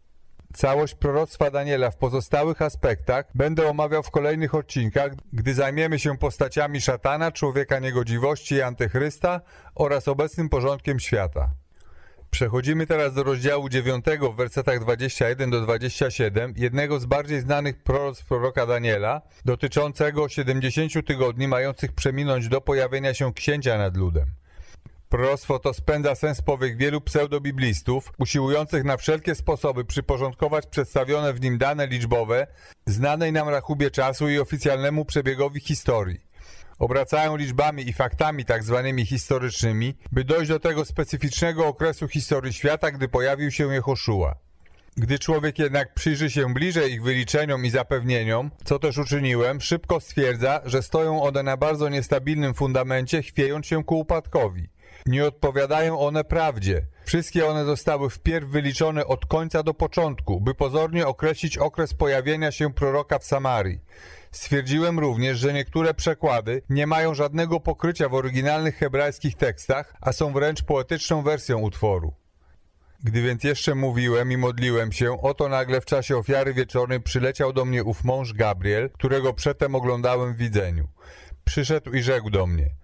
Całość proroctwa Daniela w pozostałych aspektach będę omawiał w kolejnych odcinkach, gdy zajmiemy się postaciami szatana, człowieka niegodziwości i antychrysta oraz obecnym porządkiem świata. Przechodzimy teraz do rozdziału 9 w wersetach 21 do 27, jednego z bardziej znanych proroctw proroka Daniela, dotyczącego 70 tygodni mających przeminąć do pojawienia się księcia nad ludem. Proroctwo to spędza sens powiek wielu pseudobiblistów, usiłujących na wszelkie sposoby przyporządkować przedstawione w nim dane liczbowe, znanej nam rachubie czasu i oficjalnemu przebiegowi historii. Obracają liczbami i faktami tak zwanymi historycznymi, by dojść do tego specyficznego okresu historii świata, gdy pojawił się Jehoszua. Gdy człowiek jednak przyjrzy się bliżej ich wyliczeniom i zapewnieniom, co też uczyniłem, szybko stwierdza, że stoją one na bardzo niestabilnym fundamencie, chwiejąc się ku upadkowi. Nie odpowiadają one prawdzie. Wszystkie one zostały wpierw wyliczone od końca do początku, by pozornie określić okres pojawienia się proroka w Samarii. Stwierdziłem również, że niektóre przekłady nie mają żadnego pokrycia w oryginalnych hebrajskich tekstach, a są wręcz poetyczną wersją utworu. Gdy więc jeszcze mówiłem i modliłem się, oto nagle w czasie ofiary wieczornej przyleciał do mnie ów mąż Gabriel, którego przedtem oglądałem w widzeniu. Przyszedł i rzekł do mnie –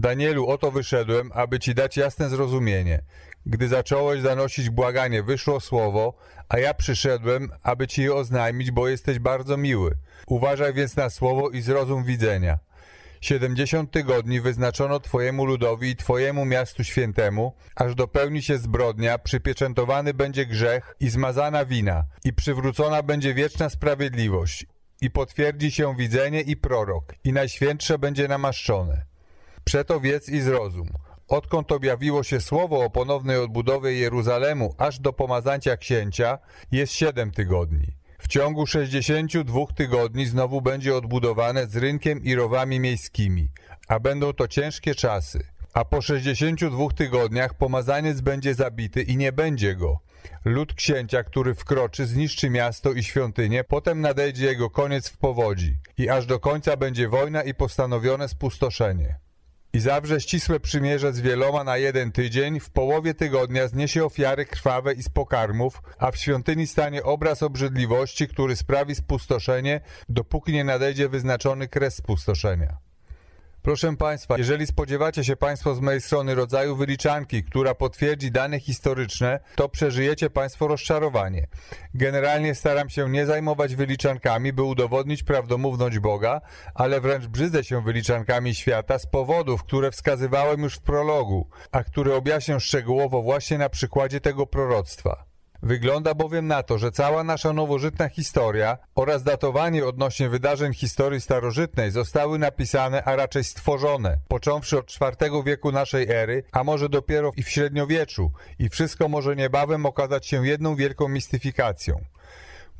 Danielu, oto wyszedłem, aby ci dać jasne zrozumienie. Gdy zacząłeś zanosić błaganie, wyszło słowo, a ja przyszedłem, aby ci je oznajmić, bo jesteś bardzo miły. Uważaj więc na słowo i zrozum widzenia. 70 tygodni wyznaczono Twojemu ludowi i Twojemu miastu świętemu, aż dopełni się zbrodnia, przypieczętowany będzie grzech i zmazana wina, i przywrócona będzie wieczna sprawiedliwość, i potwierdzi się widzenie i prorok, i najświętsze będzie namaszczone. Przeto wiedz i zrozum. Odkąd objawiło się słowo o ponownej odbudowie Jeruzalemu aż do pomazancia księcia, jest siedem tygodni. W ciągu 62 tygodni znowu będzie odbudowane z rynkiem i rowami miejskimi, a będą to ciężkie czasy. A po 62 tygodniach pomazaniec będzie zabity i nie będzie go. Lud księcia, który wkroczy, zniszczy miasto i świątynię, potem nadejdzie jego koniec w powodzi i aż do końca będzie wojna i postanowione spustoszenie. I zawrze ścisłe przymierze z wieloma na jeden tydzień, w połowie tygodnia zniesie ofiary krwawe i z pokarmów, a w świątyni stanie obraz obrzydliwości, który sprawi spustoszenie, dopóki nie nadejdzie wyznaczony kres spustoszenia. Proszę Państwa, jeżeli spodziewacie się Państwo z mojej strony rodzaju wyliczanki, która potwierdzi dane historyczne, to przeżyjecie Państwo rozczarowanie. Generalnie staram się nie zajmować wyliczankami, by udowodnić prawdomówność Boga, ale wręcz brzydzę się wyliczankami świata z powodów, które wskazywałem już w prologu, a które objaśnię szczegółowo właśnie na przykładzie tego proroctwa. Wygląda bowiem na to, że cała nasza nowożytna historia oraz datowanie odnośnie wydarzeń historii starożytnej zostały napisane, a raczej stworzone, począwszy od IV wieku naszej ery, a może dopiero i w średniowieczu i wszystko może niebawem okazać się jedną wielką mistyfikacją.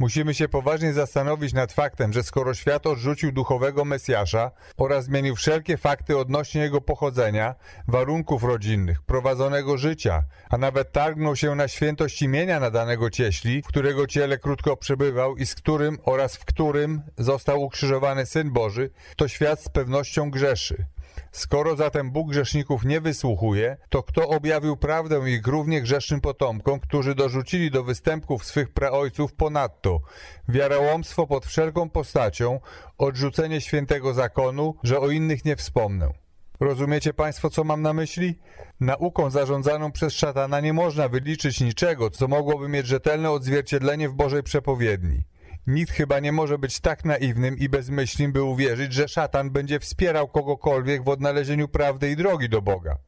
Musimy się poważnie zastanowić nad faktem, że skoro świat odrzucił duchowego Mesjasza oraz zmienił wszelkie fakty odnośnie jego pochodzenia, warunków rodzinnych, prowadzonego życia, a nawet targnął się na świętość imienia nadanego cieśli, w którego ciele krótko przebywał i z którym oraz w którym został ukrzyżowany Syn Boży, to świat z pewnością grzeszy. Skoro zatem Bóg grzeszników nie wysłuchuje, to kto objawił prawdę ich równie grzesznym potomkom, którzy dorzucili do występków swych praojców ponadto wiarołomstwo pod wszelką postacią, odrzucenie świętego zakonu, że o innych nie wspomnę. Rozumiecie Państwo, co mam na myśli? Nauką zarządzaną przez szatana nie można wyliczyć niczego, co mogłoby mieć rzetelne odzwierciedlenie w Bożej przepowiedni. Nikt chyba nie może być tak naiwnym i bezmyślnym, by uwierzyć, że szatan będzie wspierał kogokolwiek w odnalezieniu prawdy i drogi do Boga.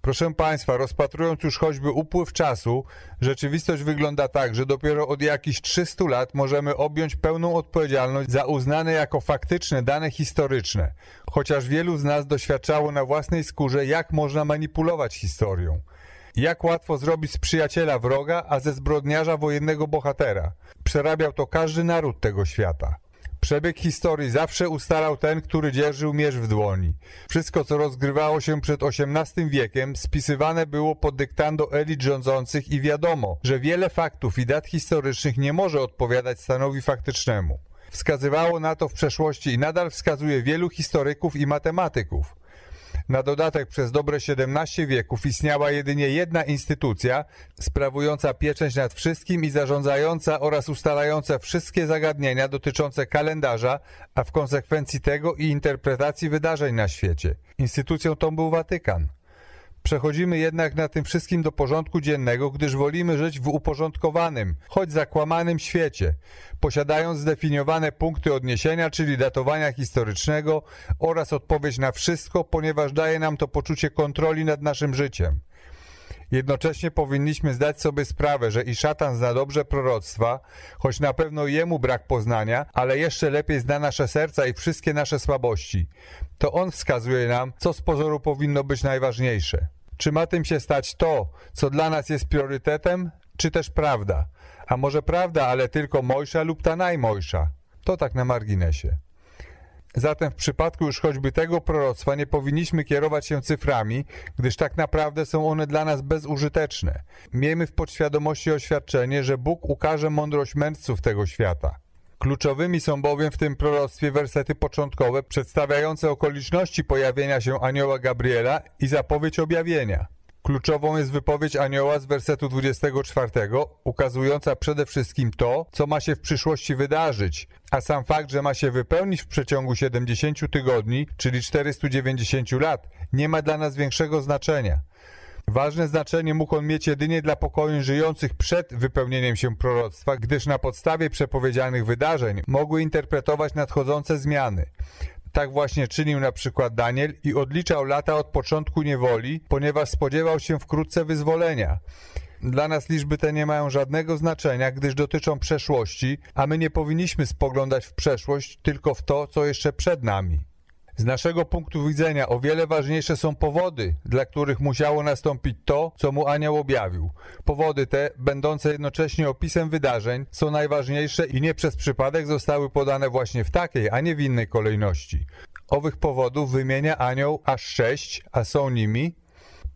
Proszę Państwa, rozpatrując już choćby upływ czasu, rzeczywistość wygląda tak, że dopiero od jakichś 300 lat możemy objąć pełną odpowiedzialność za uznane jako faktyczne dane historyczne, chociaż wielu z nas doświadczało na własnej skórze, jak można manipulować historią. Jak łatwo zrobić z przyjaciela wroga, a ze zbrodniarza wojennego bohatera. Przerabiał to każdy naród tego świata. Przebieg historii zawsze ustalał ten, który dzierżył miecz w dłoni. Wszystko, co rozgrywało się przed XVIII wiekiem, spisywane było pod dyktando elit rządzących i wiadomo, że wiele faktów i dat historycznych nie może odpowiadać stanowi faktycznemu. Wskazywało na to w przeszłości i nadal wskazuje wielu historyków i matematyków. Na dodatek przez dobre 17 wieków istniała jedynie jedna instytucja sprawująca pieczęć nad wszystkim i zarządzająca oraz ustalająca wszystkie zagadnienia dotyczące kalendarza, a w konsekwencji tego i interpretacji wydarzeń na świecie. Instytucją tą był Watykan. Przechodzimy jednak na tym wszystkim do porządku dziennego, gdyż wolimy żyć w uporządkowanym, choć zakłamanym świecie, posiadając zdefiniowane punkty odniesienia, czyli datowania historycznego oraz odpowiedź na wszystko, ponieważ daje nam to poczucie kontroli nad naszym życiem. Jednocześnie powinniśmy zdać sobie sprawę, że i szatan zna dobrze proroctwa, choć na pewno jemu brak poznania, ale jeszcze lepiej zna nasze serca i wszystkie nasze słabości. To on wskazuje nam, co z pozoru powinno być najważniejsze. Czy ma tym się stać to, co dla nas jest priorytetem, czy też prawda? A może prawda, ale tylko Mojsza lub ta najmojsza? To tak na marginesie. Zatem w przypadku już choćby tego proroctwa nie powinniśmy kierować się cyframi, gdyż tak naprawdę są one dla nas bezużyteczne. Miejmy w podświadomości oświadczenie, że Bóg ukaże mądrość mędrców tego świata. Kluczowymi są bowiem w tym proroctwie wersety początkowe przedstawiające okoliczności pojawienia się anioła Gabriela i zapowiedź objawienia. Kluczową jest wypowiedź anioła z wersetu 24, ukazująca przede wszystkim to, co ma się w przyszłości wydarzyć, a sam fakt, że ma się wypełnić w przeciągu 70 tygodni, czyli 490 lat, nie ma dla nas większego znaczenia. Ważne znaczenie mógł on mieć jedynie dla pokoleń żyjących przed wypełnieniem się proroctwa, gdyż na podstawie przepowiedzianych wydarzeń mogły interpretować nadchodzące zmiany. Tak właśnie czynił na przykład Daniel i odliczał lata od początku niewoli, ponieważ spodziewał się wkrótce wyzwolenia. Dla nas liczby te nie mają żadnego znaczenia, gdyż dotyczą przeszłości, a my nie powinniśmy spoglądać w przeszłość, tylko w to, co jeszcze przed nami. Z naszego punktu widzenia o wiele ważniejsze są powody, dla których musiało nastąpić to, co mu anioł objawił. Powody te, będące jednocześnie opisem wydarzeń, są najważniejsze i nie przez przypadek zostały podane właśnie w takiej, a nie w innej kolejności. Owych powodów wymienia anioł aż sześć, a są nimi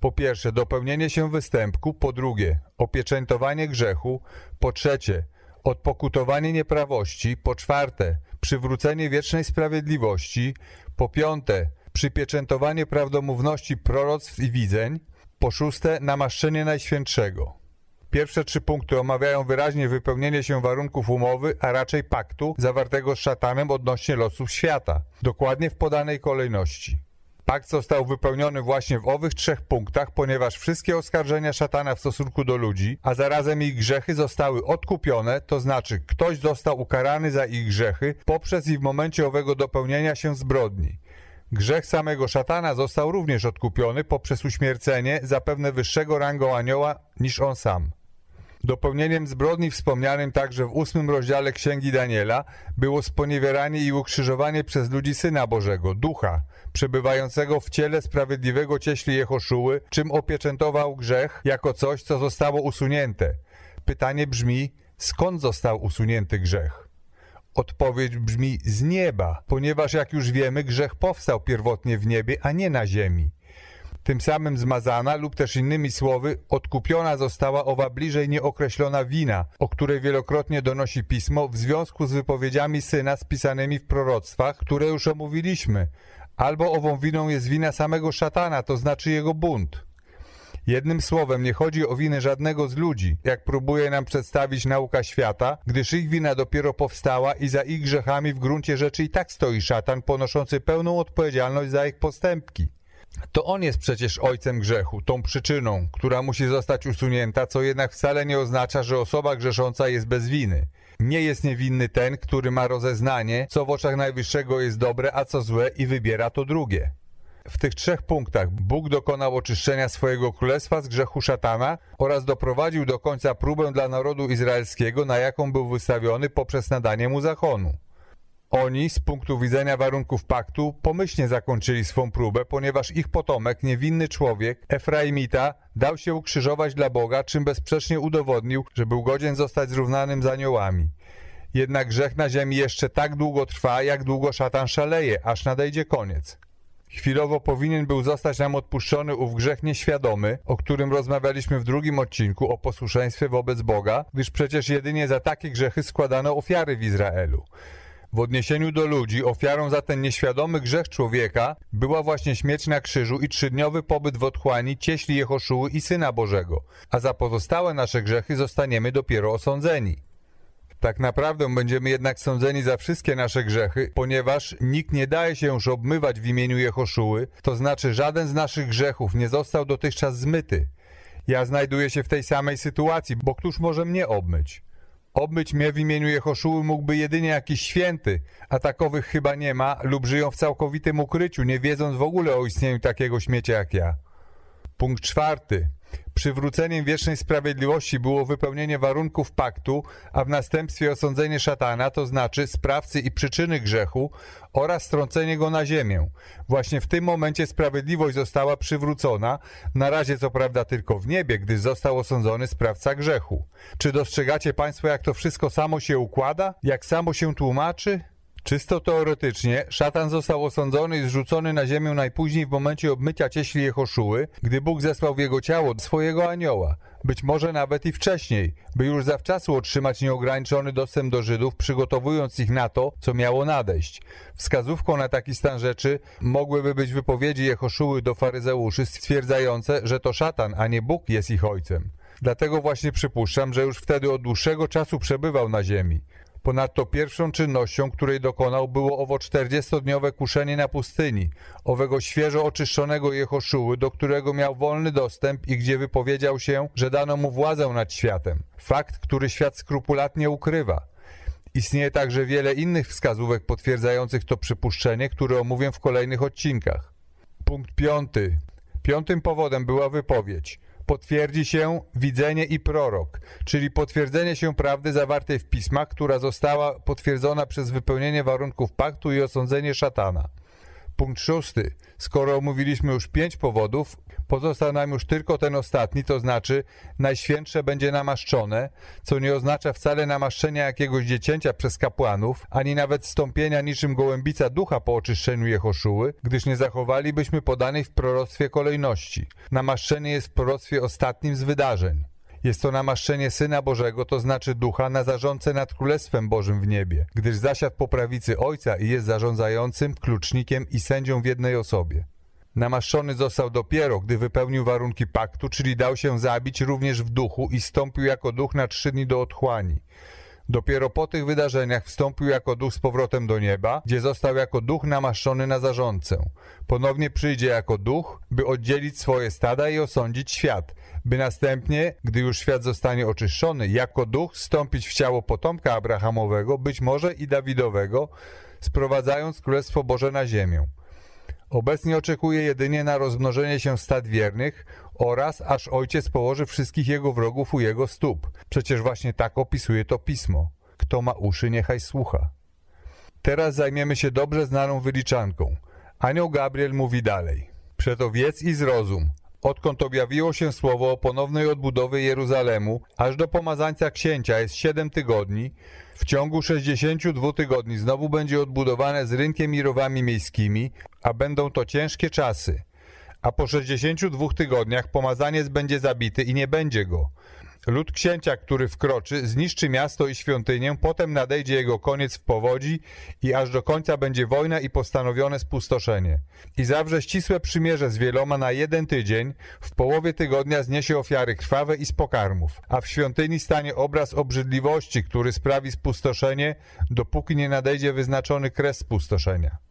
po pierwsze dopełnienie się występku, po drugie opieczętowanie grzechu, po trzecie odpokutowanie nieprawości, po czwarte przywrócenie wiecznej sprawiedliwości, po piąte przypieczętowanie prawdomówności proroctw i widzeń, po szóste namaszczenie Najświętszego. Pierwsze trzy punkty omawiają wyraźnie wypełnienie się warunków umowy, a raczej paktu zawartego z szatanem odnośnie losów świata, dokładnie w podanej kolejności. Pakt został wypełniony właśnie w owych trzech punktach, ponieważ wszystkie oskarżenia szatana w stosunku do ludzi, a zarazem ich grzechy zostały odkupione, to znaczy ktoś został ukarany za ich grzechy poprzez i w momencie owego dopełnienia się zbrodni. Grzech samego szatana został również odkupiony poprzez uśmiercenie zapewne wyższego rangą anioła niż on sam. Dopełnieniem zbrodni wspomnianym także w ósmym rozdziale Księgi Daniela było sponiewieranie i ukrzyżowanie przez ludzi Syna Bożego, Ducha, przebywającego w ciele sprawiedliwego cieśli Jehoszuły, czym opieczętował grzech jako coś, co zostało usunięte. Pytanie brzmi, skąd został usunięty grzech? Odpowiedź brzmi z nieba, ponieważ jak już wiemy, grzech powstał pierwotnie w niebie, a nie na ziemi tym samym zmazana lub też innymi słowy odkupiona została owa bliżej nieokreślona wina, o której wielokrotnie donosi pismo w związku z wypowiedziami syna spisanymi w proroctwach, które już omówiliśmy. Albo ową winą jest wina samego szatana, to znaczy jego bunt. Jednym słowem, nie chodzi o winę żadnego z ludzi, jak próbuje nam przedstawić nauka świata, gdyż ich wina dopiero powstała i za ich grzechami w gruncie rzeczy i tak stoi szatan ponoszący pełną odpowiedzialność za ich postępki. To on jest przecież ojcem grzechu, tą przyczyną, która musi zostać usunięta, co jednak wcale nie oznacza, że osoba grzesząca jest bez winy. Nie jest niewinny ten, który ma rozeznanie, co w oczach Najwyższego jest dobre, a co złe i wybiera to drugie. W tych trzech punktach Bóg dokonał oczyszczenia swojego królestwa z grzechu szatana oraz doprowadził do końca próbę dla narodu izraelskiego, na jaką był wystawiony poprzez nadanie mu zakonu. Oni, z punktu widzenia warunków paktu, pomyślnie zakończyli swą próbę, ponieważ ich potomek, niewinny człowiek, Efraimita, dał się ukrzyżować dla Boga, czym bezsprzecznie udowodnił, że był godzien zostać zrównanym z aniołami. Jednak grzech na ziemi jeszcze tak długo trwa, jak długo szatan szaleje, aż nadejdzie koniec. Chwilowo powinien był zostać nam odpuszczony ów grzech nieświadomy, o którym rozmawialiśmy w drugim odcinku o posłuszeństwie wobec Boga, gdyż przecież jedynie za takie grzechy składano ofiary w Izraelu. W odniesieniu do ludzi ofiarą za ten nieświadomy grzech człowieka była właśnie śmierć na krzyżu i trzydniowy pobyt w otchłani cieśli Jehoszuły i Syna Bożego, a za pozostałe nasze grzechy zostaniemy dopiero osądzeni. Tak naprawdę będziemy jednak sądzeni za wszystkie nasze grzechy, ponieważ nikt nie daje się już obmywać w imieniu Jehoszuły, to znaczy żaden z naszych grzechów nie został dotychczas zmyty. Ja znajduję się w tej samej sytuacji, bo któż może mnie obmyć? Obmyć mnie w imieniu Jehoszuły mógłby jedynie jakiś święty, a takowych chyba nie ma lub żyją w całkowitym ukryciu, nie wiedząc w ogóle o istnieniu takiego śmiecia jak ja. Punkt czwarty. Przywróceniem wiecznej sprawiedliwości było wypełnienie warunków paktu, a w następstwie osądzenie szatana, to znaczy sprawcy i przyczyny grzechu oraz strącenie go na ziemię. Właśnie w tym momencie sprawiedliwość została przywrócona, na razie co prawda tylko w niebie, gdy został osądzony sprawca grzechu. Czy dostrzegacie Państwo, jak to wszystko samo się układa? Jak samo się tłumaczy? Czysto teoretycznie, szatan został osądzony i zrzucony na ziemię najpóźniej w momencie obmycia cieśli Jehoszuły, gdy Bóg zesłał w jego ciało swojego anioła. Być może nawet i wcześniej, by już zawczasu otrzymać nieograniczony dostęp do Żydów, przygotowując ich na to, co miało nadejść. Wskazówką na taki stan rzeczy mogłyby być wypowiedzi Jehoszuły do faryzeuszy stwierdzające, że to szatan, a nie Bóg jest ich ojcem. Dlatego właśnie przypuszczam, że już wtedy od dłuższego czasu przebywał na ziemi. Ponadto pierwszą czynnością, której dokonał, było owo czterdziestodniowe kuszenie na pustyni, owego świeżo oczyszczonego Jehoszuły, do którego miał wolny dostęp i gdzie wypowiedział się, że dano mu władzę nad światem. Fakt, który świat skrupulatnie ukrywa. Istnieje także wiele innych wskazówek potwierdzających to przypuszczenie, które omówię w kolejnych odcinkach. Punkt piąty. Piątym powodem była wypowiedź. Potwierdzi się widzenie i prorok, czyli potwierdzenie się prawdy zawartej w pismach, która została potwierdzona przez wypełnienie warunków paktu i osądzenie szatana. Punkt szósty. Skoro omówiliśmy już pięć powodów, pozostał nam już tylko ten ostatni, to znaczy Najświętsze będzie namaszczone, co nie oznacza wcale namaszczenia jakiegoś dziecięcia przez kapłanów, ani nawet stąpienia niczym gołębica ducha po oczyszczeniu Jehoszuły, gdyż nie zachowalibyśmy podanej w proroctwie kolejności. Namaszczenie jest w proroctwie ostatnim z wydarzeń. Jest to namaszczenie Syna Bożego, to znaczy Ducha, na zarządcę nad Królestwem Bożym w niebie, gdyż zasiadł po prawicy Ojca i jest zarządzającym, klucznikiem i sędzią w jednej osobie. Namaszczony został dopiero, gdy wypełnił warunki paktu, czyli dał się zabić również w duchu i stąpił jako duch na trzy dni do otchłani. Dopiero po tych wydarzeniach wstąpił jako duch z powrotem do nieba, gdzie został jako duch namaszczony na zarządcę. Ponownie przyjdzie jako duch, by oddzielić swoje stada i osądzić świat, by następnie, gdy już świat zostanie oczyszczony, jako duch stąpić w ciało potomka Abrahamowego, być może i Dawidowego, sprowadzając Królestwo Boże na ziemię. Obecnie oczekuje jedynie na rozmnożenie się stad wiernych oraz aż ojciec położy wszystkich jego wrogów u jego stóp. Przecież właśnie tak opisuje to pismo. Kto ma uszy, niechaj słucha. Teraz zajmiemy się dobrze znaną wyliczanką. Anioł Gabriel mówi dalej. Przeto wiedz i zrozum, Odkąd objawiło się słowo o ponownej odbudowie Jeruzalemu, aż do pomazańca księcia jest siedem tygodni, w ciągu 62 tygodni znowu będzie odbudowane z rynkiem i rowami miejskimi, a będą to ciężkie czasy. A po 62 tygodniach pomazaniec będzie zabity i nie będzie go. Lud księcia, który wkroczy, zniszczy miasto i świątynię, potem nadejdzie jego koniec w powodzi i aż do końca będzie wojna i postanowione spustoszenie. I zawrze ścisłe przymierze z wieloma na jeden tydzień, w połowie tygodnia zniesie ofiary krwawe i z pokarmów, a w świątyni stanie obraz obrzydliwości, który sprawi spustoszenie, dopóki nie nadejdzie wyznaczony kres spustoszenia.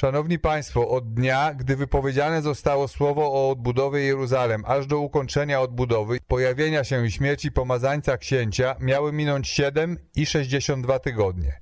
Szanowni Państwo, od dnia, gdy wypowiedziane zostało słowo o odbudowie Jeruzalem, aż do ukończenia odbudowy, pojawienia się i śmierci pomazańca księcia, miały minąć 7 i 62 tygodnie.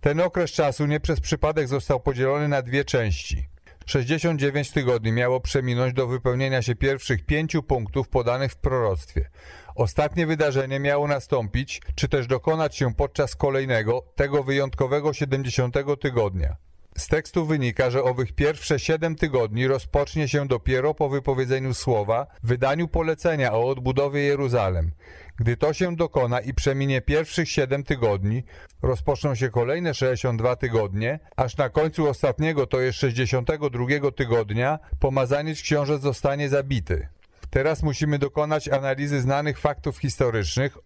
Ten okres czasu nie przez przypadek został podzielony na dwie części. 69 tygodni miało przeminąć do wypełnienia się pierwszych pięciu punktów podanych w proroctwie. Ostatnie wydarzenie miało nastąpić, czy też dokonać się podczas kolejnego, tego wyjątkowego 70 tygodnia. Z tekstu wynika, że owych pierwsze siedem tygodni rozpocznie się dopiero po wypowiedzeniu słowa, wydaniu polecenia o odbudowie Jeruzalem. Gdy to się dokona i przeminie pierwszych siedem tygodni, rozpoczną się kolejne 62 tygodnie, aż na końcu ostatniego, to jest 62 tygodnia, pomazaniec książę zostanie zabity. Teraz musimy dokonać analizy znanych faktów historycznych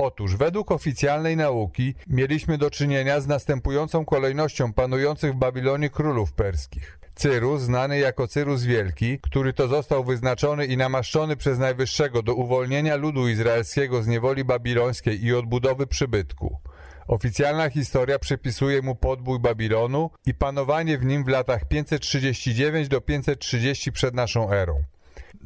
Otóż według oficjalnej nauki mieliśmy do czynienia z następującą kolejnością panujących w Babilonie królów perskich. Cyrus, znany jako Cyrus Wielki, który to został wyznaczony i namaszczony przez Najwyższego do uwolnienia ludu izraelskiego z niewoli babilońskiej i odbudowy przybytku. Oficjalna historia przypisuje mu podbój Babilonu i panowanie w nim w latach 539 do 530 przed naszą erą.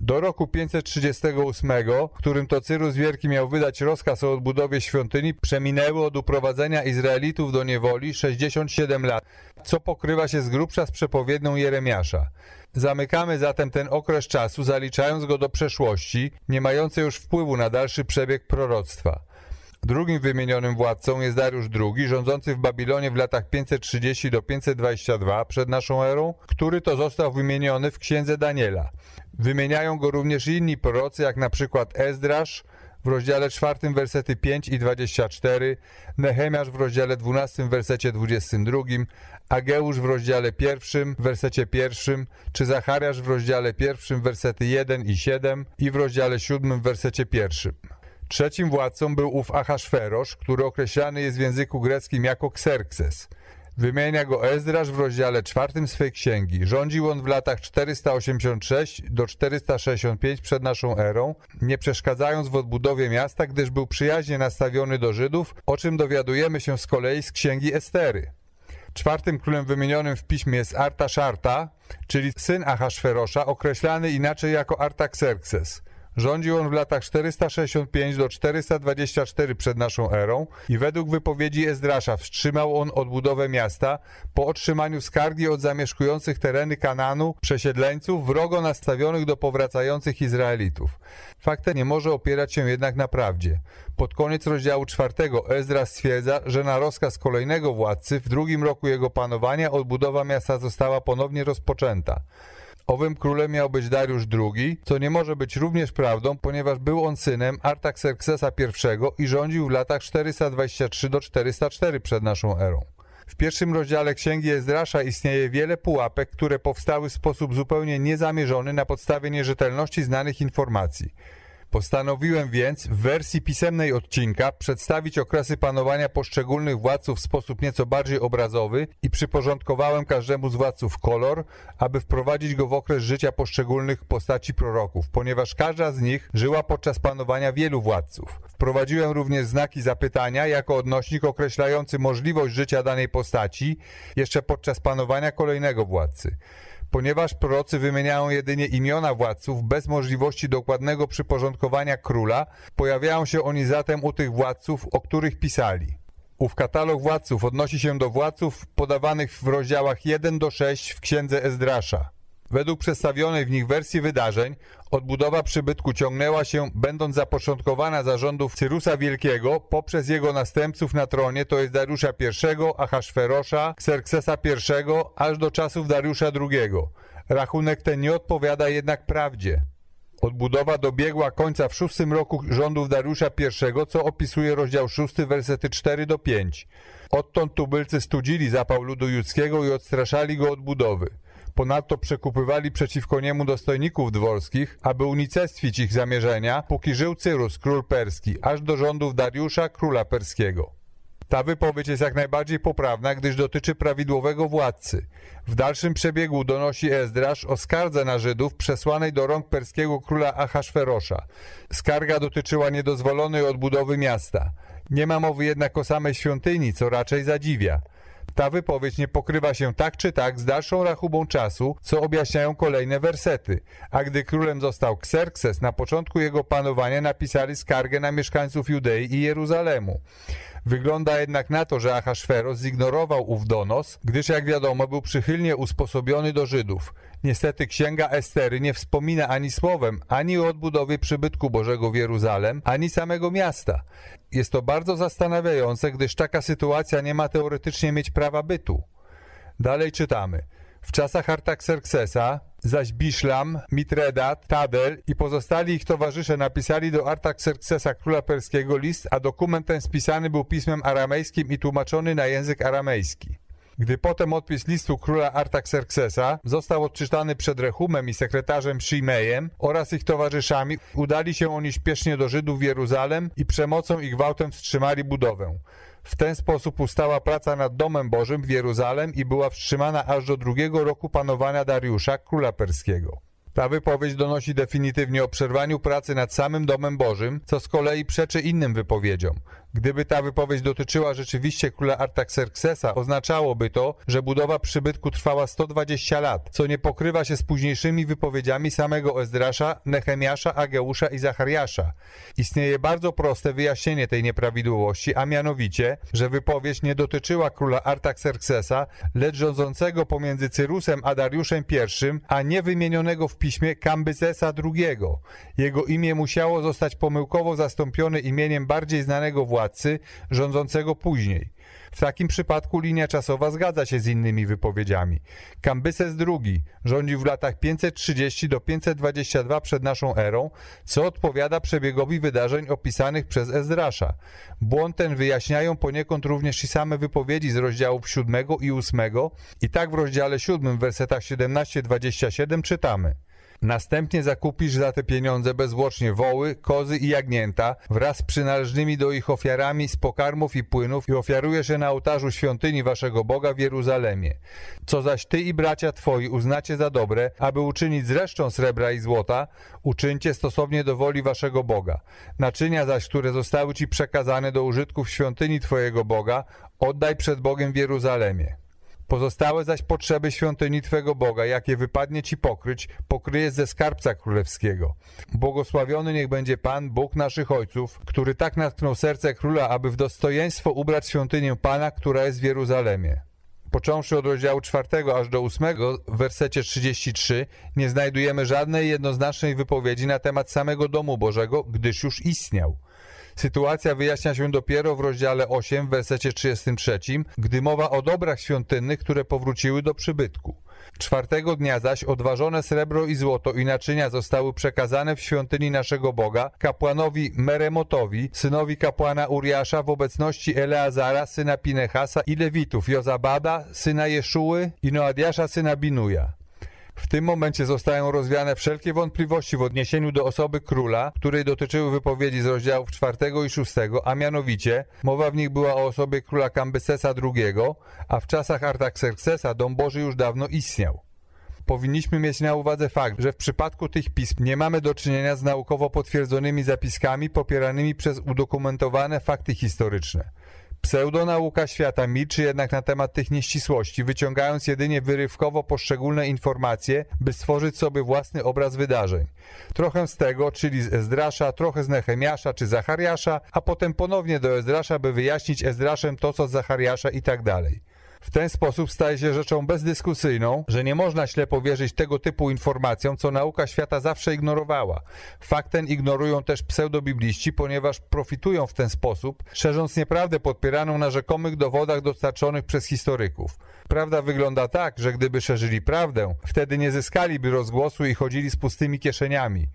Do roku 538, w którym to Cyrus Wielki miał wydać rozkaz o odbudowie świątyni, przeminęły od uprowadzenia Izraelitów do niewoli 67 lat, co pokrywa się z grubsza z przepowiednią Jeremiasza. Zamykamy zatem ten okres czasu, zaliczając go do przeszłości, nie mającej już wpływu na dalszy przebieg proroctwa. Drugim wymienionym władcą jest Dariusz II, rządzący w Babilonie w latach 530 do 522 przed naszą erą, który to został wymieniony w księdze Daniela. Wymieniają go również inni prorocy, jak na przykład Ezdrasz w rozdziale 4, wersety 5 i 24, Nehemiasz w rozdziale 12, wersecie 22, Ageusz w rozdziale 1, wersecie 1, czy Zachariasz w rozdziale 1, wersety 1 i 7 i w rozdziale 7, wersecie 1. Trzecim władcą był ów Ahasferosz, który określany jest w języku greckim jako Xerxes. Wymienia go Ezdrasz w rozdziale czwartym swej księgi. Rządził on w latach 486 do 465 przed naszą erą, nie przeszkadzając w odbudowie miasta, gdyż był przyjaźnie nastawiony do Żydów, o czym dowiadujemy się z kolei z księgi Estery. Czwartym królem wymienionym w piśmie jest Artaszarta, czyli syn Ahasferosza, określany inaczej jako Artaxerxes. Rządził on w latach 465 do 424 przed naszą erą i według wypowiedzi Ezdrasza wstrzymał on odbudowę miasta po otrzymaniu skargi od zamieszkujących tereny Kananu przesiedleńców wrogo nastawionych do powracających Izraelitów. Fakt ten nie może opierać się jednak na prawdzie. Pod koniec rozdziału czwartego Ezra stwierdza, że na rozkaz kolejnego władcy w drugim roku jego panowania odbudowa miasta została ponownie rozpoczęta. Owym królem miał być Dariusz II, co nie może być również prawdą, ponieważ był on synem Artaxerxesa I i rządził w latach 423 do 404 przed naszą erą. W pierwszym rozdziale Księgi Ezdrasza istnieje wiele pułapek, które powstały w sposób zupełnie niezamierzony na podstawie nierzetelności znanych informacji. Postanowiłem więc w wersji pisemnej odcinka przedstawić okresy panowania poszczególnych władców w sposób nieco bardziej obrazowy i przyporządkowałem każdemu z władców kolor, aby wprowadzić go w okres życia poszczególnych postaci proroków, ponieważ każda z nich żyła podczas panowania wielu władców. Wprowadziłem również znaki zapytania jako odnośnik określający możliwość życia danej postaci jeszcze podczas panowania kolejnego władcy. Ponieważ prorocy wymieniają jedynie imiona władców bez możliwości dokładnego przyporządkowania króla, pojawiają się oni zatem u tych władców, o których pisali. Ów katalog władców odnosi się do władców podawanych w rozdziałach 1 do 6 w księdze Ezdrasza. Według przedstawionej w nich wersji wydarzeń, odbudowa przybytku ciągnęła się, będąc zapoczątkowana za rządów Cyrusa Wielkiego poprzez jego następców na tronie, to jest Dariusza I, Ahasferosza, Xerxesa I, aż do czasów Dariusza II. Rachunek ten nie odpowiada jednak prawdzie. Odbudowa dobiegła końca w szóstym roku rządów Dariusza I, co opisuje rozdział 6, wersety 4 do 5. Odtąd tubylcy studzili zapał ludu judzkiego i odstraszali go od budowy. Ponadto przekupywali przeciwko niemu dostojników dworskich, aby unicestwić ich zamierzenia, póki żył Cyrus, król perski, aż do rządów Dariusza, króla perskiego. Ta wypowiedź jest jak najbardziej poprawna, gdyż dotyczy prawidłowego władcy. W dalszym przebiegu donosi Ezdrasz o skardze na Żydów przesłanej do rąk perskiego króla Ahasferosza. Skarga dotyczyła niedozwolonej odbudowy miasta. Nie ma mowy jednak o samej świątyni, co raczej zadziwia. Ta wypowiedź nie pokrywa się tak czy tak z dalszą rachubą czasu, co objaśniają kolejne wersety. A gdy królem został Xerxes, na początku jego panowania napisali skargę na mieszkańców Judei i Jeruzalemu. Wygląda jednak na to, że Ahasferos zignorował ów donos, gdyż jak wiadomo był przychylnie usposobiony do Żydów. Niestety księga Estery nie wspomina ani słowem ani o odbudowie przybytku Bożego w Jeruzalem, ani samego miasta. Jest to bardzo zastanawiające, gdyż taka sytuacja nie ma teoretycznie mieć prawa bytu. Dalej czytamy. W czasach Artaxerxesa zaś Biszlam, Mitredat, Tadel i pozostali ich towarzysze napisali do Artaxerxesa króla perskiego list, a dokument ten spisany był pismem aramejskim i tłumaczony na język aramejski. Gdy potem odpis listu króla Artaxerxesa został odczytany przed Rehumem i sekretarzem Shimejem oraz ich towarzyszami, udali się oni śpiesznie do Żydów w Jeruzalem i przemocą i gwałtem wstrzymali budowę. W ten sposób ustała praca nad Domem Bożym w Jeruzalem i była wstrzymana aż do drugiego roku panowania Dariusza, króla perskiego. Ta wypowiedź donosi definitywnie o przerwaniu pracy nad samym Domem Bożym, co z kolei przeczy innym wypowiedziom. Gdyby ta wypowiedź dotyczyła rzeczywiście króla Artaxerxesa, oznaczałoby to, że budowa przybytku trwała 120 lat, co nie pokrywa się z późniejszymi wypowiedziami samego Ezdrasza, Nehemiasza, Ageusza i Zachariasza. Istnieje bardzo proste wyjaśnienie tej nieprawidłowości, a mianowicie, że wypowiedź nie dotyczyła króla Artaxerxesa, lecz rządzącego pomiędzy Cyrusem a Dariuszem I, a nie wymienionego w piśmie Kambyzesa II. Jego imię musiało zostać pomyłkowo zastąpione imieniem bardziej znanego władcy, władcy rządzącego później. W takim przypadku linia czasowa zgadza się z innymi wypowiedziami. Kambyses II rządził w latach 530 do 522 przed naszą erą, co odpowiada przebiegowi wydarzeń opisanych przez Ezdrasza. Błąd ten wyjaśniają poniekąd również i same wypowiedzi z rozdziałów 7 i 8 i tak w rozdziale 7 w wersetach 17-27 czytamy – Następnie zakupisz za te pieniądze bezwłocznie woły, kozy i jagnięta wraz z przynależnymi do ich ofiarami z pokarmów i płynów i ofiarujesz je na ołtarzu świątyni waszego Boga w Jeruzalemie. Co zaś ty i bracia twoi uznacie za dobre, aby uczynić z resztą srebra i złota, uczyńcie stosownie do woli waszego Boga. Naczynia zaś, które zostały ci przekazane do użytku w świątyni twojego Boga, oddaj przed Bogiem w Jeruzalemie. Pozostałe zaś potrzeby świątyni Twego Boga, jakie wypadnie Ci pokryć, pokryjesz ze skarbca królewskiego. Błogosławiony niech będzie Pan, Bóg naszych ojców, który tak natknął serce króla, aby w dostojeństwo ubrać świątynię Pana, która jest w Jeruzalemie. Począwszy od rozdziału 4 aż do 8, w wersecie 33, nie znajdujemy żadnej jednoznacznej wypowiedzi na temat samego domu Bożego, gdyż już istniał. Sytuacja wyjaśnia się dopiero w rozdziale 8, w wersecie 33, gdy mowa o dobrach świątynnych, które powróciły do przybytku. Czwartego dnia zaś odważone srebro i złoto i naczynia zostały przekazane w świątyni naszego Boga kapłanowi Meremotowi, synowi kapłana Uriasza w obecności Eleazara, syna Pinechasa i Lewitów, Jozabada, syna Jeszuły i Noadiasza, syna Binuja. W tym momencie zostają rozwiane wszelkie wątpliwości w odniesieniu do osoby króla, której dotyczyły wypowiedzi z rozdziałów 4 i 6, a mianowicie mowa w nich była o osobie króla Kambysesa II, a w czasach Artaxerxesa dom Boży już dawno istniał. Powinniśmy mieć na uwadze fakt, że w przypadku tych pism nie mamy do czynienia z naukowo potwierdzonymi zapiskami popieranymi przez udokumentowane fakty historyczne. Pseudonauka świata milczy jednak na temat tych nieścisłości, wyciągając jedynie wyrywkowo poszczególne informacje, by stworzyć sobie własny obraz wydarzeń. Trochę z tego, czyli z Ezdrasza, trochę z Nehemiasza czy Zachariasza, a potem ponownie do Ezdrasza, by wyjaśnić Ezdraszem to, co z Zachariasza i tak dalej. W ten sposób staje się rzeczą bezdyskusyjną, że nie można ślepo wierzyć tego typu informacjom, co nauka świata zawsze ignorowała. Fakt ten ignorują też pseudobibliści, ponieważ profitują w ten sposób, szerząc nieprawdę podpieraną na rzekomych dowodach dostarczonych przez historyków. Prawda wygląda tak, że gdyby szerzyli prawdę, wtedy nie zyskaliby rozgłosu i chodzili z pustymi kieszeniami.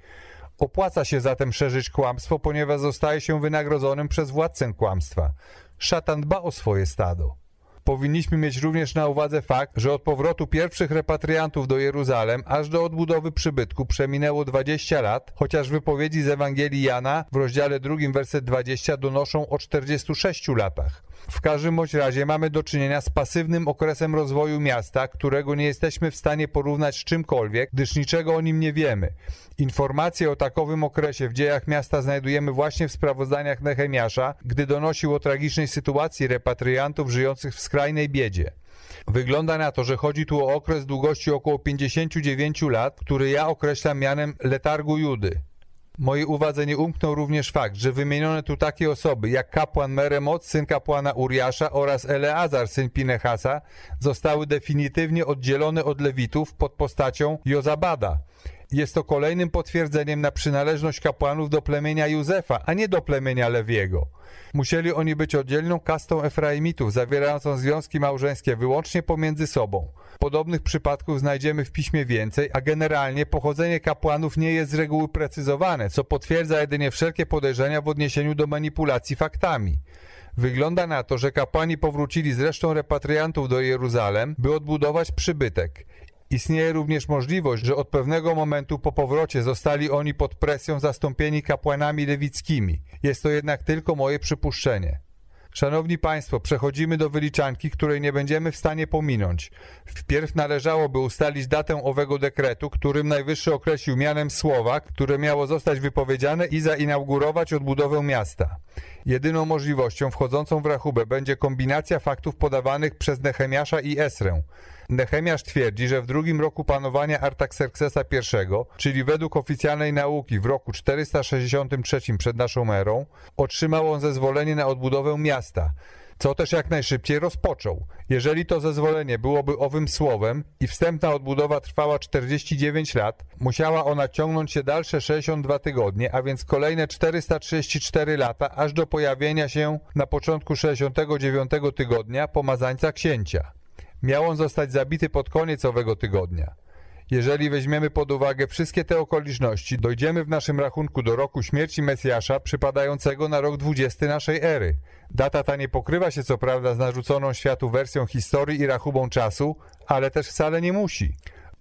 Opłaca się zatem szerzyć kłamstwo, ponieważ zostaje się wynagrodzonym przez władcę kłamstwa. Szatan dba o swoje stado powinniśmy mieć również na uwadze fakt, że od powrotu pierwszych repatriantów do Jeruzalem aż do odbudowy przybytku przeminęło 20 lat, chociaż wypowiedzi z Ewangelii Jana w rozdziale 2 werset 20 donoszą o 46 latach. W każdym bądź razie mamy do czynienia z pasywnym okresem rozwoju miasta, którego nie jesteśmy w stanie porównać z czymkolwiek, gdyż niczego o nim nie wiemy. Informacje o takowym okresie w dziejach miasta znajdujemy właśnie w sprawozdaniach Nehemiasza, gdy donosił o tragicznej sytuacji repatriantów żyjących w skrajnej biedzie. Wygląda na to, że chodzi tu o okres długości około 59 lat, który ja określam mianem letargu Judy. Mojej uwadze nie umknął również fakt, że wymienione tu takie osoby jak kapłan Meremot, syn kapłana Uriasza oraz Eleazar, syn Pinechasa, zostały definitywnie oddzielone od Lewitów pod postacią Jozabada. Jest to kolejnym potwierdzeniem na przynależność kapłanów do plemienia Józefa, a nie do plemienia Lewiego. Musieli oni być oddzielną kastą Efraimitów, zawierającą związki małżeńskie wyłącznie pomiędzy sobą. Podobnych przypadków znajdziemy w piśmie więcej, a generalnie pochodzenie kapłanów nie jest z reguły precyzowane, co potwierdza jedynie wszelkie podejrzenia w odniesieniu do manipulacji faktami. Wygląda na to, że kapłani powrócili z resztą repatriantów do Jeruzalem, by odbudować przybytek. Istnieje również możliwość, że od pewnego momentu po powrocie zostali oni pod presją zastąpieni kapłanami lewickimi. Jest to jednak tylko moje przypuszczenie. Szanowni Państwo, przechodzimy do wyliczanki, której nie będziemy w stanie pominąć. Wpierw należałoby ustalić datę owego dekretu, którym Najwyższy określił mianem słowa, które miało zostać wypowiedziane i zainaugurować odbudowę miasta. Jedyną możliwością wchodzącą w rachubę będzie kombinacja faktów podawanych przez Nehemiasza i Esrę. Nehemiasz twierdzi, że w drugim roku panowania Artaxerxesa I, czyli według oficjalnej nauki w roku 463 przed naszą erą, otrzymał on zezwolenie na odbudowę miasta, co też jak najszybciej rozpoczął. Jeżeli to zezwolenie byłoby owym słowem i wstępna odbudowa trwała 49 lat, musiała ona ciągnąć się dalsze 62 tygodnie, a więc kolejne 434 lata, aż do pojawienia się na początku 69 tygodnia pomazańca księcia. Miał on zostać zabity pod koniec owego tygodnia. Jeżeli weźmiemy pod uwagę wszystkie te okoliczności, dojdziemy w naszym rachunku do roku śmierci Mesjasza przypadającego na rok 20 naszej ery. Data ta nie pokrywa się co prawda z narzuconą światu wersją historii i rachubą czasu, ale też wcale nie musi.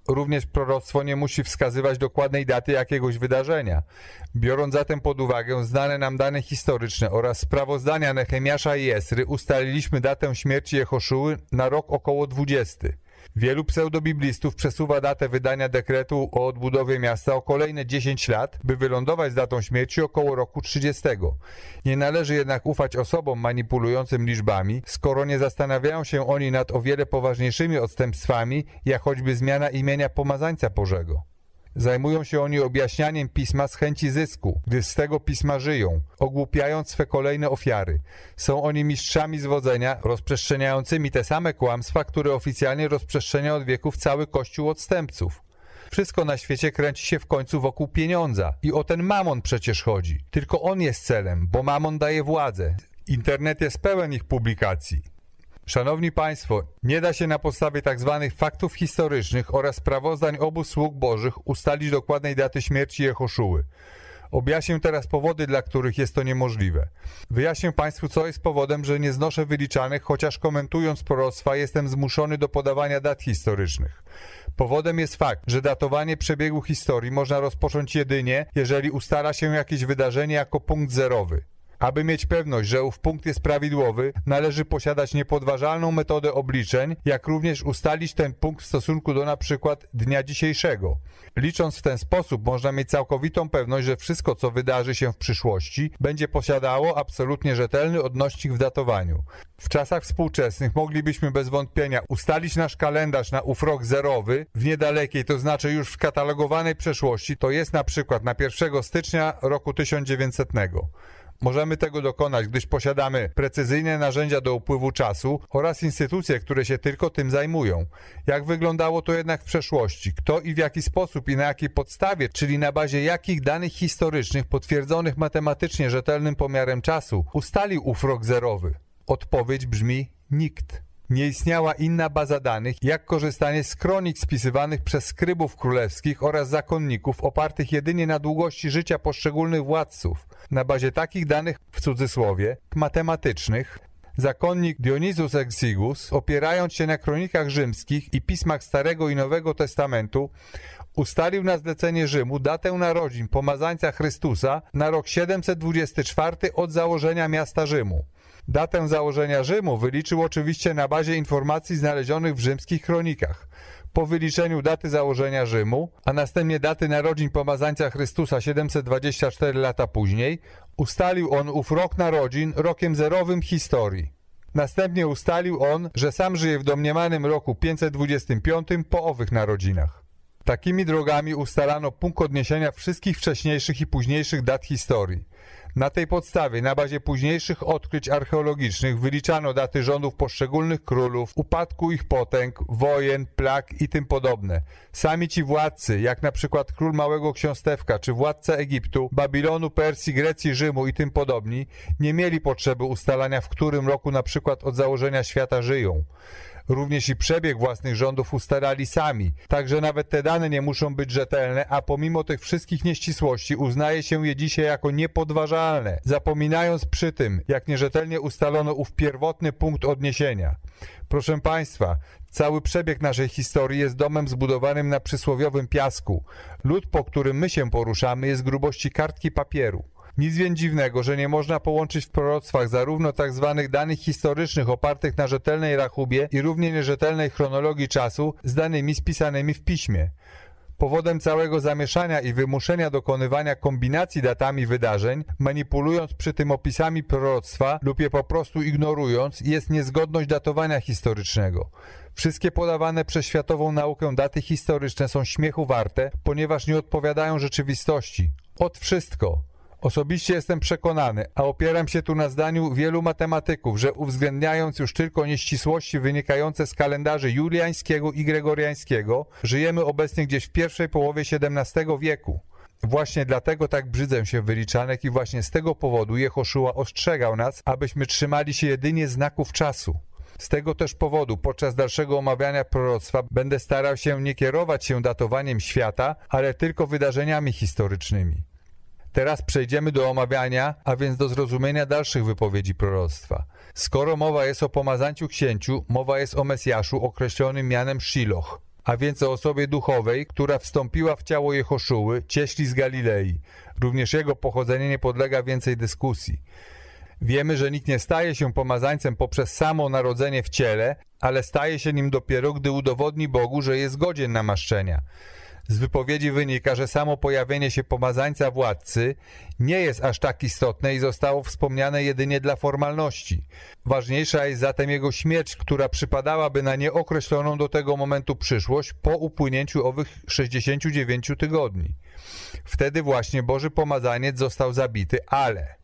Również proroctwo nie musi wskazywać dokładnej daty jakiegoś wydarzenia. Biorąc zatem pod uwagę znane nam dane historyczne oraz sprawozdania Nehemiasza i Esry, ustaliliśmy datę śmierci Jehoszuły na rok około 20. Wielu pseudobiblistów przesuwa datę wydania dekretu o odbudowie miasta o kolejne 10 lat, by wylądować z datą śmierci około roku 30. Nie należy jednak ufać osobom manipulującym liczbami, skoro nie zastanawiają się oni nad o wiele poważniejszymi odstępstwami, jak choćby zmiana imienia pomazańca Bożego. Zajmują się oni objaśnianiem pisma z chęci zysku, gdyż z tego pisma żyją, ogłupiając swe kolejne ofiary. Są oni mistrzami zwodzenia, rozprzestrzeniającymi te same kłamstwa, które oficjalnie rozprzestrzenia od wieków cały kościół odstępców. Wszystko na świecie kręci się w końcu wokół pieniądza i o ten mamon przecież chodzi. Tylko on jest celem, bo mamon daje władzę. Internet jest pełen ich publikacji. Szanowni Państwo, nie da się na podstawie tzw. Tak faktów historycznych oraz sprawozdań obu sług bożych ustalić dokładnej daty śmierci Jehoszuły. Objaśnię teraz powody, dla których jest to niemożliwe. Wyjaśnię Państwu, co jest powodem, że nie znoszę wyliczanych, chociaż komentując proroctwa jestem zmuszony do podawania dat historycznych. Powodem jest fakt, że datowanie przebiegu historii można rozpocząć jedynie, jeżeli ustala się jakieś wydarzenie jako punkt zerowy. Aby mieć pewność, że ów punkt jest prawidłowy, należy posiadać niepodważalną metodę obliczeń, jak również ustalić ten punkt w stosunku do przykład dnia dzisiejszego. Licząc w ten sposób można mieć całkowitą pewność, że wszystko co wydarzy się w przyszłości będzie posiadało absolutnie rzetelny odnośnik w datowaniu. W czasach współczesnych moglibyśmy bez wątpienia ustalić nasz kalendarz na ów rok zerowy w niedalekiej, to znaczy już w skatalogowanej przeszłości, to jest na przykład na 1 stycznia roku 1900. Możemy tego dokonać, gdyż posiadamy precyzyjne narzędzia do upływu czasu oraz instytucje, które się tylko tym zajmują. Jak wyglądało to jednak w przeszłości? Kto i w jaki sposób i na jakiej podstawie, czyli na bazie jakich danych historycznych potwierdzonych matematycznie rzetelnym pomiarem czasu ustalił ów rok zerowy? Odpowiedź brzmi nikt. Nie istniała inna baza danych, jak korzystanie z kronik spisywanych przez skrybów królewskich oraz zakonników opartych jedynie na długości życia poszczególnych władców. Na bazie takich danych, w cudzysłowie, matematycznych, zakonnik Dionizus Exigus, opierając się na kronikach rzymskich i pismach Starego i Nowego Testamentu, ustalił na zlecenie Rzymu datę narodzin pomazańca Chrystusa na rok 724 od założenia miasta Rzymu. Datę założenia Rzymu wyliczył oczywiście na bazie informacji znalezionych w rzymskich kronikach. Po wyliczeniu daty założenia Rzymu, a następnie daty narodzin pomazańca Chrystusa 724 lata później, ustalił on ów rok narodzin rokiem zerowym historii. Następnie ustalił on, że sam żyje w domniemanym roku 525 po owych narodzinach. Takimi drogami ustalano punkt odniesienia wszystkich wcześniejszych i późniejszych dat historii. Na tej podstawie, na bazie późniejszych odkryć archeologicznych, wyliczano daty rządów poszczególnych królów, upadku ich potęg, wojen, plag i tym podobne. Sami ci władcy, jak na przykład król Małego Ksiąstewka, czy władca Egiptu, Babilonu, Persji, Grecji, Rzymu i tym podobni, nie mieli potrzeby ustalania, w którym roku na przykład od założenia świata żyją. Również i przebieg własnych rządów ustalali sami, także nawet te dane nie muszą być rzetelne, a pomimo tych wszystkich nieścisłości uznaje się je dzisiaj jako niepodważalne, zapominając przy tym, jak nierzetelnie ustalono ów pierwotny punkt odniesienia. Proszę Państwa, cały przebieg naszej historii jest domem zbudowanym na przysłowiowym piasku. Lód, po którym my się poruszamy, jest grubości kartki papieru. Nic więc dziwnego, że nie można połączyć w proroctwach zarówno tzw. Tak danych historycznych opartych na rzetelnej rachubie i równie nierzetelnej chronologii czasu z danymi spisanymi w piśmie. Powodem całego zamieszania i wymuszenia dokonywania kombinacji datami wydarzeń, manipulując przy tym opisami proroctwa lub je po prostu ignorując, jest niezgodność datowania historycznego. Wszystkie podawane przez światową naukę daty historyczne są śmiechu warte, ponieważ nie odpowiadają rzeczywistości. Od wszystko. Osobiście jestem przekonany, a opieram się tu na zdaniu wielu matematyków, że uwzględniając już tylko nieścisłości wynikające z kalendarzy juliańskiego i gregoriańskiego, żyjemy obecnie gdzieś w pierwszej połowie XVII wieku. Właśnie dlatego tak brzydzę się wyliczanek i właśnie z tego powodu Jehoszua ostrzegał nas, abyśmy trzymali się jedynie znaków czasu. Z tego też powodu podczas dalszego omawiania proroctwa będę starał się nie kierować się datowaniem świata, ale tylko wydarzeniami historycznymi. Teraz przejdziemy do omawiania, a więc do zrozumienia dalszych wypowiedzi proroctwa. Skoro mowa jest o pomazanciu księciu, mowa jest o Mesjaszu określonym mianem Shiloh, a więc o osobie duchowej, która wstąpiła w ciało Jehoszuły, cieśli z Galilei. Również jego pochodzenie nie podlega więcej dyskusji. Wiemy, że nikt nie staje się pomazańcem poprzez samo narodzenie w ciele, ale staje się nim dopiero, gdy udowodni Bogu, że jest godzien namaszczenia. Z wypowiedzi wynika, że samo pojawienie się pomazańca władcy nie jest aż tak istotne i zostało wspomniane jedynie dla formalności. Ważniejsza jest zatem jego śmierć, która przypadałaby na nieokreśloną do tego momentu przyszłość po upłynięciu owych 69 tygodni. Wtedy właśnie Boży Pomazaniec został zabity, ale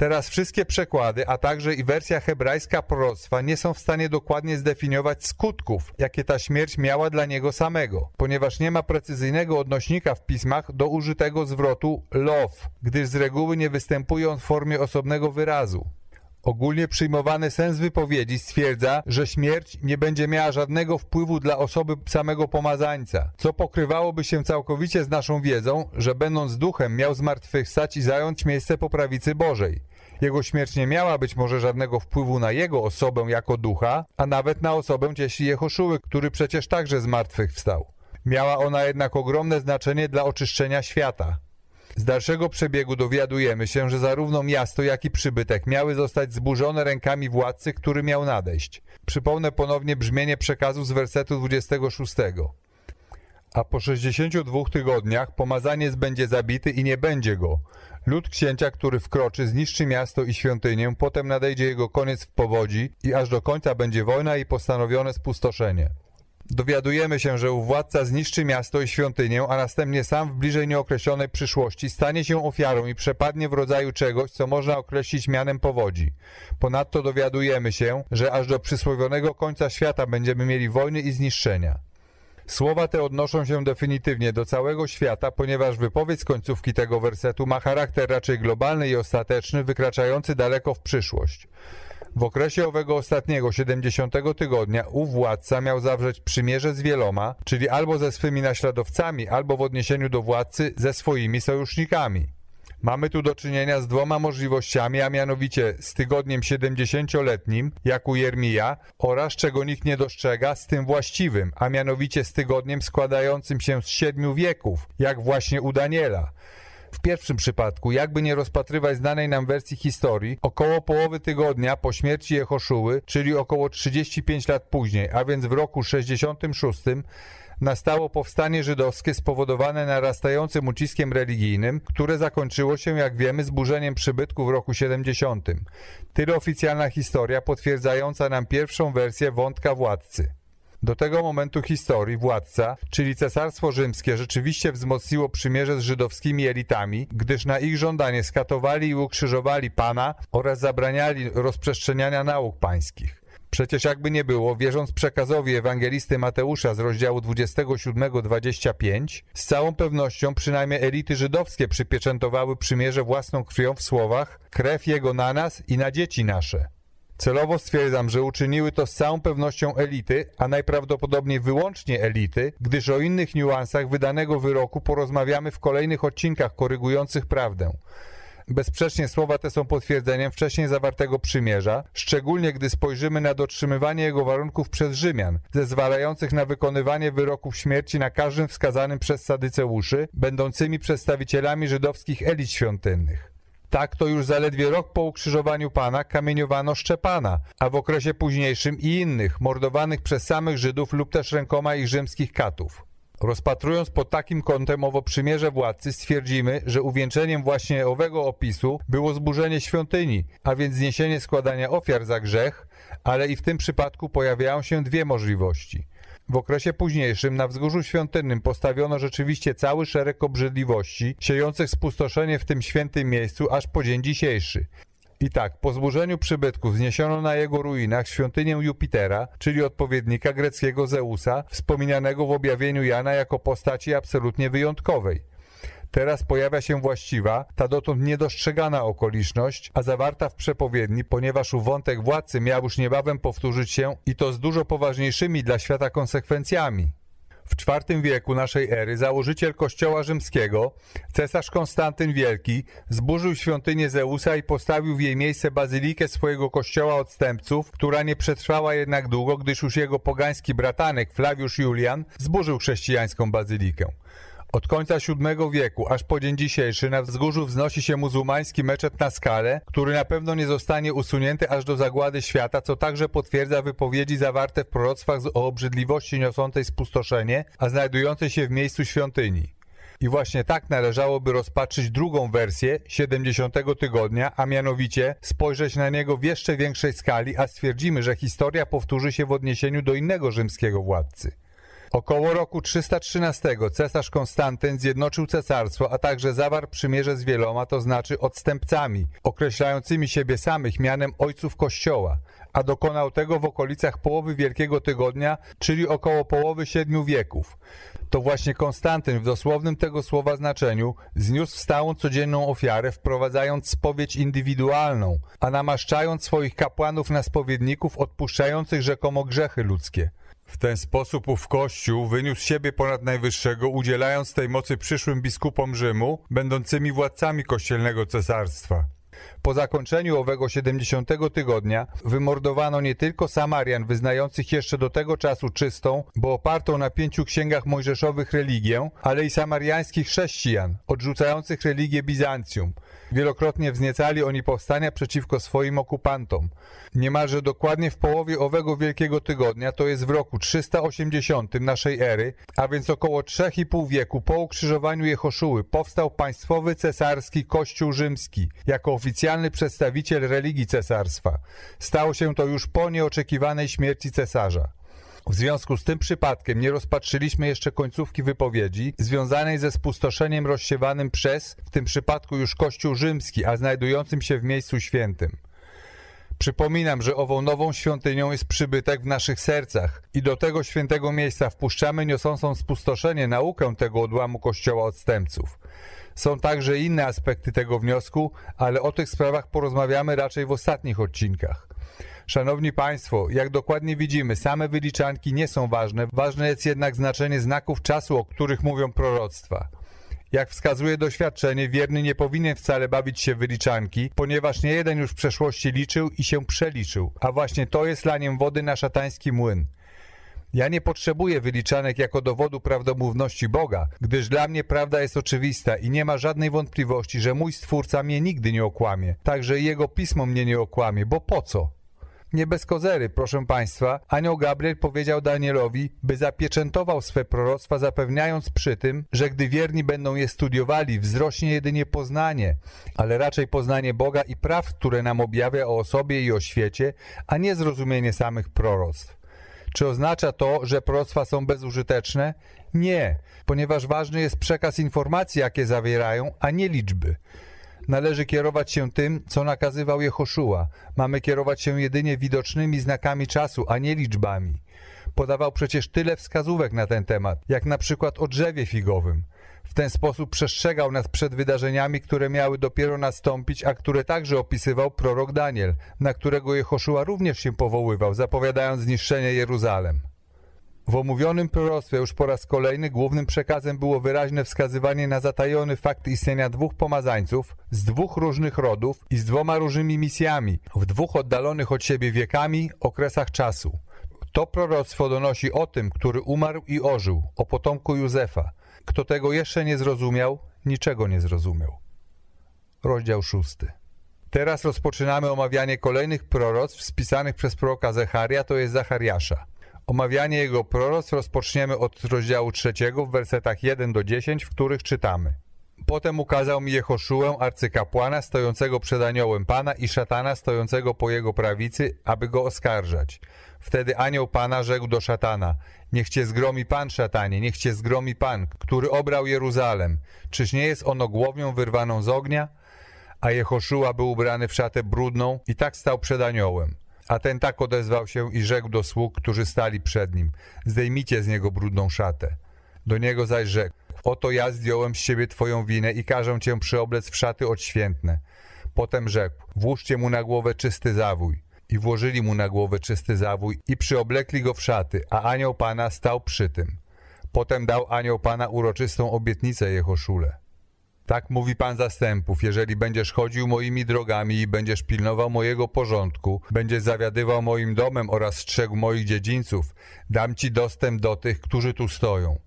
Teraz wszystkie przekłady, a także i wersja hebrajska proroctwa nie są w stanie dokładnie zdefiniować skutków, jakie ta śmierć miała dla niego samego, ponieważ nie ma precyzyjnego odnośnika w pismach do użytego zwrotu love, gdyż z reguły nie występuje on w formie osobnego wyrazu. Ogólnie przyjmowany sens wypowiedzi stwierdza, że śmierć nie będzie miała żadnego wpływu dla osoby samego pomazańca, co pokrywałoby się całkowicie z naszą wiedzą, że będąc duchem miał zmartwychwstać i zająć miejsce po prawicy Bożej. Jego śmierć nie miała być może żadnego wpływu na jego osobę jako ducha, a nawet na osobę cieśli Jehoszuły, który przecież także zmartwychwstał. Miała ona jednak ogromne znaczenie dla oczyszczenia świata. Z dalszego przebiegu dowiadujemy się, że zarówno miasto, jak i przybytek miały zostać zburzone rękami władcy, który miał nadejść. Przypomnę ponownie brzmienie przekazu z wersetu 26. A po 62 tygodniach pomazaniec będzie zabity i nie będzie go. Lud księcia, który wkroczy, zniszczy miasto i świątynię, potem nadejdzie jego koniec w powodzi i aż do końca będzie wojna i postanowione spustoszenie. Dowiadujemy się, że władca zniszczy miasto i świątynię, a następnie sam w bliżej nieokreślonej przyszłości stanie się ofiarą i przepadnie w rodzaju czegoś, co można określić mianem powodzi. Ponadto dowiadujemy się, że aż do przysłowionego końca świata będziemy mieli wojny i zniszczenia. Słowa te odnoszą się definitywnie do całego świata, ponieważ wypowiedź końcówki tego wersetu ma charakter raczej globalny i ostateczny, wykraczający daleko w przyszłość. W okresie owego ostatniego, 70 tygodnia, ów władca miał zawrzeć przymierze z wieloma, czyli albo ze swymi naśladowcami, albo w odniesieniu do władcy ze swoimi sojusznikami. Mamy tu do czynienia z dwoma możliwościami, a mianowicie z tygodniem 70-letnim, jak u Jermija, oraz, czego nikt nie dostrzega, z tym właściwym, a mianowicie z tygodniem składającym się z siedmiu wieków, jak właśnie u Daniela. W pierwszym przypadku, jakby nie rozpatrywać znanej nam wersji historii, około połowy tygodnia po śmierci Jehoszuły, czyli około 35 lat później, a więc w roku 66, nastało powstanie żydowskie spowodowane narastającym uciskiem religijnym, które zakończyło się, jak wiemy, zburzeniem przybytku w roku 70. Tyle oficjalna historia potwierdzająca nam pierwszą wersję wątka władcy. Do tego momentu historii władca, czyli Cesarstwo Rzymskie, rzeczywiście wzmocniło przymierze z żydowskimi elitami, gdyż na ich żądanie skatowali i ukrzyżowali Pana oraz zabraniali rozprzestrzeniania nauk pańskich. Przecież jakby nie było, wierząc przekazowi ewangelisty Mateusza z rozdziału 27-25, z całą pewnością przynajmniej elity żydowskie przypieczętowały przymierze własną krwią w słowach krew jego na nas i na dzieci nasze. Celowo stwierdzam, że uczyniły to z całą pewnością elity, a najprawdopodobniej wyłącznie elity, gdyż o innych niuansach wydanego wyroku porozmawiamy w kolejnych odcinkach korygujących prawdę. Bezsprzecznie słowa te są potwierdzeniem wcześniej zawartego przymierza, szczególnie gdy spojrzymy na dotrzymywanie jego warunków przez Rzymian, zezwalających na wykonywanie wyroków śmierci na każdym wskazanym przez Sadyceuszy, będącymi przedstawicielami żydowskich elit świątynnych. Tak to już zaledwie rok po ukrzyżowaniu Pana kamieniowano Szczepana, a w okresie późniejszym i innych, mordowanych przez samych Żydów lub też rękoma ich rzymskich katów. Rozpatrując pod takim kątem owo przymierze władcy, stwierdzimy, że uwieńczeniem właśnie owego opisu było zburzenie świątyni, a więc zniesienie składania ofiar za grzech, ale i w tym przypadku pojawiają się dwie możliwości. W okresie późniejszym na wzgórzu świątynnym postawiono rzeczywiście cały szereg obrzydliwości, siejących spustoszenie w tym świętym miejscu aż po dzień dzisiejszy. I tak, po zburzeniu przybytków zniesiono na jego ruinach świątynię Jupitera, czyli odpowiednika greckiego Zeusa, wspominanego w objawieniu Jana jako postaci absolutnie wyjątkowej. Teraz pojawia się właściwa, ta dotąd niedostrzegana okoliczność, a zawarta w przepowiedni, ponieważ u wątek władcy miał już niebawem powtórzyć się i to z dużo poważniejszymi dla świata konsekwencjami. W IV wieku naszej ery założyciel kościoła rzymskiego, cesarz Konstantyn Wielki, zburzył świątynię Zeusa i postawił w jej miejsce bazylikę swojego kościoła odstępców, która nie przetrwała jednak długo, gdyż już jego pogański bratanek Flawiusz Julian zburzył chrześcijańską bazylikę. Od końca VII wieku aż po dzień dzisiejszy na wzgórzu wznosi się muzułmański meczet na skale, który na pewno nie zostanie usunięty aż do zagłady świata, co także potwierdza wypowiedzi zawarte w proroctwach o obrzydliwości niosącej spustoszenie, a znajdującej się w miejscu świątyni. I właśnie tak należałoby rozpatrzyć drugą wersję 70 tygodnia, a mianowicie spojrzeć na niego w jeszcze większej skali, a stwierdzimy, że historia powtórzy się w odniesieniu do innego rzymskiego władcy. Około roku 313 cesarz Konstantyn zjednoczył cesarstwo, a także zawarł przymierze z wieloma, to znaczy odstępcami, określającymi siebie samych mianem ojców Kościoła, a dokonał tego w okolicach połowy Wielkiego Tygodnia, czyli około połowy siedmiu wieków. To właśnie Konstantyn w dosłownym tego słowa znaczeniu zniósł stałą codzienną ofiarę, wprowadzając spowiedź indywidualną, a namaszczając swoich kapłanów na spowiedników odpuszczających rzekomo grzechy ludzkie. W ten sposób ów Kościół wyniósł siebie ponad najwyższego, udzielając tej mocy przyszłym biskupom Rzymu, będącymi władcami kościelnego cesarstwa. Po zakończeniu owego 70 tygodnia wymordowano nie tylko Samarian wyznających jeszcze do tego czasu czystą, bo opartą na pięciu księgach mojżeszowych religię, ale i samariańskich chrześcijan, odrzucających religię Bizancjum. Wielokrotnie wzniecali oni powstania przeciwko swoim okupantom. Niemalże dokładnie w połowie owego Wielkiego Tygodnia, to jest w roku 380 naszej ery, a więc około 3,5 wieku po ukrzyżowaniu Jehoszuły, powstał państwowy cesarski Kościół Rzymski, jako oficjalny przedstawiciel religii cesarstwa. Stało się to już po nieoczekiwanej śmierci cesarza. W związku z tym przypadkiem nie rozpatrzyliśmy jeszcze końcówki wypowiedzi związanej ze spustoszeniem rozsiewanym przez, w tym przypadku już Kościół Rzymski, a znajdującym się w miejscu świętym. Przypominam, że ową nową świątynią jest przybytek w naszych sercach i do tego świętego miejsca wpuszczamy niosącą spustoszenie naukę tego odłamu Kościoła odstępców. Są także inne aspekty tego wniosku, ale o tych sprawach porozmawiamy raczej w ostatnich odcinkach. Szanowni Państwo, jak dokładnie widzimy, same wyliczanki nie są ważne, ważne jest jednak znaczenie znaków czasu, o których mówią proroctwa. Jak wskazuje doświadczenie, wierny nie powinien wcale bawić się wyliczanki, ponieważ nie jeden już w przeszłości liczył i się przeliczył, a właśnie to jest laniem wody na szatański młyn. Ja nie potrzebuję wyliczanek jako dowodu prawdomówności Boga, gdyż dla mnie prawda jest oczywista i nie ma żadnej wątpliwości, że mój Stwórca mnie nigdy nie okłamie, także Jego Pismo mnie nie okłamie, bo po co? Nie bez kozery, proszę Państwa, anioł Gabriel powiedział Danielowi, by zapieczętował swe proroctwa, zapewniając przy tym, że gdy wierni będą je studiowali, wzrośnie jedynie poznanie, ale raczej poznanie Boga i praw, które nam objawia o osobie i o świecie, a nie zrozumienie samych proroctw. Czy oznacza to, że proroctwa są bezużyteczne? Nie, ponieważ ważny jest przekaz informacji, jakie zawierają, a nie liczby. Należy kierować się tym, co nakazywał Jehoszua. Mamy kierować się jedynie widocznymi znakami czasu, a nie liczbami. Podawał przecież tyle wskazówek na ten temat, jak na przykład o drzewie figowym. W ten sposób przestrzegał nas przed wydarzeniami, które miały dopiero nastąpić, a które także opisywał prorok Daniel, na którego Jehoszua również się powoływał, zapowiadając zniszczenie Jeruzalem. W omówionym proroctwie już po raz kolejny głównym przekazem było wyraźne wskazywanie na zatajony fakt istnienia dwóch pomazańców z dwóch różnych rodów i z dwoma różnymi misjami w dwóch oddalonych od siebie wiekami, okresach czasu. To proroctwo donosi o tym, który umarł i ożył, o potomku Józefa. Kto tego jeszcze nie zrozumiał, niczego nie zrozumiał. Rozdział szósty. Teraz rozpoczynamy omawianie kolejnych proroctw spisanych przez proroka Zecharia, to jest Zachariasza. Omawianie jego proroctw rozpoczniemy od rozdziału trzeciego w wersetach 1 do 10, w których czytamy. Potem ukazał mi Jehoszułę, arcykapłana, stojącego przed aniołem Pana i szatana stojącego po jego prawicy, aby go oskarżać. Wtedy anioł Pana rzekł do szatana, niech cię zgromi Pan, szatanie, niech cię zgromi Pan, który obrał Jeruzalem. Czyż nie jest ono głowią wyrwaną z ognia? A Jehoszuła był ubrany w szatę brudną i tak stał przed aniołem. A ten tak odezwał się i rzekł do sług, którzy stali przed nim, zdejmijcie z niego brudną szatę. Do niego zaś rzekł, oto ja zdjąłem z siebie twoją winę i każę cię przyoblec w szaty odświętne. Potem rzekł, włóżcie mu na głowę czysty zawój. I włożyli mu na głowę czysty zawój i przyoblekli go w szaty, a anioł Pana stał przy tym. Potem dał anioł Pana uroczystą obietnicę Jehoszule. Tak mówi Pan zastępów, jeżeli będziesz chodził moimi drogami i będziesz pilnował mojego porządku, będziesz zawiadywał moim domem oraz strzegł moich dziedzińców, dam Ci dostęp do tych, którzy tu stoją.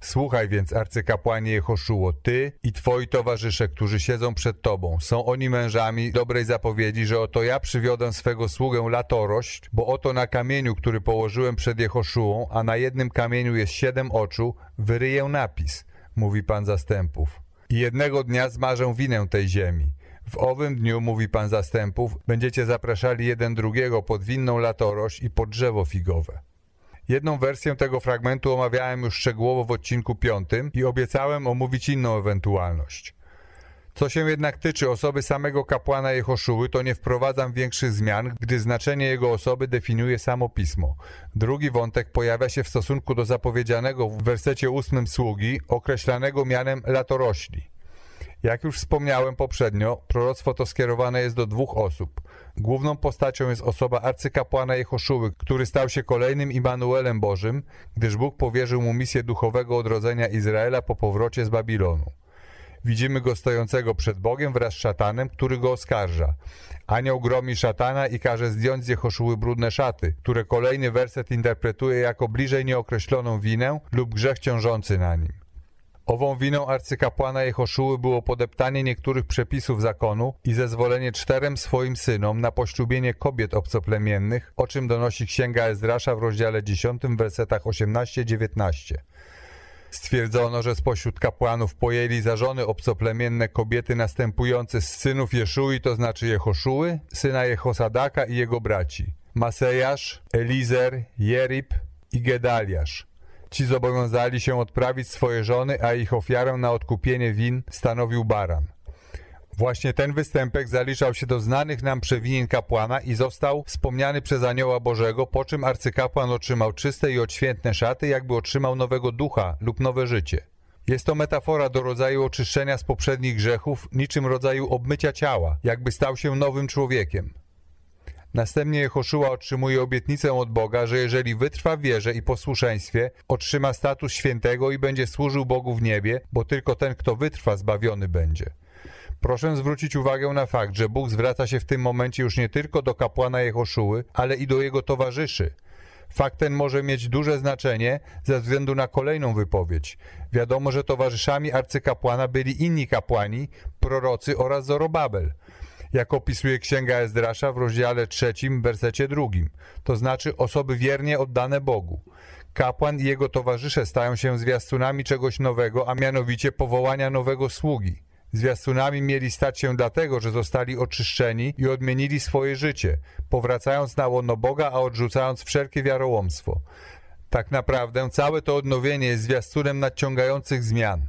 Słuchaj więc, arcykapłanie Jehoszuło, ty i twoi towarzysze, którzy siedzą przed tobą, są oni mężami dobrej zapowiedzi, że oto ja przywiodę swego sługę latorość, bo oto na kamieniu, który położyłem przed Jehoszułą, a na jednym kamieniu jest siedem oczu, wyryję napis, mówi Pan zastępów. I jednego dnia zmarzę winę tej ziemi. W owym dniu, mówi Pan zastępów, będziecie zapraszali jeden drugiego pod winną latorość i pod drzewo figowe. Jedną wersję tego fragmentu omawiałem już szczegółowo w odcinku piątym i obiecałem omówić inną ewentualność. Co się jednak tyczy osoby samego kapłana Jehoszuły, to nie wprowadzam większych zmian, gdy znaczenie jego osoby definiuje samo pismo. Drugi wątek pojawia się w stosunku do zapowiedzianego w wersecie ósmym sługi, określanego mianem latorośli. Jak już wspomniałem poprzednio, proroctwo to skierowane jest do dwóch osób. Główną postacią jest osoba arcykapłana Jehoszuły, który stał się kolejnym Immanuelem Bożym, gdyż Bóg powierzył mu misję duchowego odrodzenia Izraela po powrocie z Babilonu. Widzimy go stojącego przed Bogiem wraz z szatanem, który go oskarża. Anioł gromi szatana i każe zdjąć z Jehoszuły brudne szaty, które kolejny werset interpretuje jako bliżej nieokreśloną winę lub grzech ciążący na nim. Ową winą arcykapłana Jehoszuły było podeptanie niektórych przepisów zakonu i zezwolenie czterem swoim synom na poślubienie kobiet obcoplemiennych, o czym donosi księga Ezdrasza w rozdziale 10, wersetach 18-19. Stwierdzono, że spośród kapłanów pojęli za żony obcoplemienne kobiety następujące z synów Jeszuły, to znaczy Jehoszuły, syna Jehosadaka i jego braci. Masejasz, Elizer, Jerib i Gedaliasz. Ci zobowiązali się odprawić swoje żony, a ich ofiarę na odkupienie win stanowił baran. Właśnie ten występek zaliczał się do znanych nam przewinień kapłana i został wspomniany przez anioła Bożego, po czym arcykapłan otrzymał czyste i odświętne szaty, jakby otrzymał nowego ducha lub nowe życie. Jest to metafora do rodzaju oczyszczenia z poprzednich grzechów, niczym rodzaju obmycia ciała, jakby stał się nowym człowiekiem. Następnie Jehoszua otrzymuje obietnicę od Boga, że jeżeli wytrwa w wierze i posłuszeństwie, otrzyma status świętego i będzie służył Bogu w niebie, bo tylko ten, kto wytrwa, zbawiony będzie. Proszę zwrócić uwagę na fakt, że Bóg zwraca się w tym momencie już nie tylko do kapłana Jehoszuły, ale i do jego towarzyszy. Fakt ten może mieć duże znaczenie ze względu na kolejną wypowiedź. Wiadomo, że towarzyszami arcykapłana byli inni kapłani, prorocy oraz Zorobabel – jak opisuje Księga Ezdrasza w rozdziale trzecim, wersecie drugim, to znaczy osoby wiernie oddane Bogu. Kapłan i jego towarzysze stają się zwiastunami czegoś nowego, a mianowicie powołania nowego sługi. Zwiastunami mieli stać się dlatego, że zostali oczyszczeni i odmienili swoje życie, powracając na łono Boga, a odrzucając wszelkie wiarołomstwo. Tak naprawdę całe to odnowienie jest zwiastunem nadciągających zmian.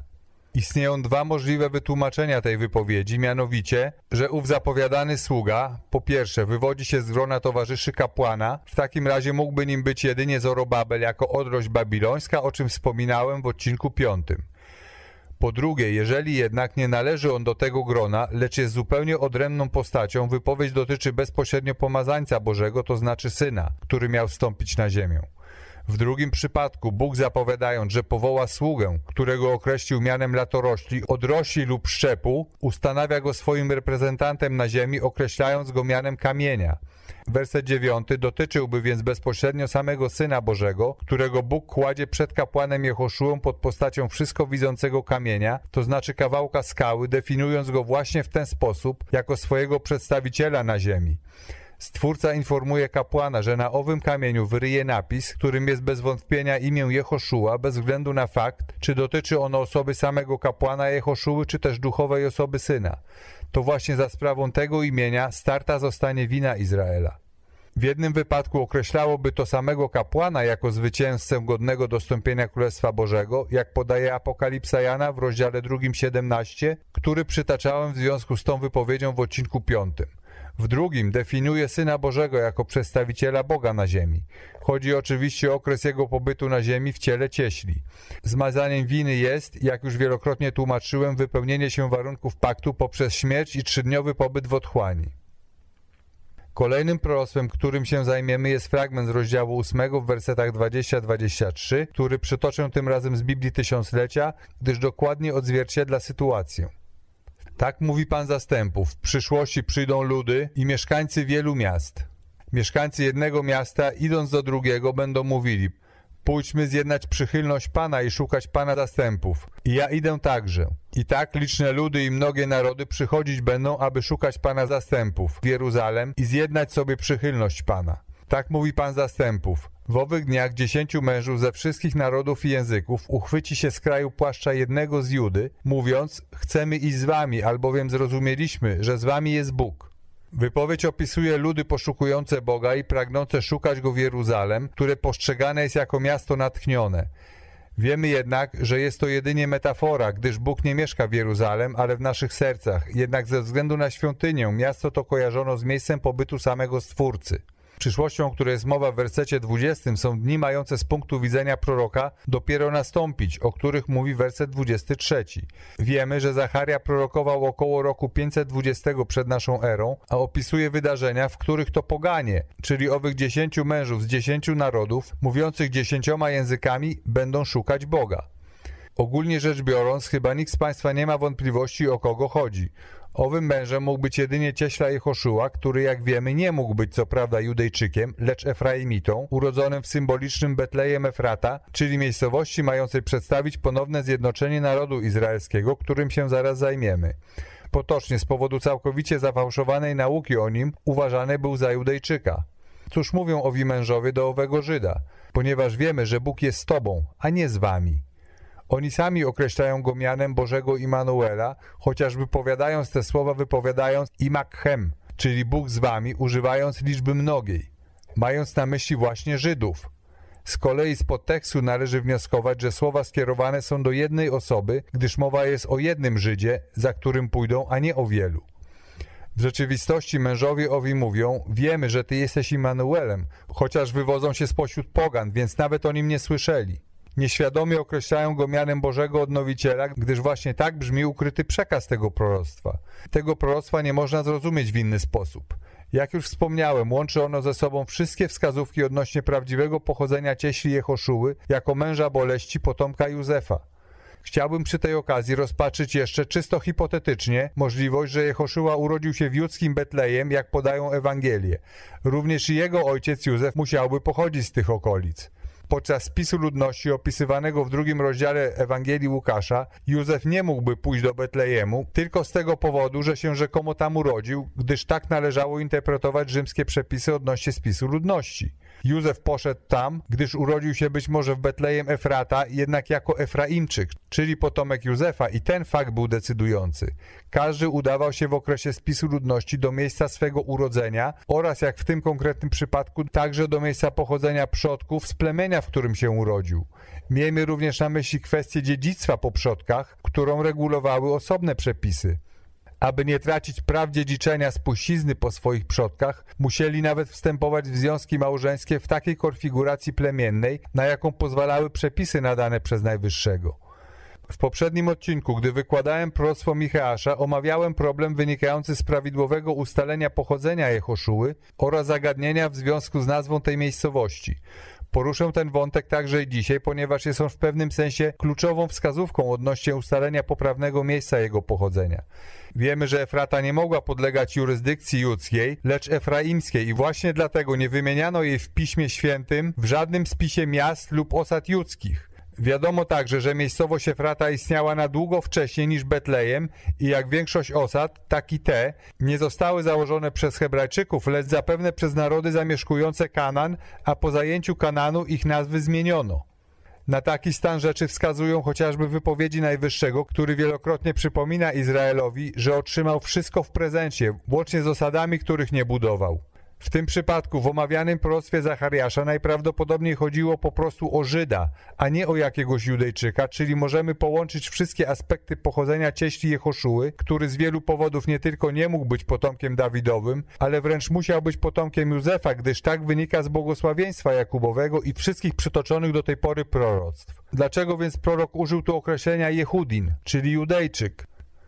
Istnieją dwa możliwe wytłumaczenia tej wypowiedzi, mianowicie, że ów zapowiadany sługa, po pierwsze, wywodzi się z grona towarzyszy kapłana, w takim razie mógłby nim być jedynie Zorobabel jako odrość babilońska, o czym wspominałem w odcinku piątym. Po drugie, jeżeli jednak nie należy on do tego grona, lecz jest zupełnie odrębną postacią, wypowiedź dotyczy bezpośrednio pomazańca Bożego, to znaczy syna, który miał wstąpić na ziemię. W drugim przypadku Bóg zapowiadając, że powoła sługę, którego określił mianem latorośli, od rośli lub szczepu, ustanawia go swoim reprezentantem na ziemi, określając go mianem kamienia. Werset dziewiąty dotyczyłby więc bezpośrednio samego Syna Bożego, którego Bóg kładzie przed kapłanem Jehoszułą pod postacią wszystko widzącego kamienia, to znaczy kawałka skały, definiując go właśnie w ten sposób, jako swojego przedstawiciela na ziemi. Stwórca informuje kapłana, że na owym kamieniu wyryje napis, którym jest bez wątpienia imię Jehoszua, bez względu na fakt, czy dotyczy ono osoby samego kapłana Jehoszuły, czy też duchowej osoby syna. To właśnie za sprawą tego imienia starta zostanie wina Izraela. W jednym wypadku określałoby to samego kapłana jako zwycięzcę godnego dostąpienia Królestwa Bożego, jak podaje Apokalipsa Jana w rozdziale 2 17, który przytaczałem w związku z tą wypowiedzią w odcinku 5. W drugim definiuje Syna Bożego jako przedstawiciela Boga na ziemi. Chodzi oczywiście o okres jego pobytu na ziemi w ciele cieśli. Zmazaniem winy jest, jak już wielokrotnie tłumaczyłem, wypełnienie się warunków paktu poprzez śmierć i trzydniowy pobyt w otchłani. Kolejnym proroctwem, którym się zajmiemy jest fragment z rozdziału 8 w wersetach 20-23, który przytoczę tym razem z Biblii Tysiąclecia, gdyż dokładnie odzwierciedla sytuację. Tak mówi Pan zastępów. W przyszłości przyjdą ludy i mieszkańcy wielu miast. Mieszkańcy jednego miasta, idąc do drugiego, będą mówili Pójdźmy zjednać przychylność Pana i szukać Pana zastępów. I ja idę także. I tak liczne ludy i mnogie narody przychodzić będą, aby szukać Pana zastępów w Jeruzalem i zjednać sobie przychylność Pana. Tak mówi Pan zastępów. W owych dniach dziesięciu mężów ze wszystkich narodów i języków uchwyci się z kraju płaszcza jednego z Judy, mówiąc, chcemy iść z wami, albowiem zrozumieliśmy, że z wami jest Bóg. Wypowiedź opisuje ludy poszukujące Boga i pragnące szukać Go w Jeruzalem, które postrzegane jest jako miasto natchnione. Wiemy jednak, że jest to jedynie metafora, gdyż Bóg nie mieszka w Jeruzalem, ale w naszych sercach. Jednak ze względu na świątynię miasto to kojarzono z miejscem pobytu samego Stwórcy. Przyszłością, o której jest mowa w wersecie 20, są dni mające z punktu widzenia proroka dopiero nastąpić, o których mówi werset 23. Wiemy, że Zacharia prorokował około roku 520 przed naszą erą, a opisuje wydarzenia, w których to poganie, czyli owych dziesięciu mężów z dziesięciu narodów, mówiących dziesięcioma językami, będą szukać Boga. Ogólnie rzecz biorąc, chyba nikt z Państwa nie ma wątpliwości, o kogo chodzi. Owym mężem mógł być jedynie cieśla Jehoszua, który jak wiemy nie mógł być co prawda Judejczykiem, lecz Efraimitą, urodzonym w symbolicznym Betlejem Efrata, czyli miejscowości mającej przedstawić ponowne zjednoczenie narodu izraelskiego, którym się zaraz zajmiemy. Potocznie z powodu całkowicie zafałszowanej nauki o nim uważany był za Judejczyka. Cóż mówią owi mężowie do owego Żyda? Ponieważ wiemy, że Bóg jest z tobą, a nie z wami. Oni sami określają go mianem Bożego Immanuela, chociażby powiadając te słowa, wypowiadając imakhem, czyli Bóg z wami, używając liczby mnogiej, mając na myśli właśnie Żydów. Z kolei z podtekstu należy wnioskować, że słowa skierowane są do jednej osoby, gdyż mowa jest o jednym Żydzie, za którym pójdą, a nie o wielu. W rzeczywistości mężowie owi mówią, wiemy, że ty jesteś Immanuelem, chociaż wywodzą się spośród pogan, więc nawet o nim nie słyszeli. Nieświadomie określają go mianem Bożego Odnowiciela, gdyż właśnie tak brzmi ukryty przekaz tego proroctwa. Tego proroctwa nie można zrozumieć w inny sposób. Jak już wspomniałem, łączy ono ze sobą wszystkie wskazówki odnośnie prawdziwego pochodzenia cieśli Jehoszuły jako męża boleści potomka Józefa. Chciałbym przy tej okazji rozpatrzyć jeszcze czysto hipotetycznie możliwość, że Jehoszyła urodził się w judzkim Betlejem, jak podają Ewangelie. Również i jego ojciec Józef musiałby pochodzić z tych okolic. Podczas spisu ludności opisywanego w drugim rozdziale Ewangelii Łukasza, Józef nie mógłby pójść do Betlejemu tylko z tego powodu, że się rzekomo tam urodził, gdyż tak należało interpretować rzymskie przepisy odnośnie spisu ludności. Józef poszedł tam, gdyż urodził się być może w Betlejem Efrata, jednak jako Efraimczyk, czyli potomek Józefa i ten fakt był decydujący. Każdy udawał się w okresie spisu ludności do miejsca swego urodzenia oraz jak w tym konkretnym przypadku także do miejsca pochodzenia przodków z plemienia, w którym się urodził. Miejmy również na myśli kwestię dziedzictwa po przodkach, którą regulowały osobne przepisy. Aby nie tracić praw dziedziczenia spuścizny po swoich przodkach, musieli nawet wstępować w związki małżeńskie w takiej konfiguracji plemiennej, na jaką pozwalały przepisy nadane przez Najwyższego. W poprzednim odcinku, gdy wykładałem proroctwo Micheasza, omawiałem problem wynikający z prawidłowego ustalenia pochodzenia Jehoszuły oraz zagadnienia w związku z nazwą tej miejscowości. Poruszę ten wątek także i dzisiaj, ponieważ jest on w pewnym sensie kluczową wskazówką odnośnie ustalenia poprawnego miejsca jego pochodzenia. Wiemy, że Efrata nie mogła podlegać jurysdykcji judzkiej, lecz efraimskiej i właśnie dlatego nie wymieniano jej w Piśmie Świętym w żadnym spisie miast lub osad judzkich. Wiadomo także, że miejscowość Efrata istniała na długo wcześniej niż Betlejem i jak większość osad, tak i te, nie zostały założone przez Hebrajczyków, lecz zapewne przez narody zamieszkujące Kanan, a po zajęciu Kananu ich nazwy zmieniono. Na taki stan rzeczy wskazują chociażby wypowiedzi Najwyższego, który wielokrotnie przypomina Izraelowi, że otrzymał wszystko w prezencie, łącznie z osadami, których nie budował. W tym przypadku w omawianym proroctwie Zachariasza najprawdopodobniej chodziło po prostu o Żyda, a nie o jakiegoś Judejczyka, czyli możemy połączyć wszystkie aspekty pochodzenia cieśli Jehoszuły, który z wielu powodów nie tylko nie mógł być potomkiem Dawidowym, ale wręcz musiał być potomkiem Józefa, gdyż tak wynika z błogosławieństwa Jakubowego i wszystkich przytoczonych do tej pory proroctw. Dlaczego więc prorok użył tu określenia Jehudin, czyli Judejczyk?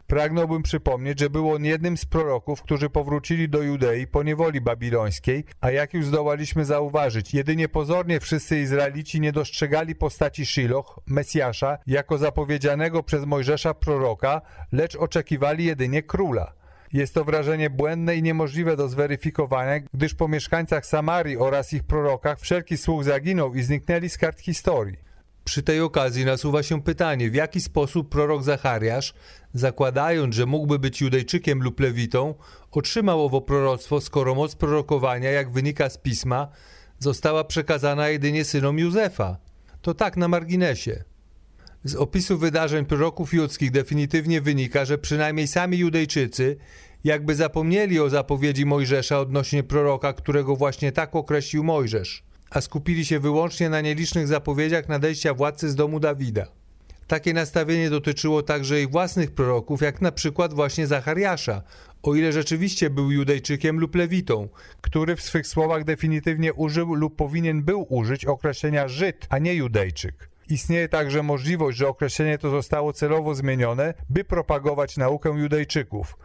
Pragnąłbym przypomnieć, że był on jednym z proroków, którzy powrócili do Judei po niewoli babilońskiej, a jak już zdołaliśmy zauważyć, jedynie pozornie wszyscy Izraelici nie dostrzegali postaci Shiloh, Mesjasza, jako zapowiedzianego przez Mojżesza proroka, lecz oczekiwali jedynie króla. Jest to wrażenie błędne i niemożliwe do zweryfikowania, gdyż po mieszkańcach Samarii oraz ich prorokach wszelki słuch zaginął i zniknęli z kart historii. Przy tej okazji nasuwa się pytanie, w jaki sposób prorok Zachariasz, zakładając, że mógłby być Judejczykiem lub Lewitą, otrzymał owo proroctwo, skoro moc prorokowania, jak wynika z pisma, została przekazana jedynie synom Józefa. To tak na marginesie. Z opisu wydarzeń proroków judzkich definitywnie wynika, że przynajmniej sami Judejczycy jakby zapomnieli o zapowiedzi Mojżesza odnośnie proroka, którego właśnie tak określił Mojżesz, a skupili się wyłącznie na nielicznych zapowiedziach nadejścia władcy z domu Dawida. Takie nastawienie dotyczyło także ich własnych proroków, jak na przykład właśnie Zachariasza, o ile rzeczywiście był Judejczykiem lub Lewitą, który w swych słowach definitywnie użył lub powinien był użyć określenia Żyd, a nie Judejczyk. Istnieje także możliwość, że określenie to zostało celowo zmienione, by propagować naukę Judejczyków.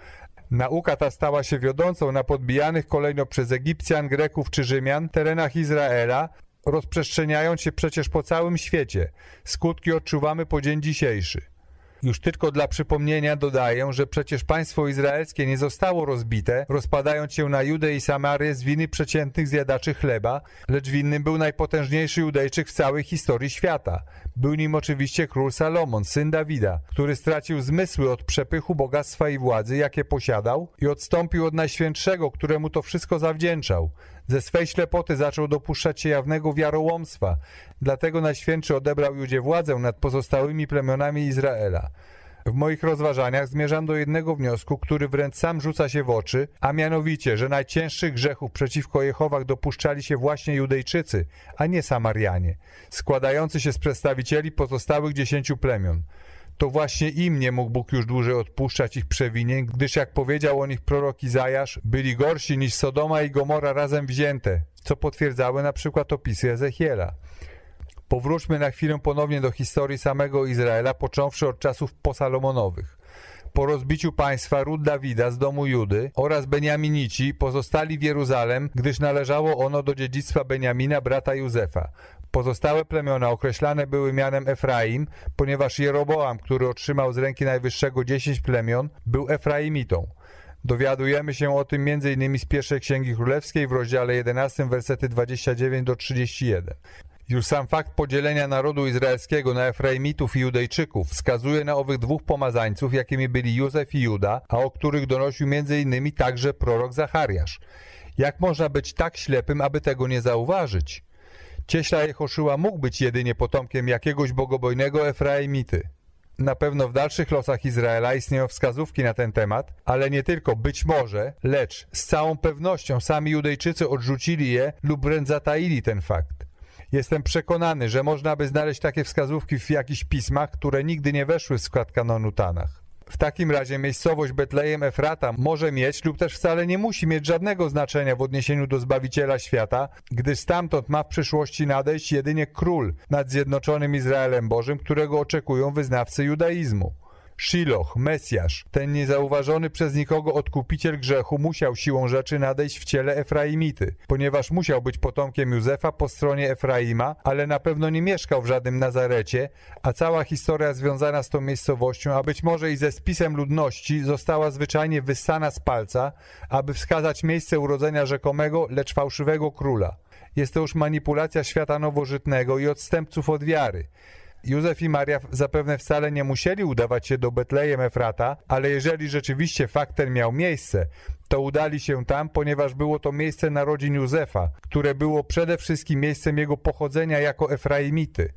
Nauka ta stała się wiodącą na podbijanych kolejno przez Egipcjan, Greków czy Rzymian terenach Izraela, rozprzestrzeniając się przecież po całym świecie. Skutki odczuwamy po dzień dzisiejszy. Już tylko dla przypomnienia dodaję, że przecież państwo izraelskie nie zostało rozbite, rozpadając się na Judę i Samarię z winy przeciętnych zjadaczy chleba, lecz winnym był najpotężniejszy Judejczyk w całej historii świata. Był nim oczywiście król Salomon, syn Dawida, który stracił zmysły od przepychu bogactwa i władzy, jakie posiadał i odstąpił od Najświętszego, któremu to wszystko zawdzięczał. Ze swej ślepoty zaczął dopuszczać się jawnego wiarołomstwa, dlatego Najświętszy odebrał Judzie władzę nad pozostałymi plemionami Izraela. W moich rozważaniach zmierzam do jednego wniosku, który wręcz sam rzuca się w oczy, a mianowicie, że najcięższych grzechów przeciwko Jehowach dopuszczali się właśnie Judejczycy, a nie Samarianie, składający się z przedstawicieli pozostałych dziesięciu plemion to właśnie im nie mógł Bóg już dłużej odpuszczać ich przewinień, gdyż jak powiedział o nich prorok Izajasz, byli gorsi niż Sodoma i Gomora razem wzięte, co potwierdzały na przykład opisy Ezechiela. Powróćmy na chwilę ponownie do historii samego Izraela, począwszy od czasów posalomonowych. Po rozbiciu państwa ród Dawida z domu Judy oraz Beniaminici pozostali w Jeruzalem, gdyż należało ono do dziedzictwa Beniamina, brata Józefa. Pozostałe plemiona określane były mianem Efraim, ponieważ Jeroboam, który otrzymał z ręki Najwyższego dziesięć plemion, był Efraimitą. Dowiadujemy się o tym m.in. z pierwszej Księgi Królewskiej w rozdziale 11, wersety 29 do 31. Już sam fakt podzielenia narodu izraelskiego na Efraimitów i Judejczyków wskazuje na owych dwóch pomazańców, jakimi byli Józef i Juda, a o których donosił m.in. także prorok Zachariasz. Jak można być tak ślepym, aby tego nie zauważyć? Cieśla Jehoszyła mógł być jedynie potomkiem jakiegoś bogobojnego Efraimity. Na pewno w dalszych losach Izraela istnieją wskazówki na ten temat, ale nie tylko być może, lecz z całą pewnością sami Judejczycy odrzucili je lub wręcz zataili ten fakt. Jestem przekonany, że można by znaleźć takie wskazówki w jakichś pismach, które nigdy nie weszły w skład kanonu Tanach. W takim razie miejscowość Betlejem Efrata może mieć lub też wcale nie musi mieć żadnego znaczenia w odniesieniu do Zbawiciela świata, gdyż stamtąd ma w przyszłości nadejść jedynie król nad zjednoczonym Izraelem Bożym, którego oczekują wyznawcy judaizmu. Shiloh, Mesjasz, ten niezauważony przez nikogo odkupiciel grzechu musiał siłą rzeczy nadejść w ciele Efraimity, ponieważ musiał być potomkiem Józefa po stronie Efraima, ale na pewno nie mieszkał w żadnym Nazarecie, a cała historia związana z tą miejscowością, a być może i ze spisem ludności, została zwyczajnie wyssana z palca, aby wskazać miejsce urodzenia rzekomego, lecz fałszywego króla. Jest to już manipulacja świata nowożytnego i odstępców od wiary. Józef i Maria zapewne wcale nie musieli udawać się do Betlejem Efrata, ale jeżeli rzeczywiście fakt ten miał miejsce, to udali się tam, ponieważ było to miejsce narodzin Józefa, które było przede wszystkim miejscem jego pochodzenia jako Efraimity.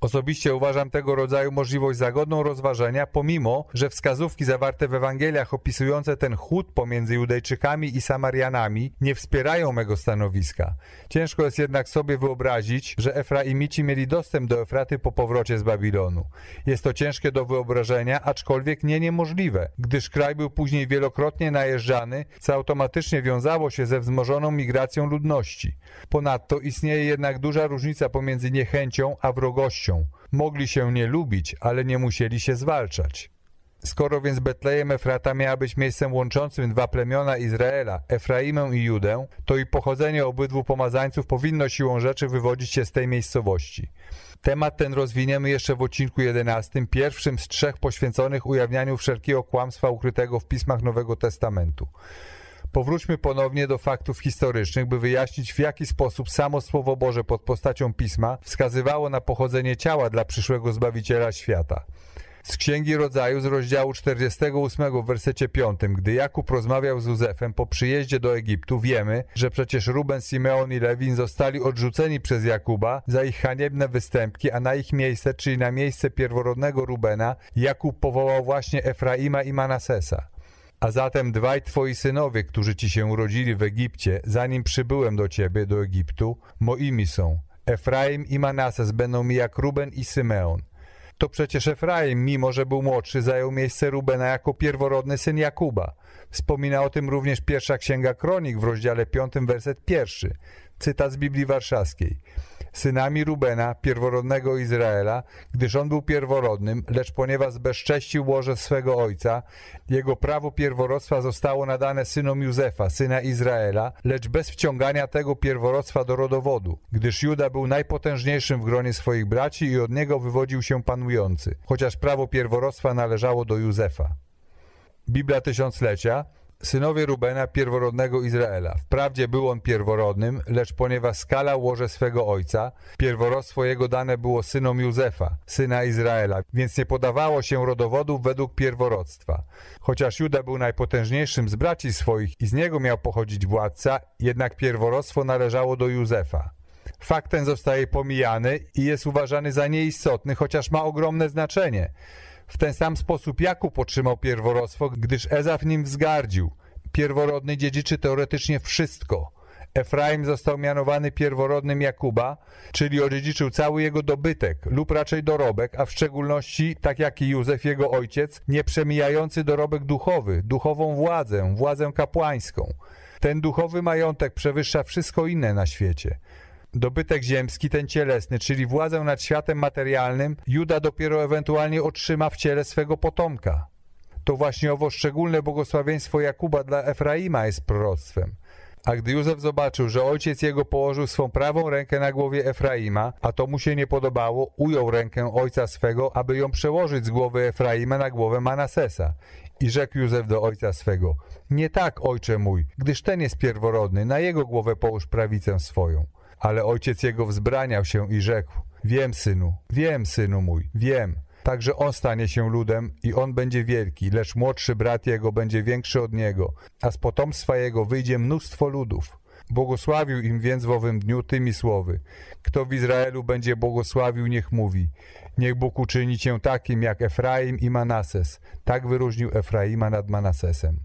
Osobiście uważam tego rodzaju możliwość za godną rozważenia, pomimo, że wskazówki zawarte w Ewangeliach opisujące ten chłód pomiędzy Judejczykami i Samarianami nie wspierają mego stanowiska. Ciężko jest jednak sobie wyobrazić, że Efraimici mieli dostęp do Efraty po powrocie z Babilonu. Jest to ciężkie do wyobrażenia, aczkolwiek nie niemożliwe, gdyż kraj był później wielokrotnie najeżdżany, co automatycznie wiązało się ze wzmożoną migracją ludności. Ponadto istnieje jednak duża różnica pomiędzy niechęcią a wrogością Mogli się nie lubić, ale nie musieli się zwalczać. Skoro więc Betlejem Efrata miała być miejscem łączącym dwa plemiona Izraela, Efraimę i Judę, to i pochodzenie obydwu pomazańców powinno siłą rzeczy wywodzić się z tej miejscowości. Temat ten rozwiniemy jeszcze w odcinku 11, pierwszym z trzech poświęconych ujawnianiu wszelkiego kłamstwa ukrytego w pismach Nowego Testamentu. Powróćmy ponownie do faktów historycznych, by wyjaśnić w jaki sposób samo Słowo Boże pod postacią Pisma wskazywało na pochodzenie ciała dla przyszłego Zbawiciela świata. Z Księgi Rodzaju z rozdziału 48 w wersecie 5, gdy Jakub rozmawiał z Józefem po przyjeździe do Egiptu, wiemy, że przecież Ruben, Simeon i Lewin zostali odrzuceni przez Jakuba za ich haniebne występki, a na ich miejsce, czyli na miejsce pierworodnego Rubena, Jakub powołał właśnie Efraima i Manasesa. A zatem dwaj twoi synowie, którzy ci się urodzili w Egipcie, zanim przybyłem do ciebie, do Egiptu, moimi są. Efraim i Manases będą mi jak Ruben i Symeon. To przecież Efraim, mimo że był młodszy, zajął miejsce Rubena jako pierworodny syn Jakuba. Wspomina o tym również pierwsza księga Kronik w rozdziale 5, werset pierwszy. Cytat z Biblii Warszawskiej synami Rubena, pierworodnego Izraela, gdyż on był pierworodnym, lecz ponieważ zbezcześcił łoże swego ojca, jego prawo pierworodstwa zostało nadane synom Józefa, syna Izraela, lecz bez wciągania tego pierworodstwa do rodowodu, gdyż Juda był najpotężniejszym w gronie swoich braci i od niego wywodził się panujący, chociaż prawo pierworodstwa należało do Józefa. Biblia Tysiąclecia synowie Rubena, pierworodnego Izraela. Wprawdzie był on pierworodnym, lecz ponieważ skala łoże swego ojca, pierworodstwo jego dane było synom Józefa, syna Izraela, więc nie podawało się rodowodów według pierworodstwa. Chociaż Juda był najpotężniejszym z braci swoich i z niego miał pochodzić władca, jednak pierworodstwo należało do Józefa. Fakt ten zostaje pomijany i jest uważany za nieistotny, chociaż ma ogromne znaczenie. W ten sam sposób Jakub otrzymał pierworodstwo, gdyż Ezaf nim wzgardził. Pierworodny dziedziczy teoretycznie wszystko. Efraim został mianowany pierworodnym Jakuba, czyli odziedziczył cały jego dobytek lub raczej dorobek, a w szczególności, tak jak i Józef, jego ojciec, nieprzemijający dorobek duchowy, duchową władzę, władzę kapłańską. Ten duchowy majątek przewyższa wszystko inne na świecie. Dobytek ziemski, ten cielesny, czyli władzę nad światem materialnym, Juda dopiero ewentualnie otrzyma w ciele swego potomka. To właśnie owo szczególne błogosławieństwo Jakuba dla Efraima jest proroctwem. A gdy Józef zobaczył, że ojciec jego położył swą prawą rękę na głowie Efraima, a to mu się nie podobało, ujął rękę ojca swego, aby ją przełożyć z głowy Efraima na głowę Manasesa. I rzekł Józef do ojca swego, nie tak, ojcze mój, gdyż ten jest pierworodny, na jego głowę połóż prawicę swoją. Ale ojciec jego wzbraniał się i rzekł, wiem synu, wiem synu mój, wiem. Także on stanie się ludem i on będzie wielki, lecz młodszy brat jego będzie większy od niego, a z potomstwa jego wyjdzie mnóstwo ludów. Błogosławił im więc w owym dniu tymi słowy. Kto w Izraelu będzie błogosławił, niech mówi. Niech Bóg uczyni cię takim jak Efraim i Manases. Tak wyróżnił Efraima nad Manasesem.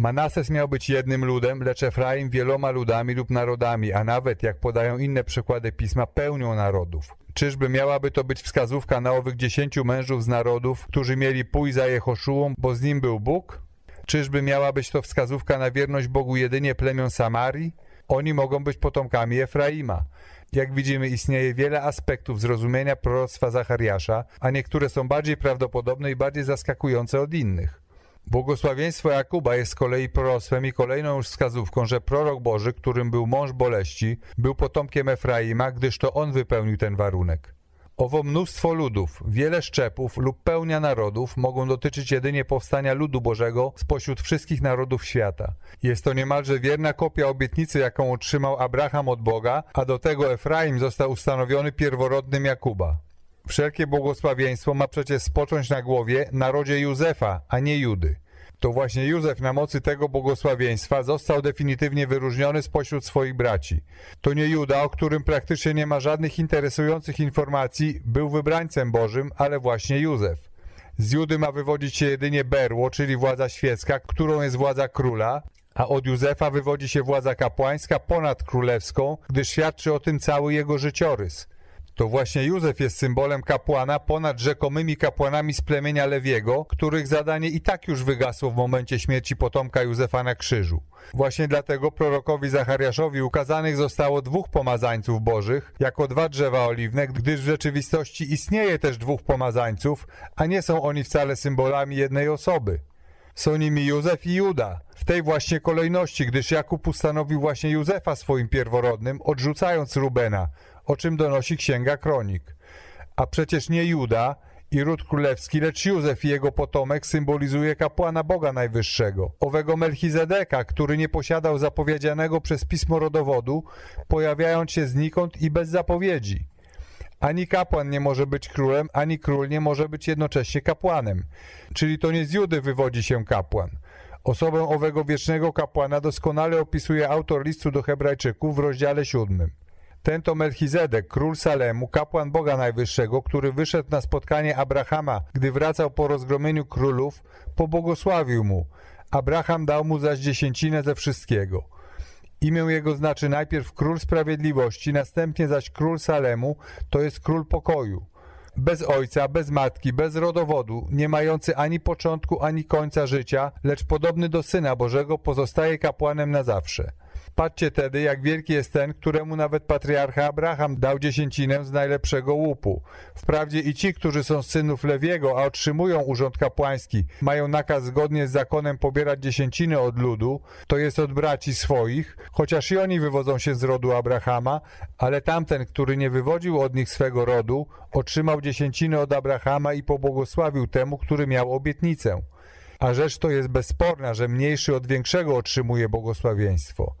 Manases miał być jednym ludem, lecz Efraim wieloma ludami lub narodami, a nawet, jak podają inne przykłady pisma, pełnią narodów. Czyżby miałaby to być wskazówka na owych dziesięciu mężów z narodów, którzy mieli pójść za Jehoszułą, bo z nim był Bóg? Czyżby miała być to wskazówka na wierność Bogu jedynie plemion Samarii? Oni mogą być potomkami Efraima. Jak widzimy, istnieje wiele aspektów zrozumienia proroctwa Zachariasza, a niektóre są bardziej prawdopodobne i bardziej zaskakujące od innych. Błogosławieństwo Jakuba jest z kolei proroctwem i kolejną już wskazówką, że prorok Boży, którym był mąż boleści, był potomkiem Efraima, gdyż to on wypełnił ten warunek. Owo mnóstwo ludów, wiele szczepów lub pełnia narodów mogą dotyczyć jedynie powstania ludu Bożego spośród wszystkich narodów świata. Jest to niemalże wierna kopia obietnicy, jaką otrzymał Abraham od Boga, a do tego Efraim został ustanowiony pierworodnym Jakuba. Wszelkie błogosławieństwo ma przecież spocząć na głowie narodzie Józefa, a nie Judy. To właśnie Józef na mocy tego błogosławieństwa został definitywnie wyróżniony spośród swoich braci. To nie Juda, o którym praktycznie nie ma żadnych interesujących informacji, był wybrańcem Bożym, ale właśnie Józef. Z Judy ma wywodzić się jedynie berło, czyli władza świecka, którą jest władza króla, a od Józefa wywodzi się władza kapłańska ponad królewską, gdyż świadczy o tym cały jego życiorys. To właśnie Józef jest symbolem kapłana ponad rzekomymi kapłanami z plemienia Lewiego, których zadanie i tak już wygasło w momencie śmierci potomka Józefa na krzyżu. Właśnie dlatego prorokowi Zachariaszowi ukazanych zostało dwóch pomazańców bożych jako dwa drzewa oliwne, gdyż w rzeczywistości istnieje też dwóch pomazańców, a nie są oni wcale symbolami jednej osoby. Są nimi Józef i Juda, w tej właśnie kolejności, gdyż Jakub ustanowił właśnie Józefa swoim pierworodnym, odrzucając Rubena, o czym donosi Księga Kronik. A przecież nie Juda i ród królewski, lecz Józef i jego potomek symbolizuje kapłana Boga Najwyższego, owego Melchizedeka, który nie posiadał zapowiedzianego przez pismo rodowodu, pojawiając się znikąd i bez zapowiedzi. Ani kapłan nie może być królem, ani król nie może być jednocześnie kapłanem. Czyli to nie z Judy wywodzi się kapłan. Osobę owego wiecznego kapłana doskonale opisuje autor listu do Hebrajczyków w rozdziale siódmym. Ten to Melchizedek, król Salemu, kapłan Boga Najwyższego, który wyszedł na spotkanie Abrahama, gdy wracał po rozgromieniu królów, pobłogosławił mu. Abraham dał mu zaś dziesięcinę ze wszystkiego. Imię jego znaczy najpierw król sprawiedliwości, następnie zaś król Salemu, to jest król pokoju. Bez ojca, bez matki, bez rodowodu, nie mający ani początku, ani końca życia, lecz podobny do Syna Bożego, pozostaje kapłanem na zawsze. Patrzcie tedy, jak wielki jest ten, któremu nawet patriarcha Abraham dał dziesięcinę z najlepszego łupu. Wprawdzie i ci, którzy są z synów Lewiego, a otrzymują urząd kapłański, mają nakaz zgodnie z zakonem pobierać dziesięciny od ludu, to jest od braci swoich, chociaż i oni wywodzą się z rodu Abrahama, ale tamten, który nie wywodził od nich swego rodu, otrzymał dziesięciny od Abrahama i pobłogosławił temu, który miał obietnicę. A rzecz to jest bezsporna, że mniejszy od większego otrzymuje błogosławieństwo.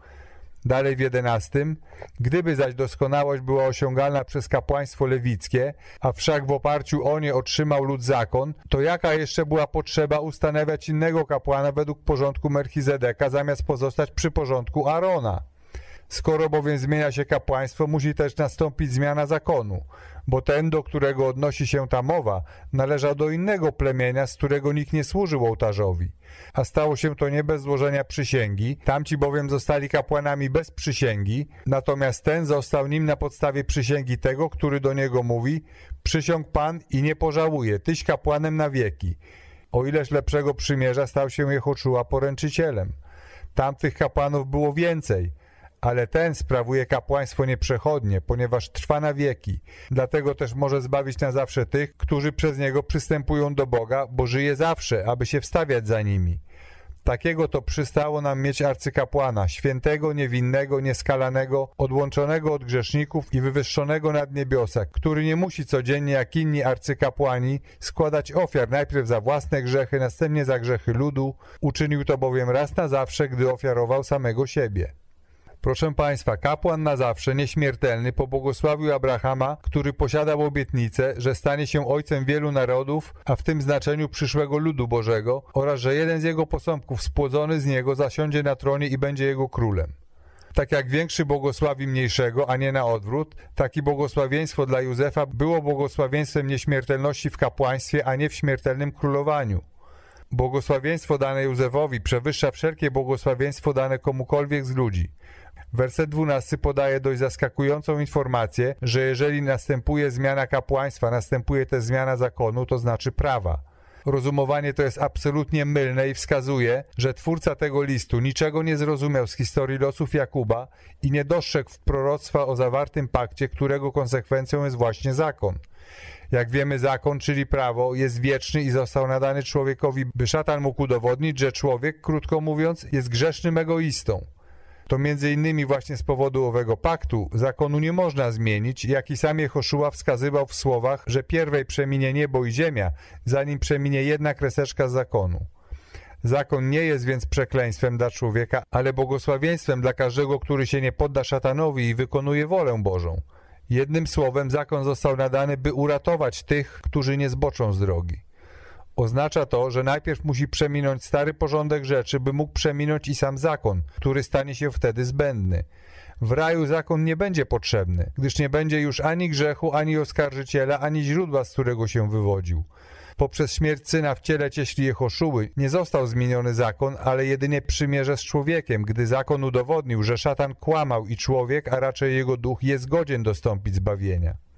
Dalej w jedenastym, gdyby zaś doskonałość była osiągalna przez kapłaństwo lewickie, a wszak w oparciu o nie otrzymał lud zakon, to jaka jeszcze była potrzeba ustanawiać innego kapłana według porządku Melchizedeka, zamiast pozostać przy porządku Arona? Skoro bowiem zmienia się kapłaństwo, musi też nastąpić zmiana zakonu, bo ten, do którego odnosi się ta mowa, należał do innego plemienia, z którego nikt nie służył ołtarzowi. A stało się to nie bez złożenia przysięgi, tamci bowiem zostali kapłanami bez przysięgi, natomiast ten został nim na podstawie przysięgi tego, który do niego mówi, przysiąg Pan i nie pożałuje, tyś kapłanem na wieki. O ileż lepszego przymierza stał się Jehoszua poręczycielem. Tamtych kapłanów było więcej – ale ten sprawuje kapłaństwo nieprzechodnie, ponieważ trwa na wieki. Dlatego też może zbawić na zawsze tych, którzy przez niego przystępują do Boga, bo żyje zawsze, aby się wstawiać za nimi. Takiego to przystało nam mieć arcykapłana, świętego, niewinnego, nieskalanego, odłączonego od grzeszników i wywyższonego nad niebiosa, który nie musi codziennie jak inni arcykapłani składać ofiar najpierw za własne grzechy, następnie za grzechy ludu. Uczynił to bowiem raz na zawsze, gdy ofiarował samego siebie. Proszę Państwa, kapłan na zawsze, nieśmiertelny, pobłogosławił Abrahama, który posiadał obietnicę, że stanie się ojcem wielu narodów, a w tym znaczeniu przyszłego ludu Bożego, oraz że jeden z jego posąbków spłodzony z niego zasiądzie na tronie i będzie jego królem. Tak jak większy błogosławi mniejszego, a nie na odwrót, tak i błogosławieństwo dla Józefa było błogosławieństwem nieśmiertelności w kapłaństwie, a nie w śmiertelnym królowaniu. Błogosławieństwo dane Józefowi przewyższa wszelkie błogosławieństwo dane komukolwiek z ludzi. Werset 12 podaje dość zaskakującą informację, że jeżeli następuje zmiana kapłaństwa, następuje też zmiana zakonu, to znaczy prawa. Rozumowanie to jest absolutnie mylne i wskazuje, że twórca tego listu niczego nie zrozumiał z historii losów Jakuba i nie dostrzegł proroctwa o zawartym pakcie, którego konsekwencją jest właśnie zakon. Jak wiemy, zakon, czyli prawo, jest wieczny i został nadany człowiekowi, by szatan mógł udowodnić, że człowiek, krótko mówiąc, jest grzesznym egoistą. To między innymi właśnie z powodu owego paktu zakonu nie można zmienić, jak i sam Jehoszua wskazywał w słowach, że pierwej przeminie niebo i ziemia, zanim przeminie jedna kreseczka zakonu. Zakon nie jest więc przekleństwem dla człowieka, ale błogosławieństwem dla każdego, który się nie podda szatanowi i wykonuje wolę Bożą. Jednym słowem zakon został nadany, by uratować tych, którzy nie zboczą z drogi. Oznacza to, że najpierw musi przeminąć stary porządek rzeczy, by mógł przeminąć i sam zakon, który stanie się wtedy zbędny. W raju zakon nie będzie potrzebny, gdyż nie będzie już ani grzechu, ani oskarżyciela, ani źródła, z którego się wywodził. Poprzez śmierć syna w ciele cieśli Jehoszuły nie został zmieniony zakon, ale jedynie przymierze z człowiekiem, gdy zakon udowodnił, że szatan kłamał i człowiek, a raczej jego duch, jest godzien dostąpić zbawienia.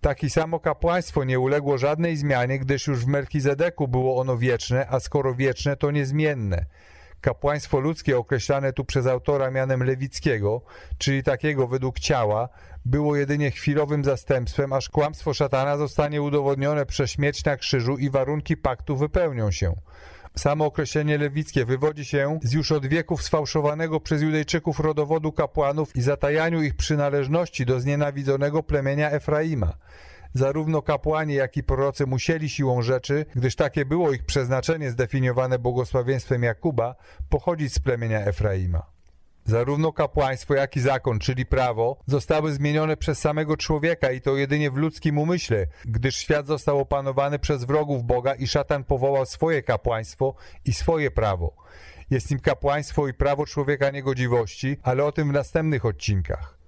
Taki samo kapłaństwo nie uległo żadnej zmianie, gdyż już w Melchizedeku było ono wieczne, a skoro wieczne, to niezmienne. Kapłaństwo ludzkie określane tu przez autora mianem lewickiego, czyli takiego według ciała, było jedynie chwilowym zastępstwem, aż kłamstwo szatana zostanie udowodnione przez śmierć na krzyżu i warunki paktu wypełnią się. Samo określenie lewickie wywodzi się z już od wieków sfałszowanego przez Judejczyków rodowodu kapłanów i zatajaniu ich przynależności do znienawidzonego plemienia Efraima. Zarówno kapłani, jak i prorocy musieli siłą rzeczy, gdyż takie było ich przeznaczenie zdefiniowane błogosławieństwem Jakuba, pochodzić z plemienia Efraima. Zarówno kapłaństwo, jak i zakon, czyli prawo, zostały zmienione przez samego człowieka i to jedynie w ludzkim umyśle, gdyż świat został opanowany przez wrogów Boga i szatan powołał swoje kapłaństwo i swoje prawo. Jest nim kapłaństwo i prawo człowieka niegodziwości, ale o tym w następnych odcinkach.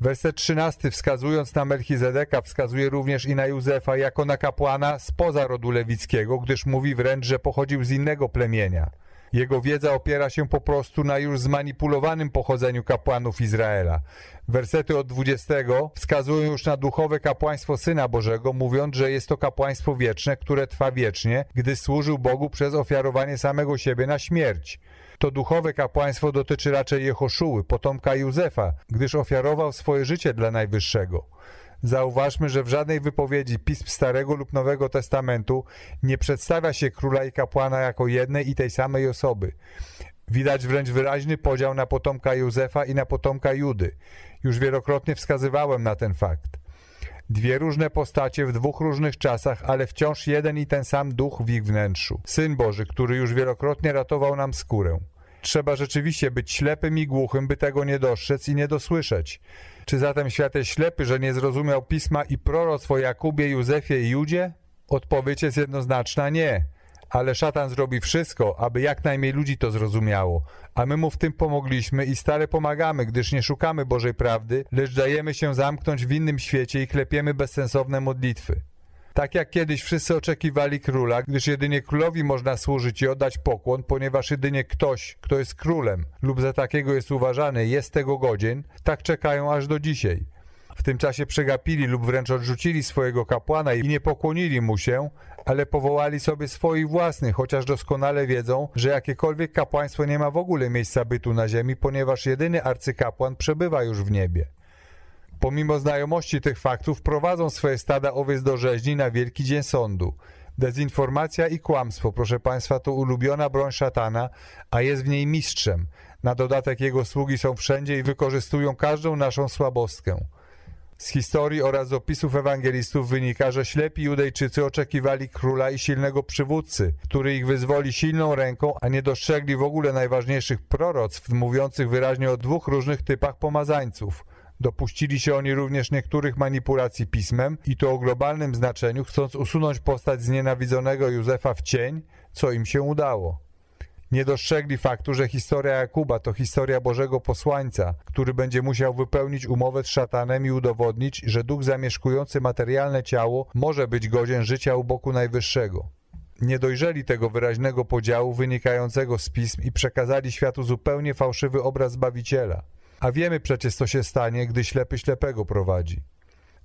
Werset 13 wskazując na Melchizedeka wskazuje również i na Józefa jako na kapłana spoza rodu lewickiego, gdyż mówi wręcz, że pochodził z innego plemienia. Jego wiedza opiera się po prostu na już zmanipulowanym pochodzeniu kapłanów Izraela. Wersety od 20 wskazują już na duchowe kapłaństwo Syna Bożego, mówiąc, że jest to kapłaństwo wieczne, które trwa wiecznie, gdy służył Bogu przez ofiarowanie samego siebie na śmierć. To duchowe kapłaństwo dotyczy raczej Jehoszuły, potomka Józefa, gdyż ofiarował swoje życie dla Najwyższego. Zauważmy, że w żadnej wypowiedzi pism Starego lub Nowego Testamentu nie przedstawia się króla i kapłana jako jednej i tej samej osoby. Widać wręcz wyraźny podział na potomka Józefa i na potomka Judy. Już wielokrotnie wskazywałem na ten fakt. Dwie różne postacie w dwóch różnych czasach, ale wciąż jeden i ten sam duch w ich wnętrzu. Syn Boży, który już wielokrotnie ratował nam skórę. Trzeba rzeczywiście być ślepym i głuchym, by tego nie dostrzec i nie dosłyszeć. Czy zatem świat jest ślepy, że nie zrozumiał pisma i proroctw Jakubie, Józefie i Judzie? Odpowiedź jest jednoznaczna nie. Ale szatan zrobi wszystko, aby jak najmniej ludzi to zrozumiało, a my mu w tym pomogliśmy i stale pomagamy, gdyż nie szukamy Bożej prawdy, lecz dajemy się zamknąć w innym świecie i klepiemy bezsensowne modlitwy. Tak jak kiedyś wszyscy oczekiwali króla, gdyż jedynie królowi można służyć i oddać pokłon, ponieważ jedynie ktoś, kto jest królem lub za takiego jest uważany, jest tego godzien, tak czekają aż do dzisiaj. W tym czasie przegapili lub wręcz odrzucili swojego kapłana i nie pokłonili mu się, ale powołali sobie swoich własnych, chociaż doskonale wiedzą, że jakiekolwiek kapłaństwo nie ma w ogóle miejsca bytu na ziemi, ponieważ jedyny arcykapłan przebywa już w niebie. Pomimo znajomości tych faktów prowadzą swoje stada owiec do rzeźni na Wielki Dzień Sądu. Dezinformacja i kłamstwo, proszę Państwa, to ulubiona broń szatana, a jest w niej mistrzem. Na dodatek jego sługi są wszędzie i wykorzystują każdą naszą słabostkę. Z historii oraz opisów ewangelistów wynika, że ślepi Judejczycy oczekiwali króla i silnego przywódcy, który ich wyzwoli silną ręką, a nie dostrzegli w ogóle najważniejszych proroctw mówiących wyraźnie o dwóch różnych typach pomazańców – Dopuścili się oni również niektórych manipulacji pismem i to o globalnym znaczeniu, chcąc usunąć postać znienawidzonego Józefa w cień, co im się udało. Nie dostrzegli faktu, że historia Jakuba to historia Bożego posłańca, który będzie musiał wypełnić umowę z szatanem i udowodnić, że duch zamieszkujący materialne ciało może być godzien życia u boku Najwyższego. Nie dojrzeli tego wyraźnego podziału wynikającego z pism i przekazali światu zupełnie fałszywy obraz Zbawiciela. A wiemy przecież, co się stanie, gdy ślepy ślepego prowadzi.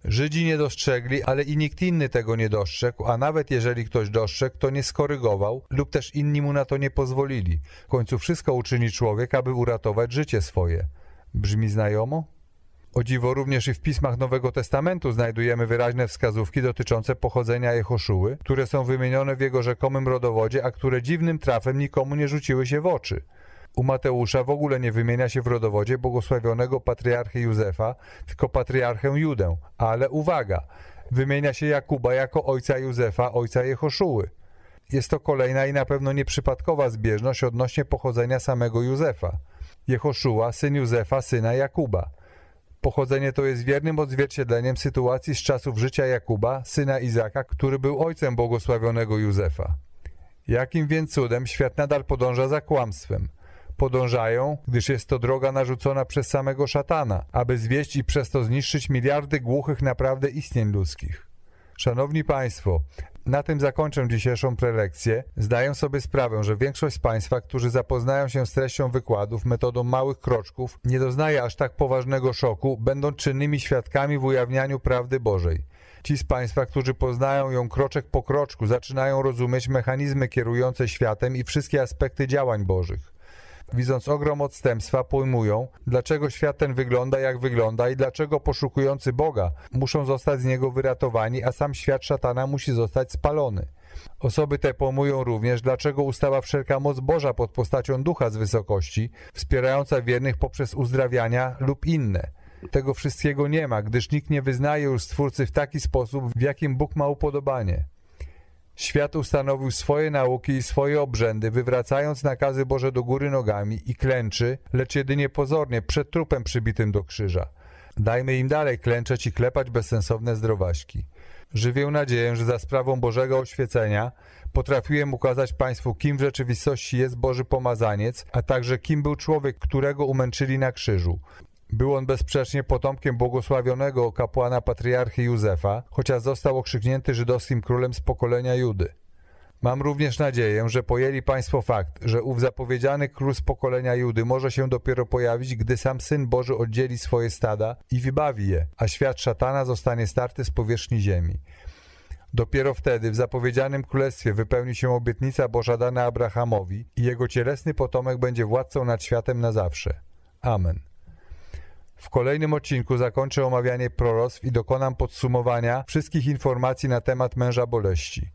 Żydzi nie dostrzegli, ale i nikt inny tego nie dostrzegł, a nawet jeżeli ktoś dostrzegł, to nie skorygował lub też inni mu na to nie pozwolili. W końcu wszystko uczyni człowiek, aby uratować życie swoje. Brzmi znajomo? O dziwo również i w pismach Nowego Testamentu znajdujemy wyraźne wskazówki dotyczące pochodzenia Jehoszuły, które są wymienione w jego rzekomym rodowodzie, a które dziwnym trafem nikomu nie rzuciły się w oczy. U Mateusza w ogóle nie wymienia się w rodowodzie błogosławionego patriarchy Józefa, tylko patriarchę Judę. Ale uwaga, wymienia się Jakuba jako ojca Józefa, ojca Jehoszuły. Jest to kolejna i na pewno nieprzypadkowa zbieżność odnośnie pochodzenia samego Józefa. Jehoszuła, syn Józefa, syna Jakuba. Pochodzenie to jest wiernym odzwierciedleniem sytuacji z czasów życia Jakuba, syna Izaka, który był ojcem błogosławionego Józefa. Jakim więc cudem świat nadal podąża za kłamstwem? Podążają, gdyż jest to droga narzucona przez samego szatana, aby zwieść i przez to zniszczyć miliardy głuchych naprawdę istnień ludzkich. Szanowni Państwo, na tym zakończę dzisiejszą prelekcję. Zdaję sobie sprawę, że większość z Państwa, którzy zapoznają się z treścią wykładów metodą małych kroczków, nie doznaje aż tak poważnego szoku, będąc czynnymi świadkami w ujawnianiu prawdy Bożej. Ci z Państwa, którzy poznają ją kroczek po kroczku, zaczynają rozumieć mechanizmy kierujące światem i wszystkie aspekty działań Bożych. Widząc ogrom odstępstwa, pojmują, dlaczego świat ten wygląda jak wygląda i dlaczego poszukujący Boga muszą zostać z niego wyratowani, a sam świat szatana musi zostać spalony. Osoby te pojmują również, dlaczego ustała wszelka moc Boża pod postacią ducha z wysokości, wspierająca wiernych poprzez uzdrawiania lub inne. Tego wszystkiego nie ma, gdyż nikt nie wyznaje już Stwórcy w taki sposób, w jakim Bóg ma upodobanie. Świat ustanowił swoje nauki i swoje obrzędy, wywracając nakazy Boże do góry nogami i klęczy, lecz jedynie pozornie, przed trupem przybitym do krzyża. Dajmy im dalej klęczeć i klepać bezsensowne zdrowaśki. Żywię nadzieję, że za sprawą Bożego oświecenia potrafiłem ukazać Państwu, kim w rzeczywistości jest Boży Pomazaniec, a także kim był człowiek, którego umęczyli na krzyżu. Był on bezsprzecznie potomkiem błogosławionego kapłana patriarchy Józefa, chociaż został okrzyknięty żydowskim królem z pokolenia Judy. Mam również nadzieję, że pojęli Państwo fakt, że ów zapowiedziany król z pokolenia Judy może się dopiero pojawić, gdy sam Syn Boży oddzieli swoje stada i wybawi je, a świat szatana zostanie starty z powierzchni ziemi. Dopiero wtedy w zapowiedzianym królestwie wypełni się obietnica Boża dana Abrahamowi i jego cielesny potomek będzie władcą nad światem na zawsze. Amen. W kolejnym odcinku zakończę omawianie proroctw i dokonam podsumowania wszystkich informacji na temat męża boleści.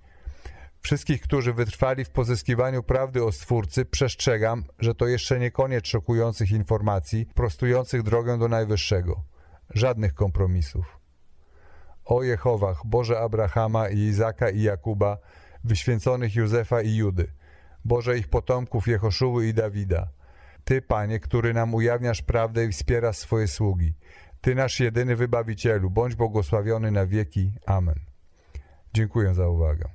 Wszystkich, którzy wytrwali w pozyskiwaniu prawdy o Stwórcy, przestrzegam, że to jeszcze nie koniec szokujących informacji, prostujących drogę do Najwyższego. Żadnych kompromisów. O Jehowach, Boże Abrahama i Izaka i Jakuba, wyświęconych Józefa i Judy, Boże ich potomków Jehoszuły i Dawida. Ty, Panie, który nam ujawniasz prawdę i wspierasz swoje sługi. Ty, nasz jedyny wybawicielu, bądź błogosławiony na wieki. Amen. Dziękuję za uwagę.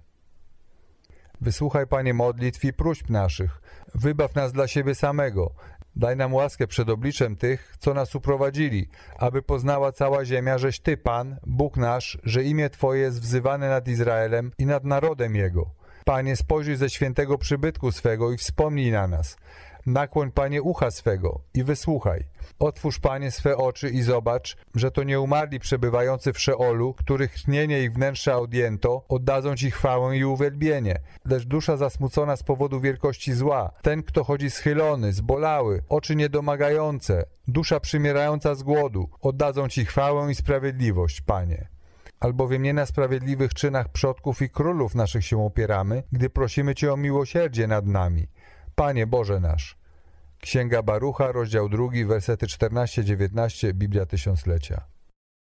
Wysłuchaj, Panie, modlitw i próśb naszych. Wybaw nas dla siebie samego. Daj nam łaskę przed obliczem tych, co nas uprowadzili, aby poznała cała ziemia, żeś Ty, Pan, Bóg nasz, że imię Twoje jest wzywane nad Izraelem i nad narodem Jego. Panie, spojrzyj ze świętego przybytku swego i wspomnij na nas. Nakłoń, Panie, ucha swego i wysłuchaj. Otwórz, Panie, swe oczy i zobacz, że to nie umarli przebywający w Szeolu, których tchnienie ich wnętrza odjęto, oddadzą Ci chwałę i uwielbienie. Lecz dusza zasmucona z powodu wielkości zła, ten, kto chodzi schylony, zbolały, oczy niedomagające, dusza przymierająca z głodu, oddadzą Ci chwałę i sprawiedliwość, Panie albowiem nie na sprawiedliwych czynach przodków i królów naszych się opieramy, gdy prosimy Cię o miłosierdzie nad nami. Panie Boże nasz. Księga Barucha, rozdział 2, wersety 14-19, Biblia Tysiąclecia.